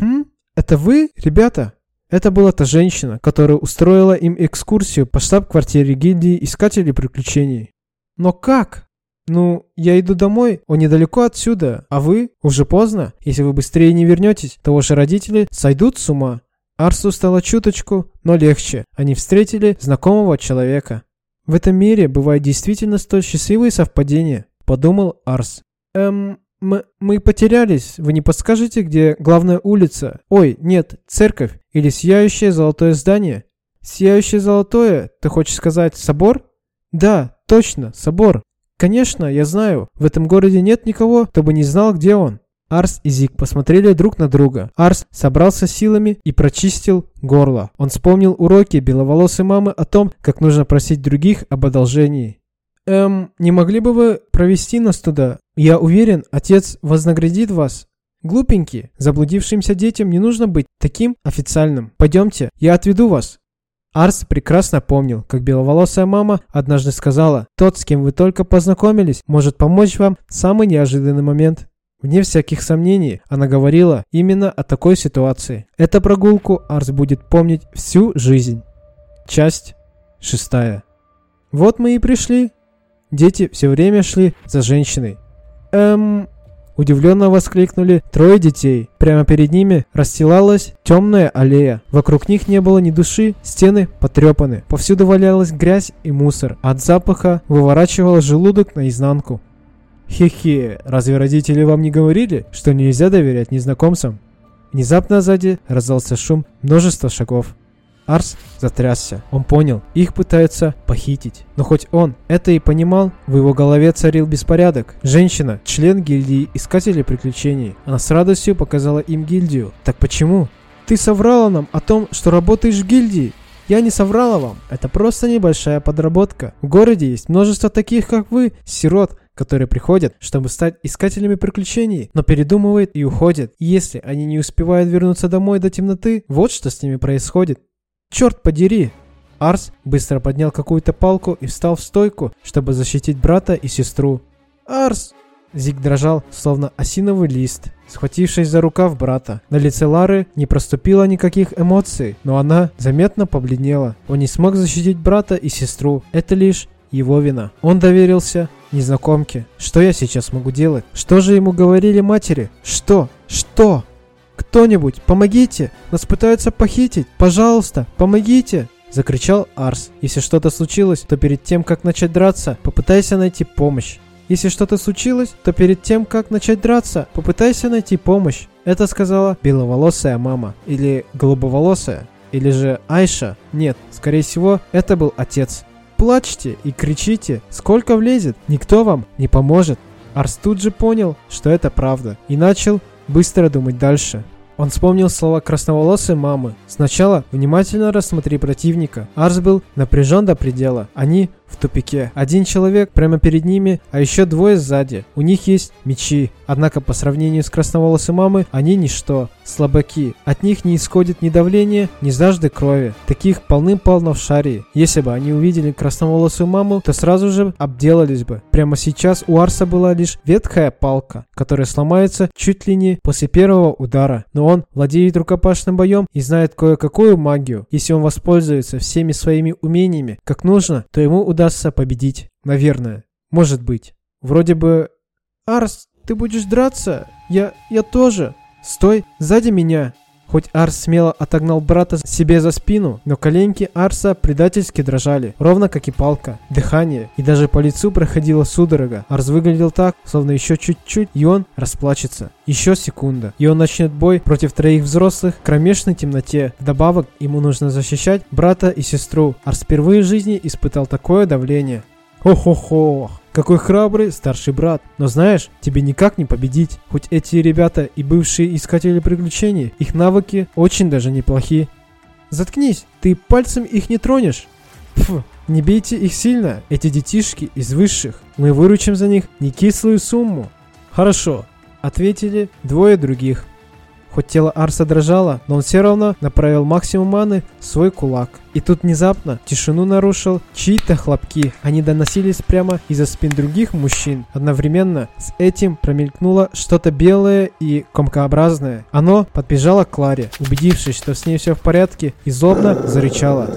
[SPEAKER 1] Хм? Это вы, ребята?» Это была та женщина, которая устроила им экскурсию по штаб-квартире гильдии Искателей Приключений. «Но как?» «Ну, я иду домой, он недалеко отсюда, а вы? Уже поздно. Если вы быстрее не вернетесь, то ваши родители сойдут с ума». Арсу стало чуточку, но легче. Они встретили знакомого человека. В этом мире бывают действительно столь счастливые совпадения, подумал Арс. Эм, мы, мы потерялись. Вы не подскажете, где главная улица? Ой, нет, церковь или сияющее золотое здание? Сияющее золотое? Ты хочешь сказать собор? Да, точно, собор. Конечно, я знаю. В этом городе нет никого, кто бы не знал, где он. Арс и Зик посмотрели друг на друга. Арс собрался силами и прочистил горло. Он вспомнил уроки беловолосой мамы о том, как нужно просить других об одолжении. «Эм, не могли бы вы провести нас туда? Я уверен, отец вознаградит вас». «Глупенькие, заблудившимся детям не нужно быть таким официальным. Пойдемте, я отведу вас». Арс прекрасно помнил, как беловолосая мама однажды сказала, «Тот, с кем вы только познакомились, может помочь вам в самый неожиданный момент». Вне всяких сомнений, она говорила именно о такой ситуации. Эту прогулку Арс будет помнить всю жизнь. Часть шестая. Вот мы и пришли, Дети все время шли за женщиной. Эм... Удивленно воскликнули трое детей. Прямо перед ними расстилалась темная аллея. Вокруг них не было ни души, стены потрепаны. Повсюду валялась грязь и мусор. От запаха выворачивал желудок наизнанку. Хе-хе, разве родители вам не говорили, что нельзя доверять незнакомцам? Внезапно сзади раздался шум множества шагов. Арс затрясся. Он понял, их пытаются похитить. Но хоть он это и понимал, в его голове царил беспорядок. Женщина, член гильдии Искателей Приключений. Она с радостью показала им гильдию. Так почему? Ты соврала нам о том, что работаешь в гильдии. Я не соврала вам. Это просто небольшая подработка. В городе есть множество таких, как вы, сирот, которые приходят, чтобы стать искателями приключений, но передумывают и уходят. Если они не успевают вернуться домой до темноты, вот что с ними происходит. Черт подери! Арс быстро поднял какую-то палку и встал в стойку, чтобы защитить брата и сестру. «Арс!» Зиг дрожал, словно осиновый лист, схватившись за рукав брата. На лице Лары не проступило никаких эмоций, но она заметно побледнела. Он не смог защитить брата и сестру. Это лишь его вина. Он доверился незнакомке. Что я сейчас могу делать? Что же ему говорили матери? Что? Что? Кто-нибудь, помогите! Нас пытаются похитить! Пожалуйста, помогите! Закричал Арс. Если что-то случилось, то перед тем, как начать драться, попытайся найти помощь. Если что-то случилось, то перед тем, как начать драться, попытайся найти помощь. Это сказала беловолосая мама. Или голубоволосая. Или же Айша. Нет, скорее всего, это был отец. Плачьте и кричите, сколько влезет, никто вам не поможет. Арс тут же понял, что это правда, и начал быстро думать дальше. Он вспомнил слова красноволосой мамы. Сначала внимательно рассмотри противника. Арс был напряжен до предела. Они в тупике. Один человек прямо перед ними, а еще двое сзади. У них есть мечи. Однако по сравнению с красноволосой мамой, они ничто. Слабаки. От них не исходит ни давления, ни жажды крови. Таких полным-полно в шаре. Если бы они увидели красноволосую маму, то сразу же обделались бы. Прямо сейчас у Арса была лишь ветхая палка, которая сломается чуть ли не после первого удара. Но он владеет рукопашным боем и знает кое-какую магию. Если он воспользуется всеми своими умениями как нужно, то ему удастся удастся победить. Наверное. Может быть. Вроде бы... Арс, ты будешь драться? Я... я тоже. Стой, сзади меня. Хоть Арс смело отогнал брата себе за спину, но коленки Арса предательски дрожали, ровно как и палка, дыхание, и даже по лицу проходила судорога. Арс выглядел так, словно еще чуть-чуть, и он расплачется. Еще секунда, и он начнет бой против троих взрослых в кромешной темноте. Вдобавок, ему нужно защищать брата и сестру. Арс впервые в жизни испытал такое давление. Хо-хо-хо. Какой храбрый старший брат. Но знаешь, тебе никак не победить. Хоть эти ребята и бывшие искатели приключений, их навыки очень даже неплохие. Заткнись, ты пальцем их не тронешь. Фу, не бейте их сильно, эти детишки из высших. Мы выручим за них не кислую сумму. Хорошо, ответили двое других. Хоть тело Арса дрожало, но он все равно направил максимум маны в свой кулак. И тут внезапно тишину нарушил чьи-то хлопки. Они доносились прямо из-за спин других мужчин. Одновременно с этим промелькнуло что-то белое и комкообразное. Оно подбежало к Кларе, убедившись, что с ней все в порядке, и злобно зарычало.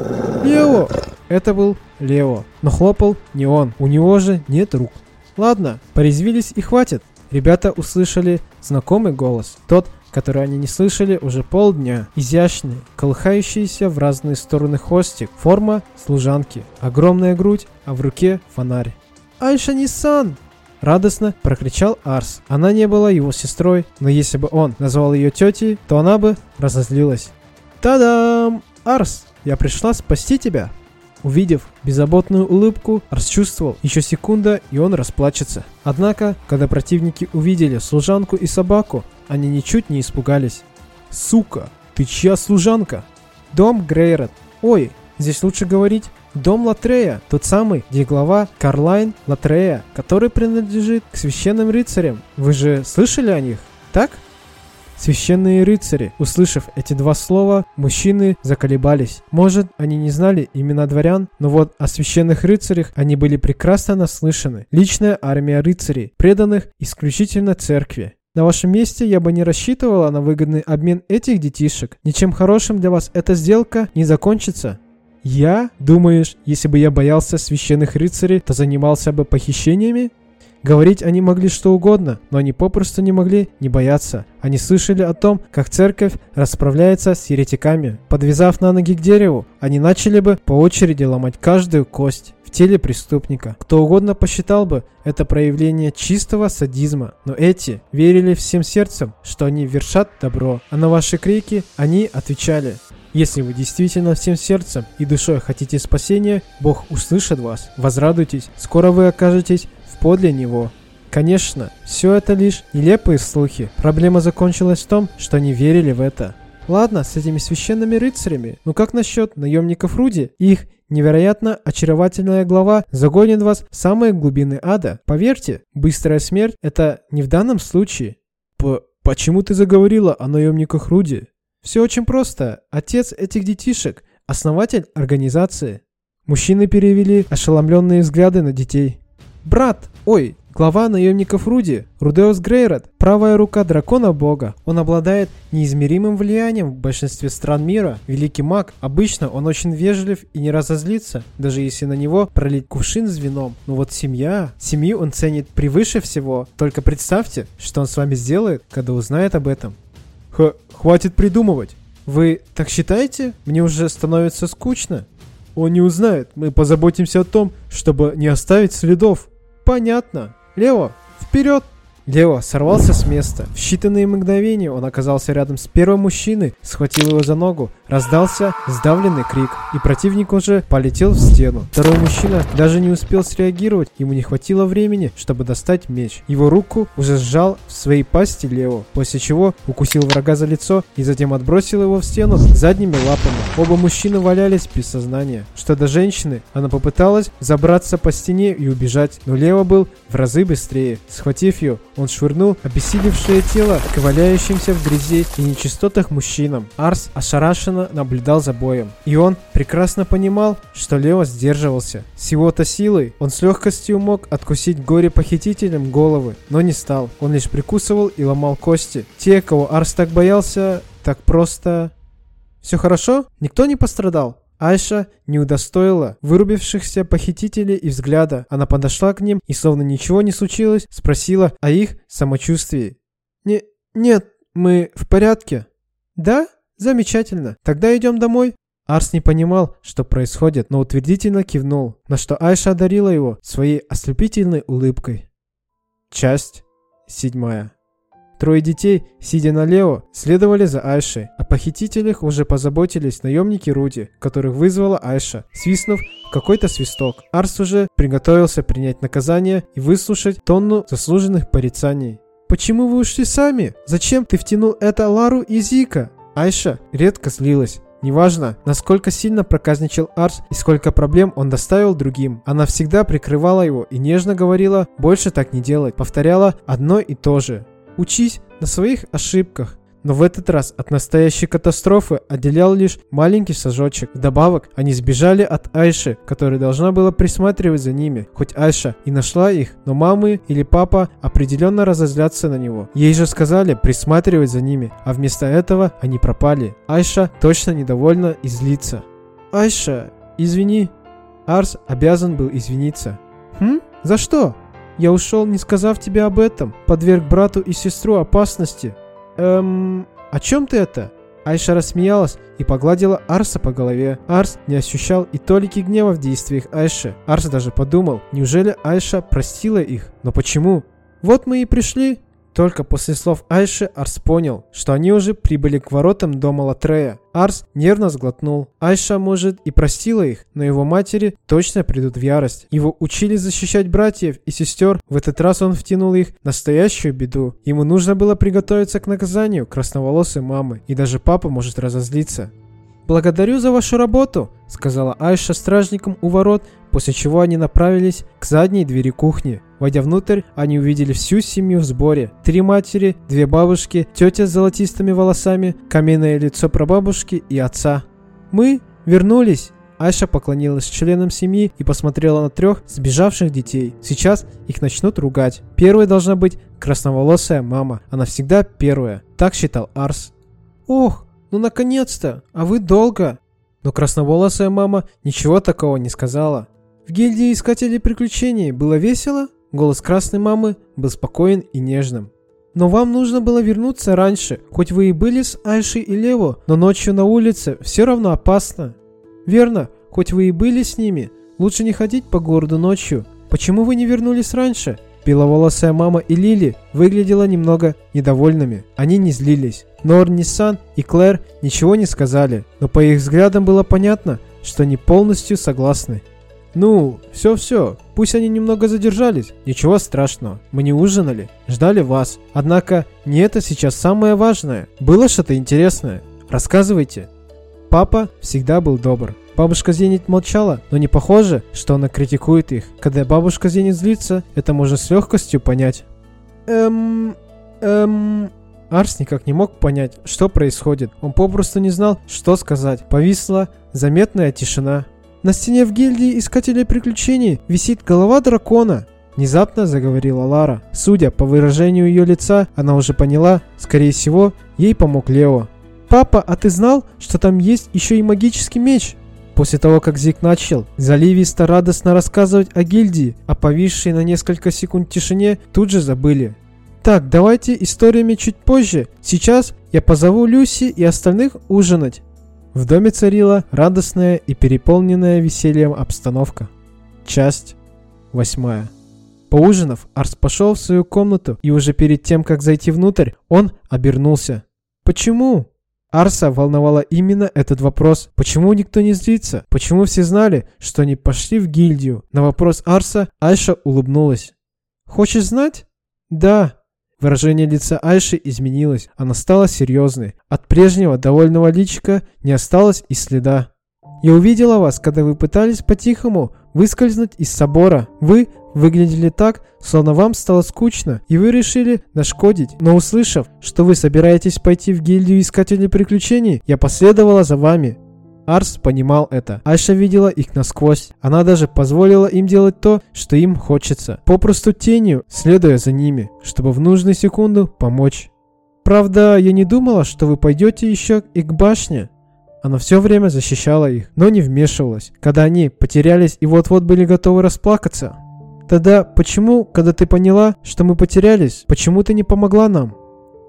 [SPEAKER 1] «Лео!» Это был Лео. Но хлопал не он. У него же нет рук. Ладно, порезвились и хватит. Ребята услышали знакомый голос. Тот, который они не слышали уже полдня. Изящный, колыхающийся в разные стороны хвостик, форма служанки, огромная грудь, а в руке фонарь. «Айша Ниссан!» Радостно прокричал Арс. Она не была его сестрой, но если бы он назвал ее тетей, то она бы разозлилась. «Та-дам! Арс, я пришла спасти тебя!» Увидев беззаботную улыбку, Арс чувствовал еще секунда, и он расплачется. Однако, когда противники увидели служанку и собаку, они ничуть не испугались. «Сука, ты чья служанка?» «Дом Грейрот. Ой, здесь лучше говорить Дом Латрея, тот самый, где глава Карлайн Латрея, который принадлежит к священным рыцарям. Вы же слышали о них, так?» Священные рыцари, услышав эти два слова, мужчины заколебались. Может, они не знали имена дворян, но вот о священных рыцарях они были прекрасно наслышаны. Личная армия рыцарей, преданных исключительно церкви. На вашем месте я бы не рассчитывала на выгодный обмен этих детишек. Ничем хорошим для вас эта сделка не закончится. Я? Думаешь, если бы я боялся священных рыцарей, то занимался бы похищениями? Говорить они могли что угодно, но они попросту не могли не бояться. Они слышали о том, как церковь расправляется с еретиками. Подвязав на ноги к дереву, они начали бы по очереди ломать каждую кость в теле преступника. Кто угодно посчитал бы это проявление чистого садизма, но эти верили всем сердцем, что они вершат добро, а на ваши крики они отвечали если вы действительно всем сердцем и душой хотите спасения, Бог услышит вас. Возрадуйтесь, скоро вы окажетесь подле него. Конечно, все это лишь нелепые слухи. Проблема закончилась в том, что они верили в это. Ладно, с этими священными рыцарями. Но как насчет наемников Руди? Их невероятно очаровательная глава загонит вас в самые глубины ада. Поверьте, быстрая смерть – это не в данном случае. П почему ты заговорила о наемниках Руди? Все очень просто. Отец этих детишек основатель организации. Мужчины перевели ошеломленные взгляды на детей. «Брат! Ой, Глава наемников Руди, Рудеус Грейрот, правая рука дракона бога. Он обладает неизмеримым влиянием в большинстве стран мира. Великий маг, обычно он очень вежлив и не разозлится, даже если на него пролить кувшин с вином. Но вот семья, семью он ценит превыше всего. Только представьте, что он с вами сделает, когда узнает об этом. Х хватит придумывать. Вы так считаете? Мне уже становится скучно. Он не узнает. Мы позаботимся о том, чтобы не оставить следов. Понятно. Лео, вперед! Лео сорвался с места. В считанные мгновения он оказался рядом с первым мужчиной, схватил его за ногу, раздался сдавленный крик, и противник уже полетел в стену. Второй мужчина даже не успел среагировать, ему не хватило времени, чтобы достать меч. Его руку уже сжал в своей пасти Лео, после чего укусил врага за лицо и затем отбросил его в стену задними лапами. Оба мужчины валялись без сознания. Что до женщины, она попыталась забраться по стене и убежать, но Лео был в разы быстрее. Схватив ее, он швырнул обессилевшее тело к валяющимся в грязи и нечистотах мужчинам. Арс ошарашенно наблюдал за боем. И он прекрасно понимал, что Лео сдерживался. С его-то силой он с легкостью мог откусить горе-похитителям головы, но не стал. Он лишь прикусывал и ломал кости. Те, кого Арс так боялся, так просто... «Все хорошо? Никто не пострадал?» Айша не удостоила вырубившихся похитителей и взгляда. Она подошла к ним и, словно ничего не случилось, спросила о их самочувствии. «Не... нет, мы в порядке». «Да? Замечательно. Тогда идем домой». Арс не понимал, что происходит, но утвердительно кивнул, на что Айша одарила его своей ослепительной улыбкой. Часть седьмая. Трое детей, сидя на Лео, следовали за Айшей. О похитителях уже позаботились наемники Руди, которых вызвала Айша, свистнув какой-то свисток. Арс уже приготовился принять наказание и выслушать тонну заслуженных порицаний. «Почему вы ушли сами? Зачем ты втянул это Лару и Зика?» Айша редко злилась. Неважно, насколько сильно проказничал Арс и сколько проблем он доставил другим, она всегда прикрывала его и нежно говорила «больше так не делать», повторяла одно и то же. Учись на своих ошибках. Но в этот раз от настоящей катастрофы отделял лишь маленький сажочек. Вдобавок, они сбежали от Айши, которая должна была присматривать за ними. Хоть Айша и нашла их, но мамы или папа определенно разозлятся на него. Ей же сказали присматривать за ними, а вместо этого они пропали. Айша точно недовольна и злится. «Айша, извини». Арс обязан был извиниться. «Хм? За что?» Я ушел, не сказав тебе об этом. Подверг брату и сестру опасности. Эм... О чем ты это? Айша рассмеялась и погладила Арса по голове. Арс не ощущал и толики гнева в действиях Айши. Арс даже подумал, неужели Айша простила их? Но почему? Вот мы и пришли, только после слов Айши Арс понял, что они уже прибыли к воротам дома Латрея. Арс нервно сглотнул. Айша, может, и простила их, но его матери точно придут в ярость. Его учили защищать братьев и сестер. В этот раз он втянул их в настоящую беду. Ему нужно было приготовиться к наказанию красноволосой мамы. И даже папа может разозлиться. «Благодарю за вашу работу», — сказала Айша стражникам у ворот, после чего они направились к задней двери кухни. Войдя внутрь, они увидели всю семью в сборе. Три матери, две бабушки, тетя с золотистыми волосами, каменное лицо прабабушки и отца. «Мы вернулись!» Айша поклонилась членам семьи и посмотрела на трех сбежавших детей. Сейчас их начнут ругать. Первой должна быть красноволосая мама. Она всегда первая. Так считал Арс. «Ох, ну наконец-то! А вы долго!» Но красноволосая мама ничего такого не сказала. В гильдии искателей приключений было весело? Голос красной мамы был спокоен и нежным. Но вам нужно было вернуться раньше, хоть вы и были с Айшей и Лево, но ночью на улице все равно опасно. Верно, хоть вы и были с ними, лучше не ходить по городу ночью. Почему вы не вернулись раньше? Беловолосая мама и Лили выглядела немного недовольными. Они не злились. Нор, Ниссан и Клэр ничего не сказали, но по их взглядам было понятно, что они полностью согласны. «Ну, все-все, пусть они немного задержались, ничего страшного, мы не ужинали, ждали вас. Однако, не это сейчас самое важное. Было что-то интересное? Рассказывайте». Папа всегда был добр. Бабушка Зенит молчала, но не похоже, что она критикует их. Когда бабушка Зенит злится, это можно с легкостью понять. Эм... Эм... Арс никак не мог понять, что происходит. Он попросту не знал, что сказать. Повисла заметная тишина. На стене в гильдии Искателей Приключений висит голова дракона. Внезапно заговорила Лара. Судя по выражению ее лица, она уже поняла, скорее всего, ей помог Лео. «Папа, а ты знал, что там есть еще и магический меч?» После того, как Зик начал заливисто радостно рассказывать о гильдии, о повисшей на несколько секунд тишине, тут же забыли. Так, давайте историями чуть позже. Сейчас я позову Люси и остальных ужинать. В доме царила радостная и переполненная весельем обстановка. Часть восьмая. Поужинав, Арс пошел в свою комнату, и уже перед тем, как зайти внутрь, он обернулся. «Почему?» Арса волновала именно этот вопрос. Почему никто не злится? Почему все знали, что они пошли в гильдию? На вопрос Арса Айша улыбнулась. «Хочешь знать?» «Да», Выражение лица Айши изменилось, она стала серьезной. От прежнего довольного личика не осталось и следа. «Я увидела вас, когда вы пытались по-тихому выскользнуть из собора. Вы выглядели так, словно вам стало скучно, и вы решили нашкодить. Но услышав, что вы собираетесь пойти в гильдию искателей приключений, я последовала за вами. Арс понимал это. Айша видела их насквозь. Она даже позволила им делать то, что им хочется. Попросту тенью, следуя за ними, чтобы в нужную секунду помочь. Правда, я не думала, что вы пойдете еще и к башне. Она все время защищала их, но не вмешивалась, когда они потерялись и вот-вот были готовы расплакаться. Тогда почему, когда ты поняла, что мы потерялись, почему ты не помогла нам?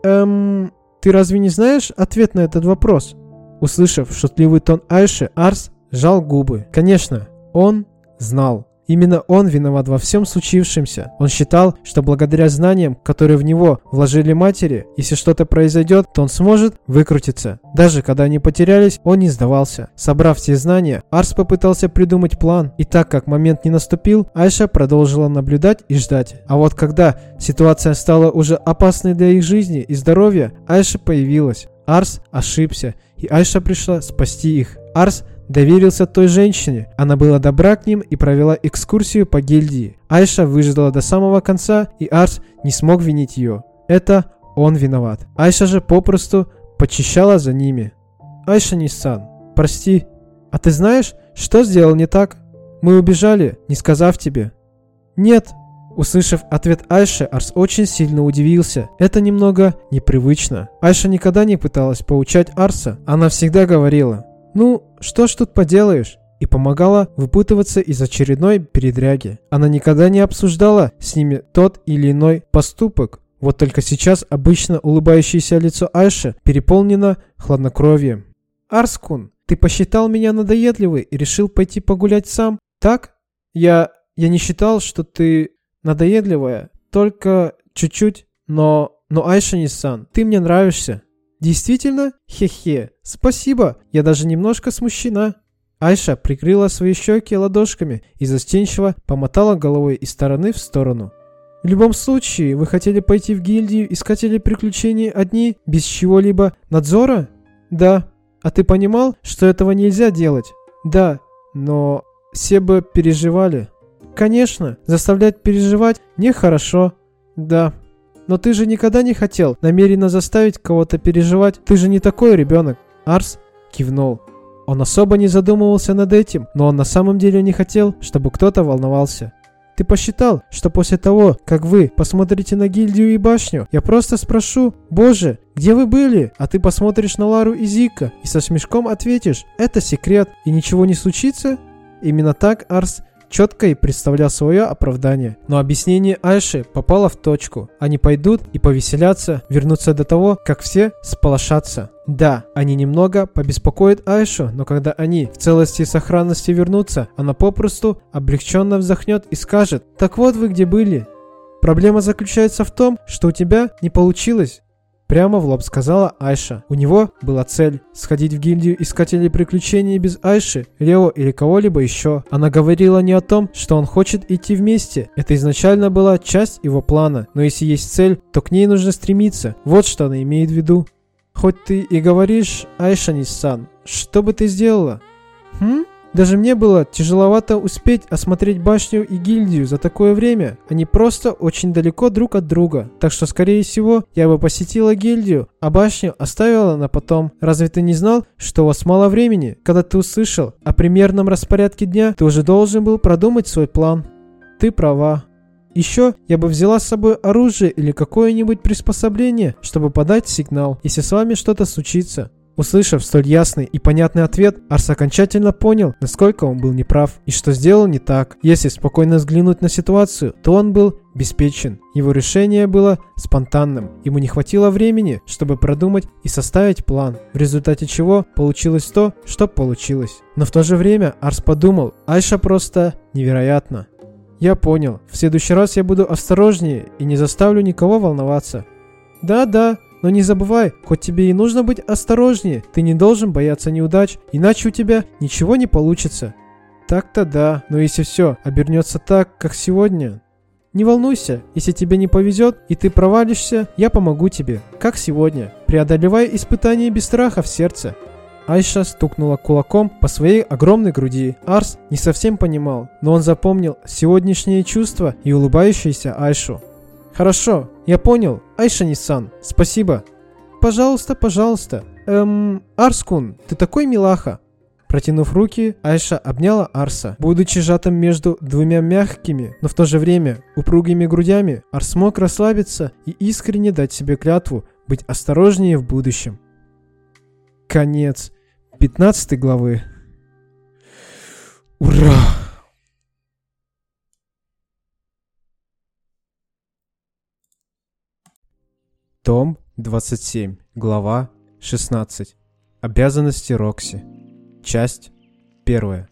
[SPEAKER 1] Эм, ты разве не знаешь ответ на этот вопрос? Услышав шутливый тон Айши, Арс сжал губы. Конечно, он знал. Именно он виноват во всем случившемся. Он считал, что благодаря знаниям, которые в него вложили матери, если что-то произойдет, то он сможет выкрутиться. Даже когда они потерялись, он не сдавался. Собрав все знания, Арс попытался придумать план. И так как момент не наступил, Айша продолжила наблюдать и ждать. А вот когда ситуация стала уже опасной для их жизни и здоровья, Айша появилась. Арс ошибся, и Айша пришла спасти их. Арс доверился той женщине. Она была добра к ним и провела экскурсию по гильдии. Айша выждала до самого конца, и Арс не смог винить ее. Это он виноват. Айша же попросту почищала за ними. Айша Ниссан, прости. А ты знаешь, что сделал не так? Мы убежали, не сказав тебе. Нет, Услышав ответ Айши, Арс очень сильно удивился. Это немного непривычно. Айша никогда не пыталась поучать Арса. Она всегда говорила, ну, что ж тут поделаешь? И помогала выпутываться из очередной передряги. Она никогда не обсуждала с ними тот или иной поступок. Вот только сейчас обычно улыбающееся лицо Айши переполнено хладнокровием. «Арскун, ты посчитал меня надоедливой и решил пойти погулять сам? Так? Я... я не считал, что ты надоедливая, только чуть-чуть, но... Но Айша Ниссан, ты мне нравишься. Действительно? Хе-хе. Спасибо, я даже немножко смущена. Айша прикрыла свои щеки ладошками и застенчиво помотала головой из стороны в сторону. В любом случае, вы хотели пойти в гильдию искателей приключений одни, без чего-либо надзора? Да. А ты понимал, что этого нельзя делать? Да. Но все бы переживали. Конечно, заставлять переживать нехорошо. Да. Но ты же никогда не хотел намеренно заставить кого-то переживать. Ты же не такой ребенок. Арс кивнул. Он особо не задумывался над этим, но он на самом деле не хотел, чтобы кто-то волновался. Ты посчитал, что после того, как вы посмотрите на гильдию и башню, я просто спрошу, боже, где вы были? А ты посмотришь на Лару и Зика и со смешком ответишь, это секрет, и ничего не случится? Именно так Арс четко и представлял свое оправдание. Но объяснение Айши попало в точку. Они пойдут и повеселятся, вернутся до того, как все сполошатся. Да, они немного побеспокоят Айшу, но когда они в целости и сохранности вернутся, она попросту облегченно вздохнет и скажет «Так вот вы где были». Проблема заключается в том, что у тебя не получилось. Прямо в лоб сказала Айша. У него была цель – сходить в гильдию искателей приключений без Айши, Лео или кого-либо еще. Она говорила не о том, что он хочет идти вместе. Это изначально была часть его плана. Но если есть цель, то к ней нужно стремиться. Вот что она имеет в виду. Хоть ты и говоришь, Айша Ниссан, что бы ты сделала? Хм? Даже мне было тяжеловато успеть осмотреть башню и гильдию за такое время. Они просто очень далеко друг от друга. Так что, скорее всего, я бы посетила гильдию, а башню оставила на потом. Разве ты не знал, что у вас мало времени? Когда ты услышал о примерном распорядке дня, ты уже должен был продумать свой план. Ты права. Еще я бы взяла с собой оружие или какое-нибудь приспособление, чтобы подать сигнал, если с вами что-то случится. Услышав столь ясный и понятный ответ, Арс окончательно понял, насколько он был неправ и что сделал не так. Если спокойно взглянуть на ситуацию, то он был беспечен. Его решение было спонтанным. Ему не хватило времени, чтобы продумать и составить план, в результате чего получилось то, что получилось. Но в то же время Арс подумал, Айша просто невероятно. Я понял. В следующий раз я буду осторожнее и не заставлю никого волноваться. Да-да, но не забывай, хоть тебе и нужно быть осторожнее, ты не должен бояться неудач, иначе у тебя ничего не получится. Так-то да, но если все обернется так, как сегодня... Не волнуйся, если тебе не повезет и ты провалишься, я помогу тебе, как сегодня. Преодолевай испытания без страха в сердце. Айша стукнула кулаком по своей огромной груди. Арс не совсем понимал, но он запомнил сегодняшние чувства и улыбающуюся Айшу. «Хорошо, я понял. Айша Ниссан, спасибо». «Пожалуйста, пожалуйста». «Эм, Арскун, ты такой милаха». Протянув руки, Айша обняла Арса. Будучи сжатым между двумя мягкими, но в то же время упругими грудями, Арс смог расслабиться и искренне дать себе клятву быть осторожнее в будущем. Конец 15 главы. Ура! Том 27, глава 16. Обязанности Рокси. Часть 1.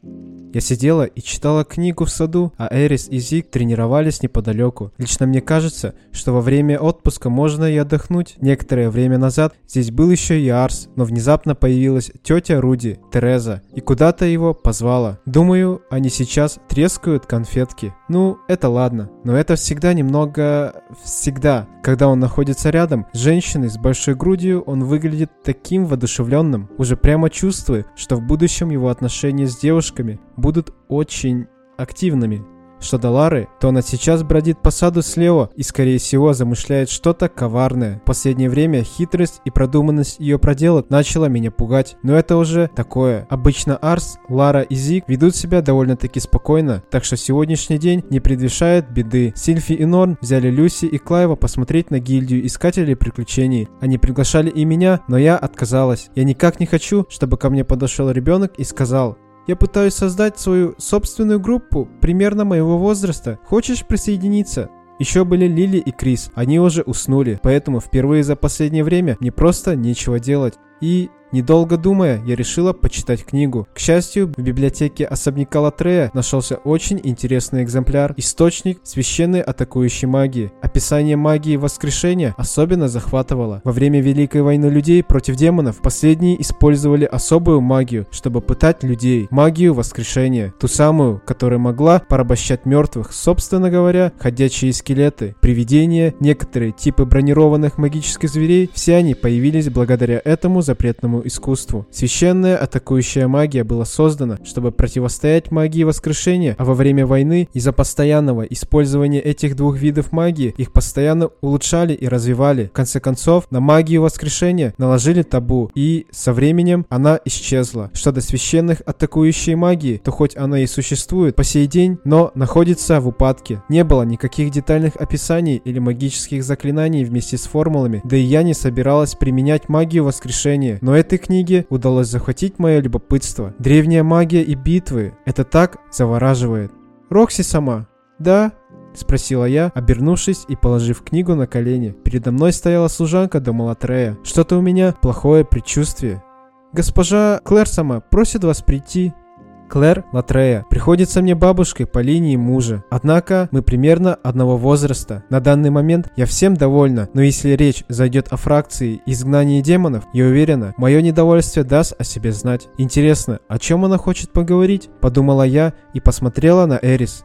[SPEAKER 1] Я сидела и читала книгу в саду, а Эрис и Зик тренировались неподалеку. Лично мне кажется, что во время отпуска можно и отдохнуть. Некоторое время назад здесь был еще и Арс, но внезапно появилась тетя Руди, Тереза, и куда-то его позвала. Думаю, они сейчас трескают конфетки. Ну, это ладно, но это всегда немного... всегда. Когда он находится рядом с женщиной с большой грудью, он выглядит таким воодушевленным. Уже прямо чувствую, что в будущем его отношения с девушками будут очень активными. Что до Лары, то она сейчас бродит по саду слева и, скорее всего, замышляет что-то коварное. В последнее время хитрость и продуманность ее проделок начала меня пугать. Но это уже такое. Обычно Арс, Лара и Зик ведут себя довольно-таки спокойно, так что сегодняшний день не предвещает беды. Сильфи и Норн взяли Люси и Клайва посмотреть на гильдию искателей приключений. Они приглашали и меня, но я отказалась. Я никак не хочу, чтобы ко мне подошел ребенок и сказал, я пытаюсь создать свою собственную группу примерно моего возраста. Хочешь присоединиться? Еще были Лили и Крис. Они уже уснули, поэтому впервые за последнее время мне просто нечего делать. И Недолго думая, я решила почитать книгу. К счастью, в библиотеке особняка Латрея нашелся очень интересный экземпляр. Источник священной атакующей магии. Описание магии воскрешения особенно захватывало. Во время Великой войны людей против демонов последние использовали особую магию, чтобы пытать людей. Магию воскрешения. Ту самую, которая могла порабощать мертвых. Собственно говоря, ходячие скелеты, привидения, некоторые типы бронированных магических зверей, все они появились благодаря этому запретному искусству. Священная атакующая магия была создана, чтобы противостоять магии воскрешения, а во время войны из-за постоянного использования этих двух видов магии их постоянно улучшали и развивали. В конце концов, на магию воскрешения наложили табу, и со временем она исчезла. Что до священных атакующей магии, то хоть она и существует по сей день, но находится в упадке. Не было никаких детальных описаний или магических заклинаний вместе с формулами, да и я не собиралась применять магию воскрешения, но это этой книге удалось захватить мое любопытство. Древняя магия и битвы. Это так завораживает. Рокси сама. Да, Спросила я, обернувшись и положив книгу на колени. Передо мной стояла служанка дома Латрея. Что-то у меня плохое предчувствие. «Госпожа Клэр сама просит вас прийти». Клэр Латрея приходится мне бабушкой по линии мужа. Однако мы примерно одного возраста. На данный момент я всем довольна, но если речь зайдет о фракции изгнания демонов, я уверена, мое недовольствие даст о себе знать. Интересно, о чем она хочет поговорить? Подумала я и посмотрела на Эрис.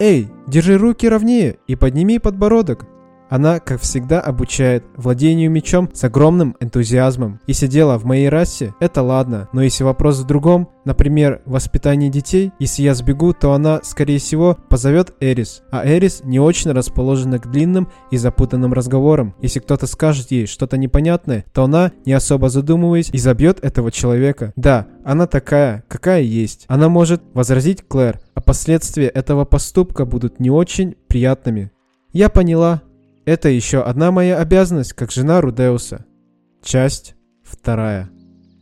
[SPEAKER 1] «Эй, держи руки ровнее и подними подбородок». Она, как всегда, обучает владению мечом с огромным энтузиазмом. Если дело в моей расе, это ладно, но если вопрос в другом, например, воспитании детей, если я сбегу, то она, скорее всего, позовет Эрис, а Эрис не очень расположена к длинным и запутанным разговорам. Если кто-то скажет ей что-то непонятное, то она, не особо задумываясь, изобьет этого человека. Да, она такая, какая есть. Она может возразить Клэр, а последствия этого поступка будут не очень приятными. Я поняла. Это еще одна моя обязанность, как жена Рудеуса. Часть вторая.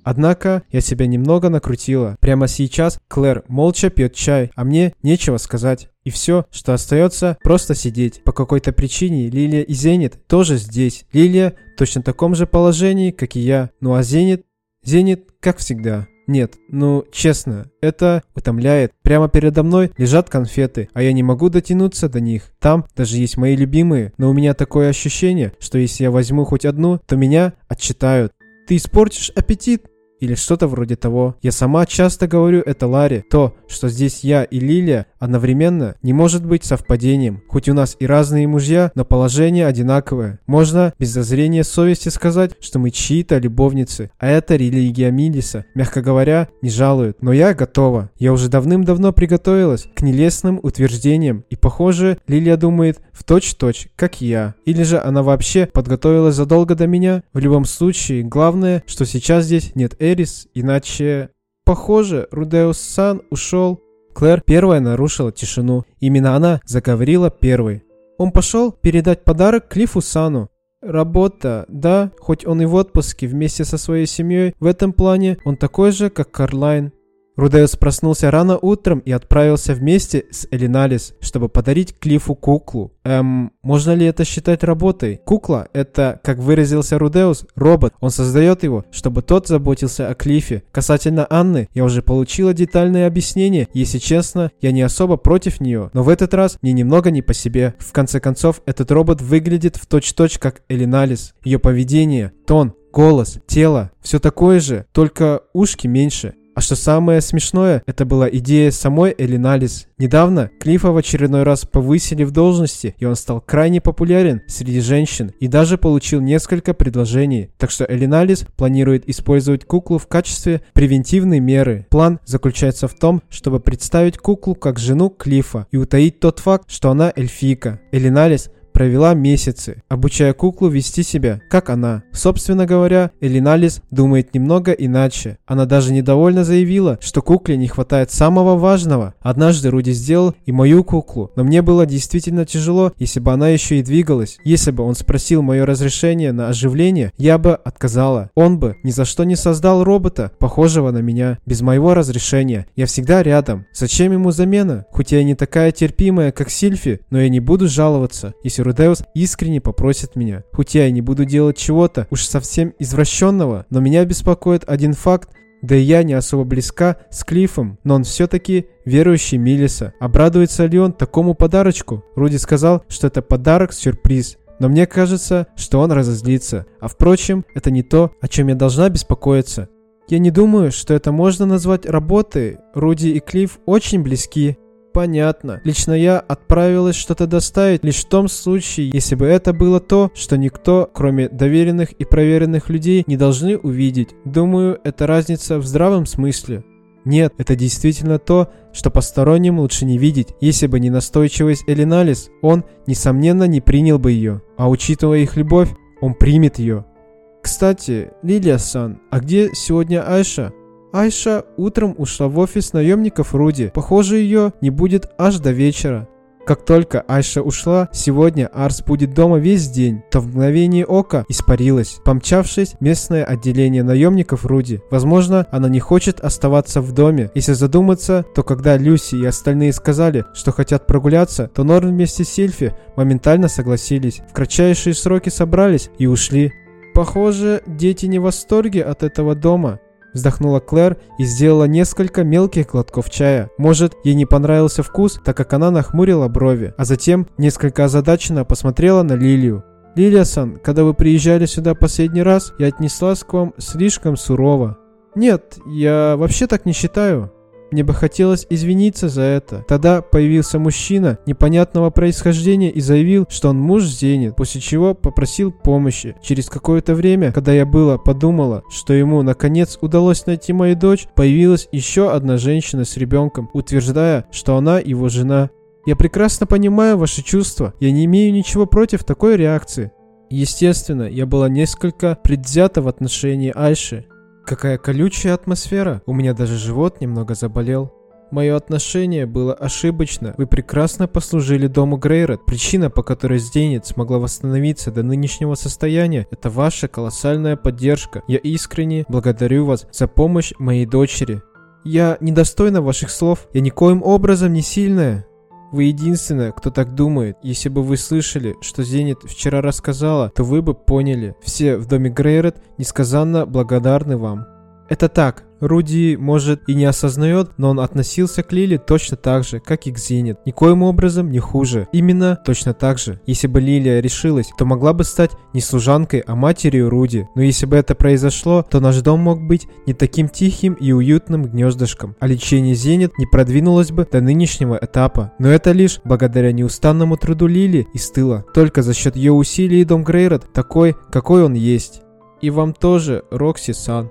[SPEAKER 1] Однако я себя немного накрутила. Прямо сейчас Клэр молча пьет чай, а мне нечего сказать. И все, что остается, просто сидеть. По какой-то причине Лилия и Зенит тоже здесь. Лилия в точно таком же положении, как и я. Ну а Зенит... Зенит, как всегда. Нет, ну честно, это утомляет. Прямо передо мной лежат конфеты, а я не могу дотянуться до них. Там даже есть мои любимые, но у меня такое ощущение, что если я возьму хоть одну, то меня отчитают. Ты испортишь аппетит? Или что-то вроде того. Я сама часто говорю это Ларе. То, что здесь я и Лилия одновременно, не может быть совпадением. Хоть у нас и разные мужья, но положение одинаковое. Можно без зазрения совести сказать, что мы чьи-то любовницы. А это религия Милиса. Мягко говоря, не жалуют. Но я готова. Я уже давным-давно приготовилась к нелестным утверждениям. И похоже, Лилия думает точь-точь, как я. Или же она вообще подготовилась задолго до меня. В любом случае, главное, что сейчас здесь нет Эри, Эрис, иначе... Похоже, Рудеус-сан ушел. Клэр первая нарушила тишину. Именно она заговорила первой. Он пошел передать подарок Клиффу Сану. Работа, да, хоть он и в отпуске вместе со своей семьей, в этом плане он такой же, как Карлайн. Рудеус проснулся рано утром и отправился вместе с Элиналис, чтобы подарить Клифу куклу. Эм, можно ли это считать работой? Кукла – это, как выразился Рудеус, робот. Он создает его, чтобы тот заботился о Клифе. Касательно Анны, я уже получила детальное объяснение. Если честно, я не особо против нее. Но в этот раз мне немного не по себе. В конце концов, этот робот выглядит в точь-точь как Элиналис. Ее поведение, тон, голос, тело – все такое же, только ушки меньше. А что самое смешное, это была идея самой Элиналис. Недавно Клифа в очередной раз повысили в должности, и он стал крайне популярен среди женщин и даже получил несколько предложений. Так что Элиналис планирует использовать куклу в качестве превентивной меры. План заключается в том, чтобы представить куклу как жену Клифа и утаить тот факт, что она эльфийка. Элиналис провела месяцы, обучая куклу вести себя, как она. Собственно говоря, Элиналис думает немного иначе. Она даже недовольно заявила, что кукле не хватает самого важного. Однажды Руди сделал и мою куклу, но мне было действительно тяжело, если бы она еще и двигалась. Если бы он спросил мое разрешение на оживление, я бы отказала. Он бы ни за что не создал робота, похожего на меня, без моего разрешения. Я всегда рядом. Зачем ему замена? Хоть я и не такая терпимая, как Сильфи, но я не буду жаловаться, если Рудеус искренне попросит меня. Хоть я и не буду делать чего-то уж совсем извращенного, но меня беспокоит один факт, да и я не особо близка с Клиффом, но он все-таки верующий Милиса. Обрадуется ли он такому подарочку? Руди сказал, что это подарок-сюрприз. Но мне кажется, что он разозлится. А впрочем, это не то, о чем я должна беспокоиться. Я не думаю, что это можно назвать работой. Руди и Клифф очень близки. Понятно. Лично я отправилась что-то доставить лишь в том случае, если бы это было то, что никто, кроме доверенных и проверенных людей, не должны увидеть. Думаю, это разница в здравом смысле. Нет, это действительно то, что посторонним лучше не видеть. Если бы не настойчивость Элиналис, он, несомненно, не принял бы ее. А учитывая их любовь, он примет ее. Кстати, Лилия-сан, а где сегодня Айша? Айша утром ушла в офис наемников Руди. Похоже, ее не будет аж до вечера. Как только Айша ушла, сегодня Арс будет дома весь день, то в мгновение ока испарилась, помчавшись в местное отделение наемников Руди. Возможно, она не хочет оставаться в доме. Если задуматься, то когда Люси и остальные сказали, что хотят прогуляться, то Норн вместе с Сильфи моментально согласились. В кратчайшие сроки собрались и ушли. Похоже, дети не в восторге от этого дома. Вздохнула Клэр и сделала несколько мелких глотков чая. Может, ей не понравился вкус, так как она нахмурила брови, а затем несколько озадаченно посмотрела на Лилию. «Лилия-сан, когда вы приезжали сюда последний раз, я отнеслась к вам слишком сурово». «Нет, я вообще так не считаю». Мне бы хотелось извиниться за это. Тогда появился мужчина непонятного происхождения и заявил, что он муж Зенит, после чего попросил помощи. Через какое-то время, когда я было подумала, что ему наконец удалось найти мою дочь, появилась еще одна женщина с ребенком, утверждая, что она его жена. Я прекрасно понимаю ваши чувства. Я не имею ничего против такой реакции. Естественно, я была несколько предвзята в отношении Айши. Какая колючая атмосфера. У меня даже живот немного заболел. Мое отношение было ошибочно. Вы прекрасно послужили дому Грейрот. Причина, по которой Зденец смогла восстановиться до нынешнего состояния, это ваша колоссальная поддержка. Я искренне благодарю вас за помощь моей дочери. Я недостойна ваших слов. Я никоим образом не сильная. Вы единственная, кто так думает. Если бы вы слышали, что Зенит вчера рассказала, то вы бы поняли. Все в доме Грейрет несказанно благодарны вам. Это так, Руди, может, и не осознает, но он относился к Лили точно так же, как и к Зенит. Никоим образом не хуже. Именно точно так же. Если бы Лилия решилась, то могла бы стать не служанкой, а матерью Руди. Но если бы это произошло, то наш дом мог быть не таким тихим и уютным гнездышком. А лечение Зенит не продвинулось бы до нынешнего этапа. Но это лишь благодаря неустанному труду Лили и стыла. Только за счет ее усилий дом Грейрот такой, какой он есть. И вам тоже, Рокси-сан.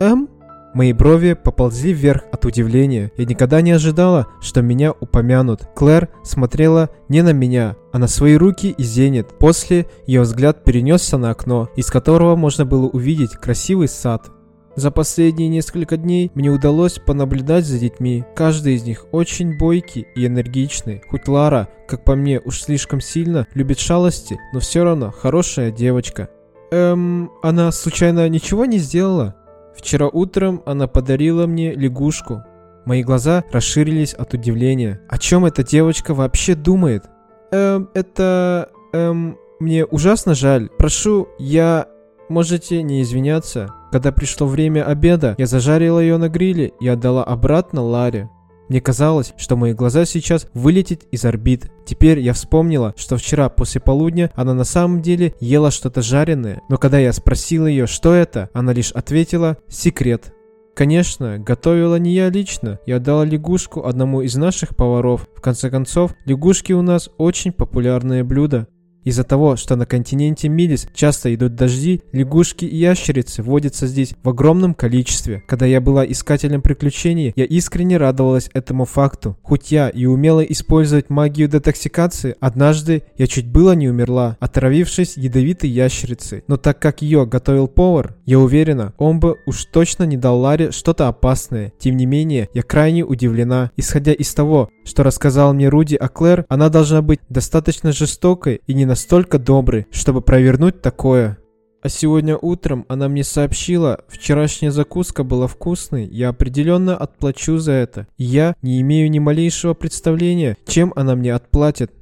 [SPEAKER 1] Эм? Мои брови поползли вверх от удивления. Я никогда не ожидала, что меня упомянут. Клэр смотрела не на меня, а на свои руки и зенит. После ее взгляд перенесся на окно, из которого можно было увидеть красивый сад. За последние несколько дней мне удалось понаблюдать за детьми. Каждый из них очень бойкий и энергичный. Хоть Лара, как по мне, уж слишком сильно любит шалости, но все равно хорошая девочка. Эм, она случайно ничего не сделала? Вчера утром она подарила мне лягушку. Мои глаза расширились от удивления. О чем эта девочка вообще думает? Эм, это... Эм, мне ужасно жаль. Прошу, я... Можете не извиняться. Когда пришло время обеда, я зажарила ее на гриле и отдала обратно Ларе. Мне казалось, что мои глаза сейчас вылетят из орбит. Теперь я вспомнила, что вчера после полудня она на самом деле ела что-то жареное. Но когда я спросила ее, что это, она лишь ответила «секрет». Конечно, готовила не я лично. Я дала лягушку одному из наших поваров. В конце концов, лягушки у нас очень популярное блюдо. Из-за того, что на континенте Милис часто идут дожди, лягушки и ящерицы водятся здесь в огромном количестве. Когда я была искателем приключений, я искренне радовалась этому факту. Хоть я и умела использовать магию детоксикации, однажды я чуть было не умерла, отравившись ядовитой ящерицей. Но так как ее готовил повар, я уверена, он бы уж точно не дал Ларе что-то опасное. Тем не менее, я крайне удивлена. Исходя из того, что рассказал мне Руди о Клэр, она должна быть достаточно жестокой и не настолько доброй, чтобы провернуть такое. А сегодня утром она мне сообщила, вчерашняя закуска была вкусной, я определенно отплачу за это. Я не имею ни малейшего представления, чем она мне отплатит.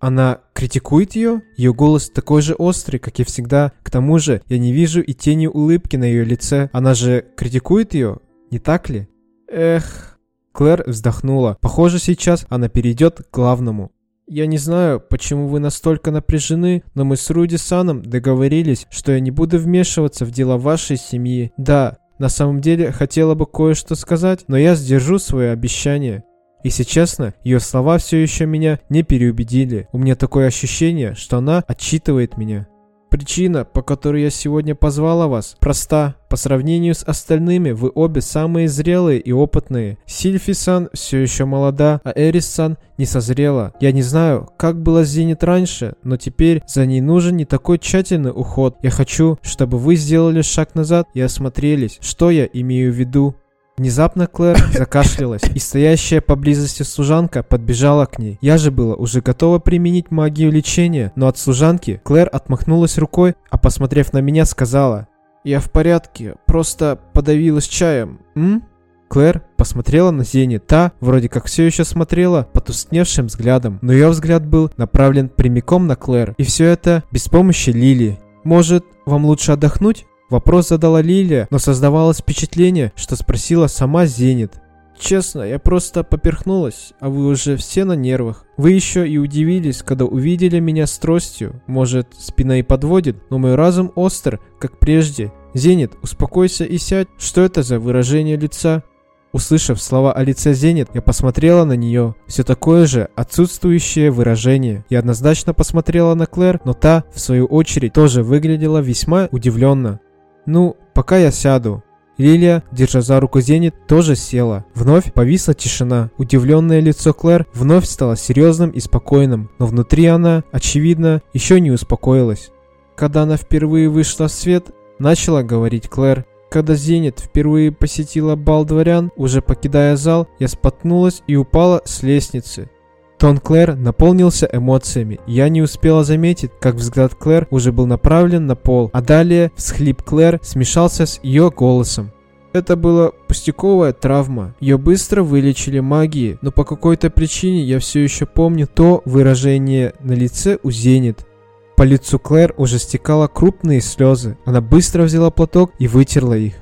[SPEAKER 1] Она критикует ее? Ее голос такой же острый, как и всегда. К тому же, я не вижу и тени улыбки на ее лице. Она же критикует ее, не так ли? Эх... Клэр вздохнула. Похоже, сейчас она перейдет к главному. Я не знаю, почему вы настолько напряжены, но мы с Руди Саном договорились, что я не буду вмешиваться в дела вашей семьи. Да, на самом деле хотела бы кое-что сказать, но я сдержу свое обещание. Если честно, ее слова все еще меня не переубедили. У меня такое ощущение, что она отчитывает меня. Причина, по которой я сегодня позвала вас, проста. По сравнению с остальными, вы обе самые зрелые и опытные. Сильфи-сан все еще молода, а Эрис-сан не созрела. Я не знаю, как было Зенит раньше, но теперь за ней нужен не такой тщательный уход. Я хочу, чтобы вы сделали шаг назад и осмотрелись, что я имею в виду. Внезапно Клэр закашлялась, и стоящая поблизости служанка подбежала к ней. Я же была уже готова применить магию лечения, но от служанки Клэр отмахнулась рукой, а посмотрев на меня, сказала «Я в порядке, просто подавилась чаем, м?» Клэр посмотрела на Зени. Та вроде как все еще смотрела потускневшим взглядом, но ее взгляд был направлен прямиком на Клэр. И все это без помощи Лили. «Может, вам лучше отдохнуть?» Вопрос задала Лилия, но создавалось впечатление, что спросила сама Зенит. Честно, я просто поперхнулась, а вы уже все на нервах. Вы еще и удивились, когда увидели меня с тростью. Может, спина и подводит, но мой разум остр, как прежде. Зенит, успокойся и сядь. Что это за выражение лица? Услышав слова о лице Зенит, я посмотрела на нее. Все такое же отсутствующее выражение. Я однозначно посмотрела на Клэр, но та, в свою очередь, тоже выглядела весьма удивленно. «Ну, пока я сяду». Лилия, держа за руку Зенит, тоже села. Вновь повисла тишина. Удивленное лицо Клэр вновь стало серьезным и спокойным, но внутри она, очевидно, еще не успокоилась. Когда она впервые вышла в свет, начала говорить Клэр, когда Зенит впервые посетила бал дворян, уже покидая зал, я споткнулась и упала с лестницы. Тон Клэр наполнился эмоциями. Я не успела заметить, как взгляд Клэр уже был направлен на пол, а далее всхлип Клэр смешался с ее голосом. Это была пустяковая травма. Ее быстро вылечили магией, но по какой-то причине я все еще помню то выражение на лице у Зенит. По лицу Клэр уже стекало крупные слезы. Она быстро взяла платок и вытерла их.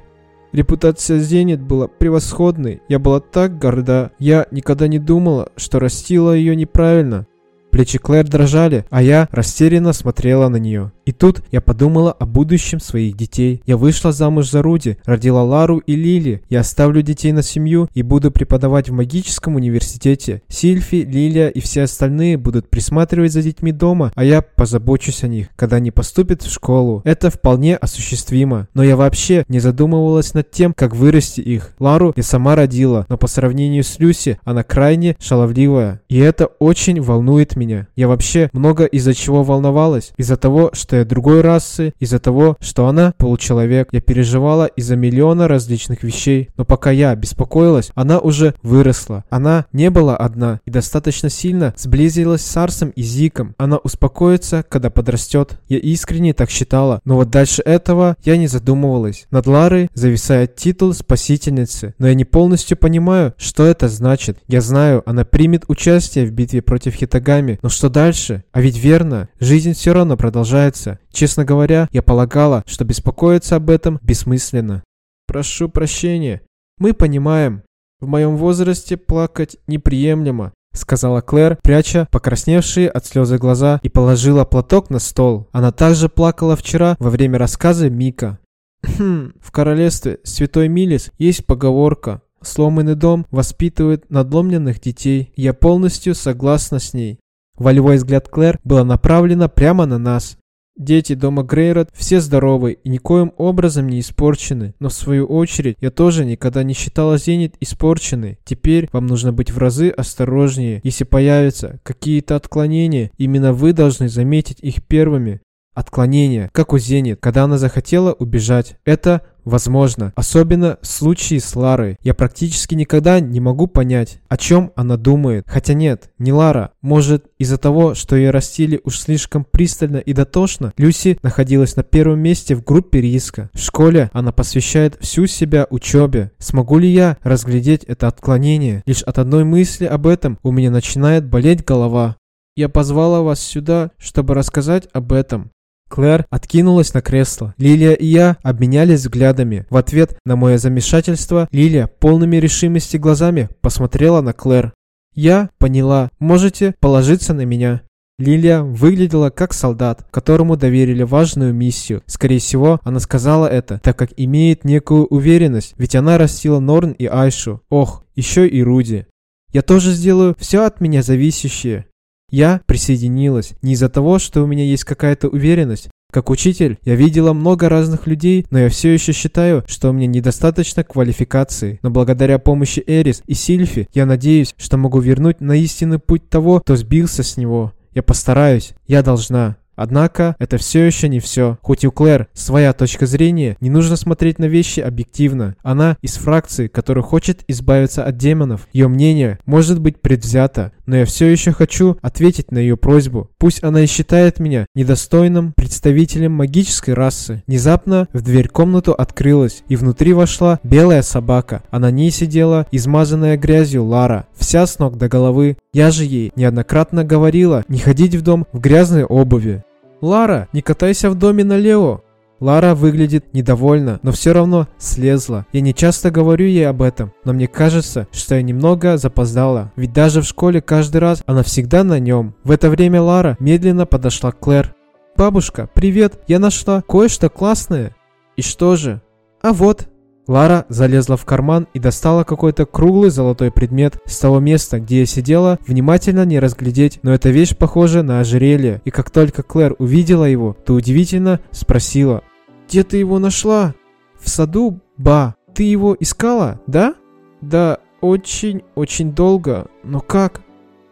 [SPEAKER 1] Репутация Зенит была превосходной. Я была так горда. Я никогда не думала, что растила ее неправильно. Плечи Клэр дрожали, а я растерянно смотрела на нее. И тут я подумала о будущем своих детей. Я вышла замуж за Руди, родила Лару и Лили. Я оставлю детей на семью и буду преподавать в магическом университете. Сильфи, Лилия и все остальные будут присматривать за детьми дома, а я позабочусь о них, когда они поступят в школу. Это вполне осуществимо. Но я вообще не задумывалась над тем, как вырасти их. Лару я сама родила, но по сравнению с Люси она крайне шаловливая. И это очень волнует меня. Я вообще много из-за чего волновалась. Из-за того, что я другой расы, из-за того, что она получеловек. Я переживала из-за миллиона различных вещей. Но пока я беспокоилась, она уже выросла. Она не была одна и достаточно сильно сблизилась с Арсом и Зиком. Она успокоится, когда подрастет. Я искренне так считала. Но вот дальше этого я не задумывалась. Над Ларой зависает титул спасительницы. Но я не полностью понимаю, что это значит. Я знаю, она примет участие в битве против Хитагами. Но что дальше? А ведь верно, жизнь все равно продолжается месяца. Честно говоря, я полагала, что беспокоиться об этом бессмысленно. Прошу прощения. Мы понимаем. В моем возрасте плакать неприемлемо, сказала Клэр, пряча покрасневшие от слезы глаза и положила платок на стол. Она также плакала вчера во время рассказа Мика. Хм, в королевстве Святой Милис есть поговорка «Сломанный дом воспитывает надломленных детей». Я полностью согласна с ней. Волевой взгляд Клэр было направлено прямо на нас. Дети дома Грейрот все здоровы и никоим образом не испорчены, но в свою очередь я тоже никогда не считала Зенит испорченной. Теперь вам нужно быть в разы осторожнее. Если появятся какие-то отклонения, именно вы должны заметить их первыми. Отклонение, как у Зенит, когда она захотела убежать. Это возможно, особенно в случае с Ларой. Я практически никогда не могу понять, о чем она думает. Хотя нет, не Лара. Может, из-за того, что ее растили уж слишком пристально и дотошно, Люси находилась на первом месте в группе риска. В школе она посвящает всю себя учебе. Смогу ли я разглядеть это отклонение? Лишь от одной мысли об этом у меня начинает болеть голова. Я позвала вас сюда, чтобы рассказать об этом. Клэр откинулась на кресло. Лилия и я обменялись взглядами. В ответ на мое замешательство Лилия полными решимости глазами посмотрела на Клэр. «Я поняла. Можете положиться на меня». Лилия выглядела как солдат, которому доверили важную миссию. Скорее всего, она сказала это, так как имеет некую уверенность, ведь она растила Норн и Айшу. Ох, еще и Руди. «Я тоже сделаю все от меня зависящее», я присоединилась не из-за того, что у меня есть какая-то уверенность. Как учитель, я видела много разных людей, но я все еще считаю, что у меня недостаточно квалификации. Но благодаря помощи Эрис и Сильфи, я надеюсь, что могу вернуть на истинный путь того, кто сбился с него. Я постараюсь. Я должна. Однако, это все еще не все. Хоть у Клэр своя точка зрения, не нужно смотреть на вещи объективно. Она из фракции, которая хочет избавиться от демонов. Ее мнение может быть предвзято, но я все еще хочу ответить на ее просьбу. Пусть она и считает меня недостойным представителем магической расы. Внезапно в дверь комнату открылась, и внутри вошла белая собака, а на ней сидела измазанная грязью Лара, вся с ног до головы. Я же ей неоднократно говорила не ходить в дом в грязной обуви. «Лара, не катайся в доме налево!» Лара выглядит недовольна, но все равно слезла. Я не часто говорю ей об этом, но мне кажется, что я немного запоздала. Ведь даже в школе каждый раз она всегда на нем. В это время Лара медленно подошла к Клэр. «Бабушка, привет! Я нашла кое-что классное!» «И что же?» «А вот!» Лара залезла в карман и достала какой-то круглый золотой предмет с того места, где я сидела, внимательно не разглядеть, но эта вещь похожа на ожерелье. И как только Клэр увидела его, то удивительно спросила. «Где ты его нашла?» «В саду, ба. Ты его искала, да?» «Да, очень-очень долго. Но как?»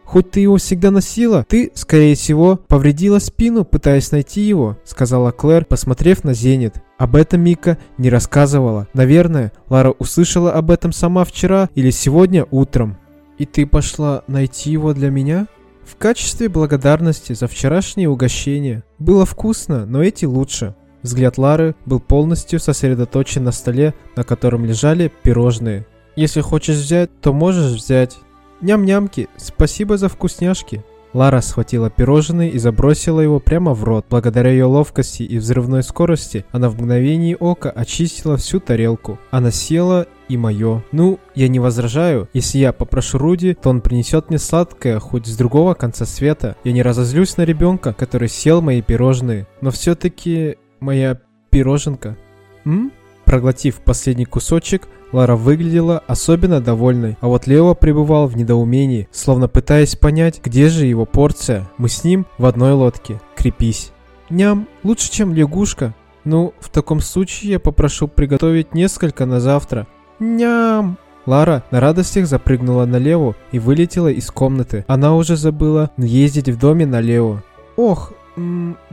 [SPEAKER 1] Хоть ты его всегда носила, ты, скорее всего, повредила спину, пытаясь найти его», — сказала Клэр, посмотрев на Зенит. Об этом Мика не рассказывала. Наверное, Лара услышала об этом сама вчера или сегодня утром. «И ты пошла найти его для меня?» В качестве благодарности за вчерашнее угощение. Было вкусно, но эти лучше. Взгляд Лары был полностью сосредоточен на столе, на котором лежали пирожные. Если хочешь взять, то можешь взять. Ням-нямки, спасибо за вкусняшки. Лара схватила пирожное и забросила его прямо в рот. Благодаря ее ловкости и взрывной скорости, она в мгновение ока очистила всю тарелку. Она съела и мое. Ну, я не возражаю. Если я попрошу Руди, то он принесет мне сладкое, хоть с другого конца света. Я не разозлюсь на ребенка, который съел мои пирожные. Но все-таки моя пироженка. М? Проглотив последний кусочек, Лара выглядела особенно довольной, а вот Лео пребывал в недоумении, словно пытаясь понять, где же его порция. Мы с ним в одной лодке. Крепись. Ням, лучше, чем лягушка. Ну, в таком случае я попрошу приготовить несколько на завтра. Ням! Лара на радостях запрыгнула на Лео и вылетела из комнаты. Она уже забыла ездить в доме на Лео. Ох,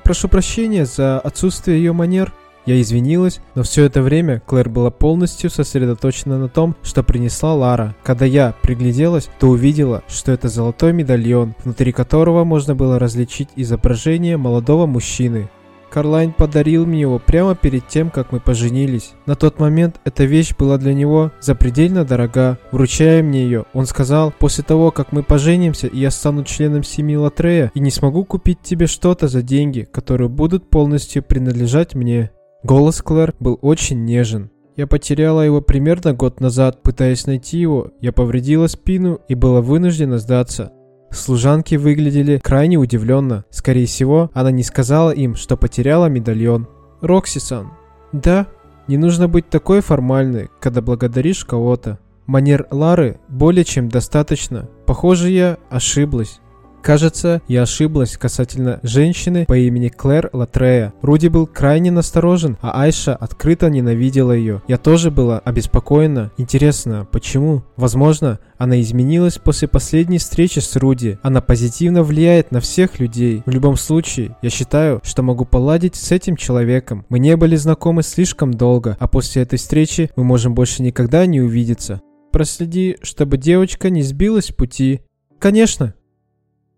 [SPEAKER 1] прошу прощения за отсутствие ее манер. Я извинилась, но все это время Клэр была полностью сосредоточена на том, что принесла Лара. Когда я пригляделась, то увидела, что это золотой медальон, внутри которого можно было различить изображение молодого мужчины. Карлайн подарил мне его прямо перед тем, как мы поженились. На тот момент эта вещь была для него запредельно дорога. Вручая мне ее, он сказал, после того, как мы поженимся я стану членом семьи Латрея, и не смогу купить тебе что-то за деньги, которые будут полностью принадлежать мне. Голос Клэр был очень нежен. Я потеряла его примерно год назад, пытаясь найти его. Я повредила спину и была вынуждена сдаться. Служанки выглядели крайне удивленно. Скорее всего, она не сказала им, что потеряла медальон. Роксисан. Да, не нужно быть такой формальной, когда благодаришь кого-то. Манер Лары более чем достаточно. Похоже, я ошиблась. Кажется, я ошиблась касательно женщины по имени Клэр Латрея. Руди был крайне насторожен, а Айша открыто ненавидела ее. Я тоже была обеспокоена. Интересно, почему? Возможно, она изменилась после последней встречи с Руди. Она позитивно влияет на всех людей. В любом случае, я считаю, что могу поладить с этим человеком. Мы не были знакомы слишком долго, а после этой встречи мы можем больше никогда не увидеться. Проследи, чтобы девочка не сбилась с пути. Конечно,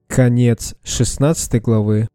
[SPEAKER 1] Конец 16 главы.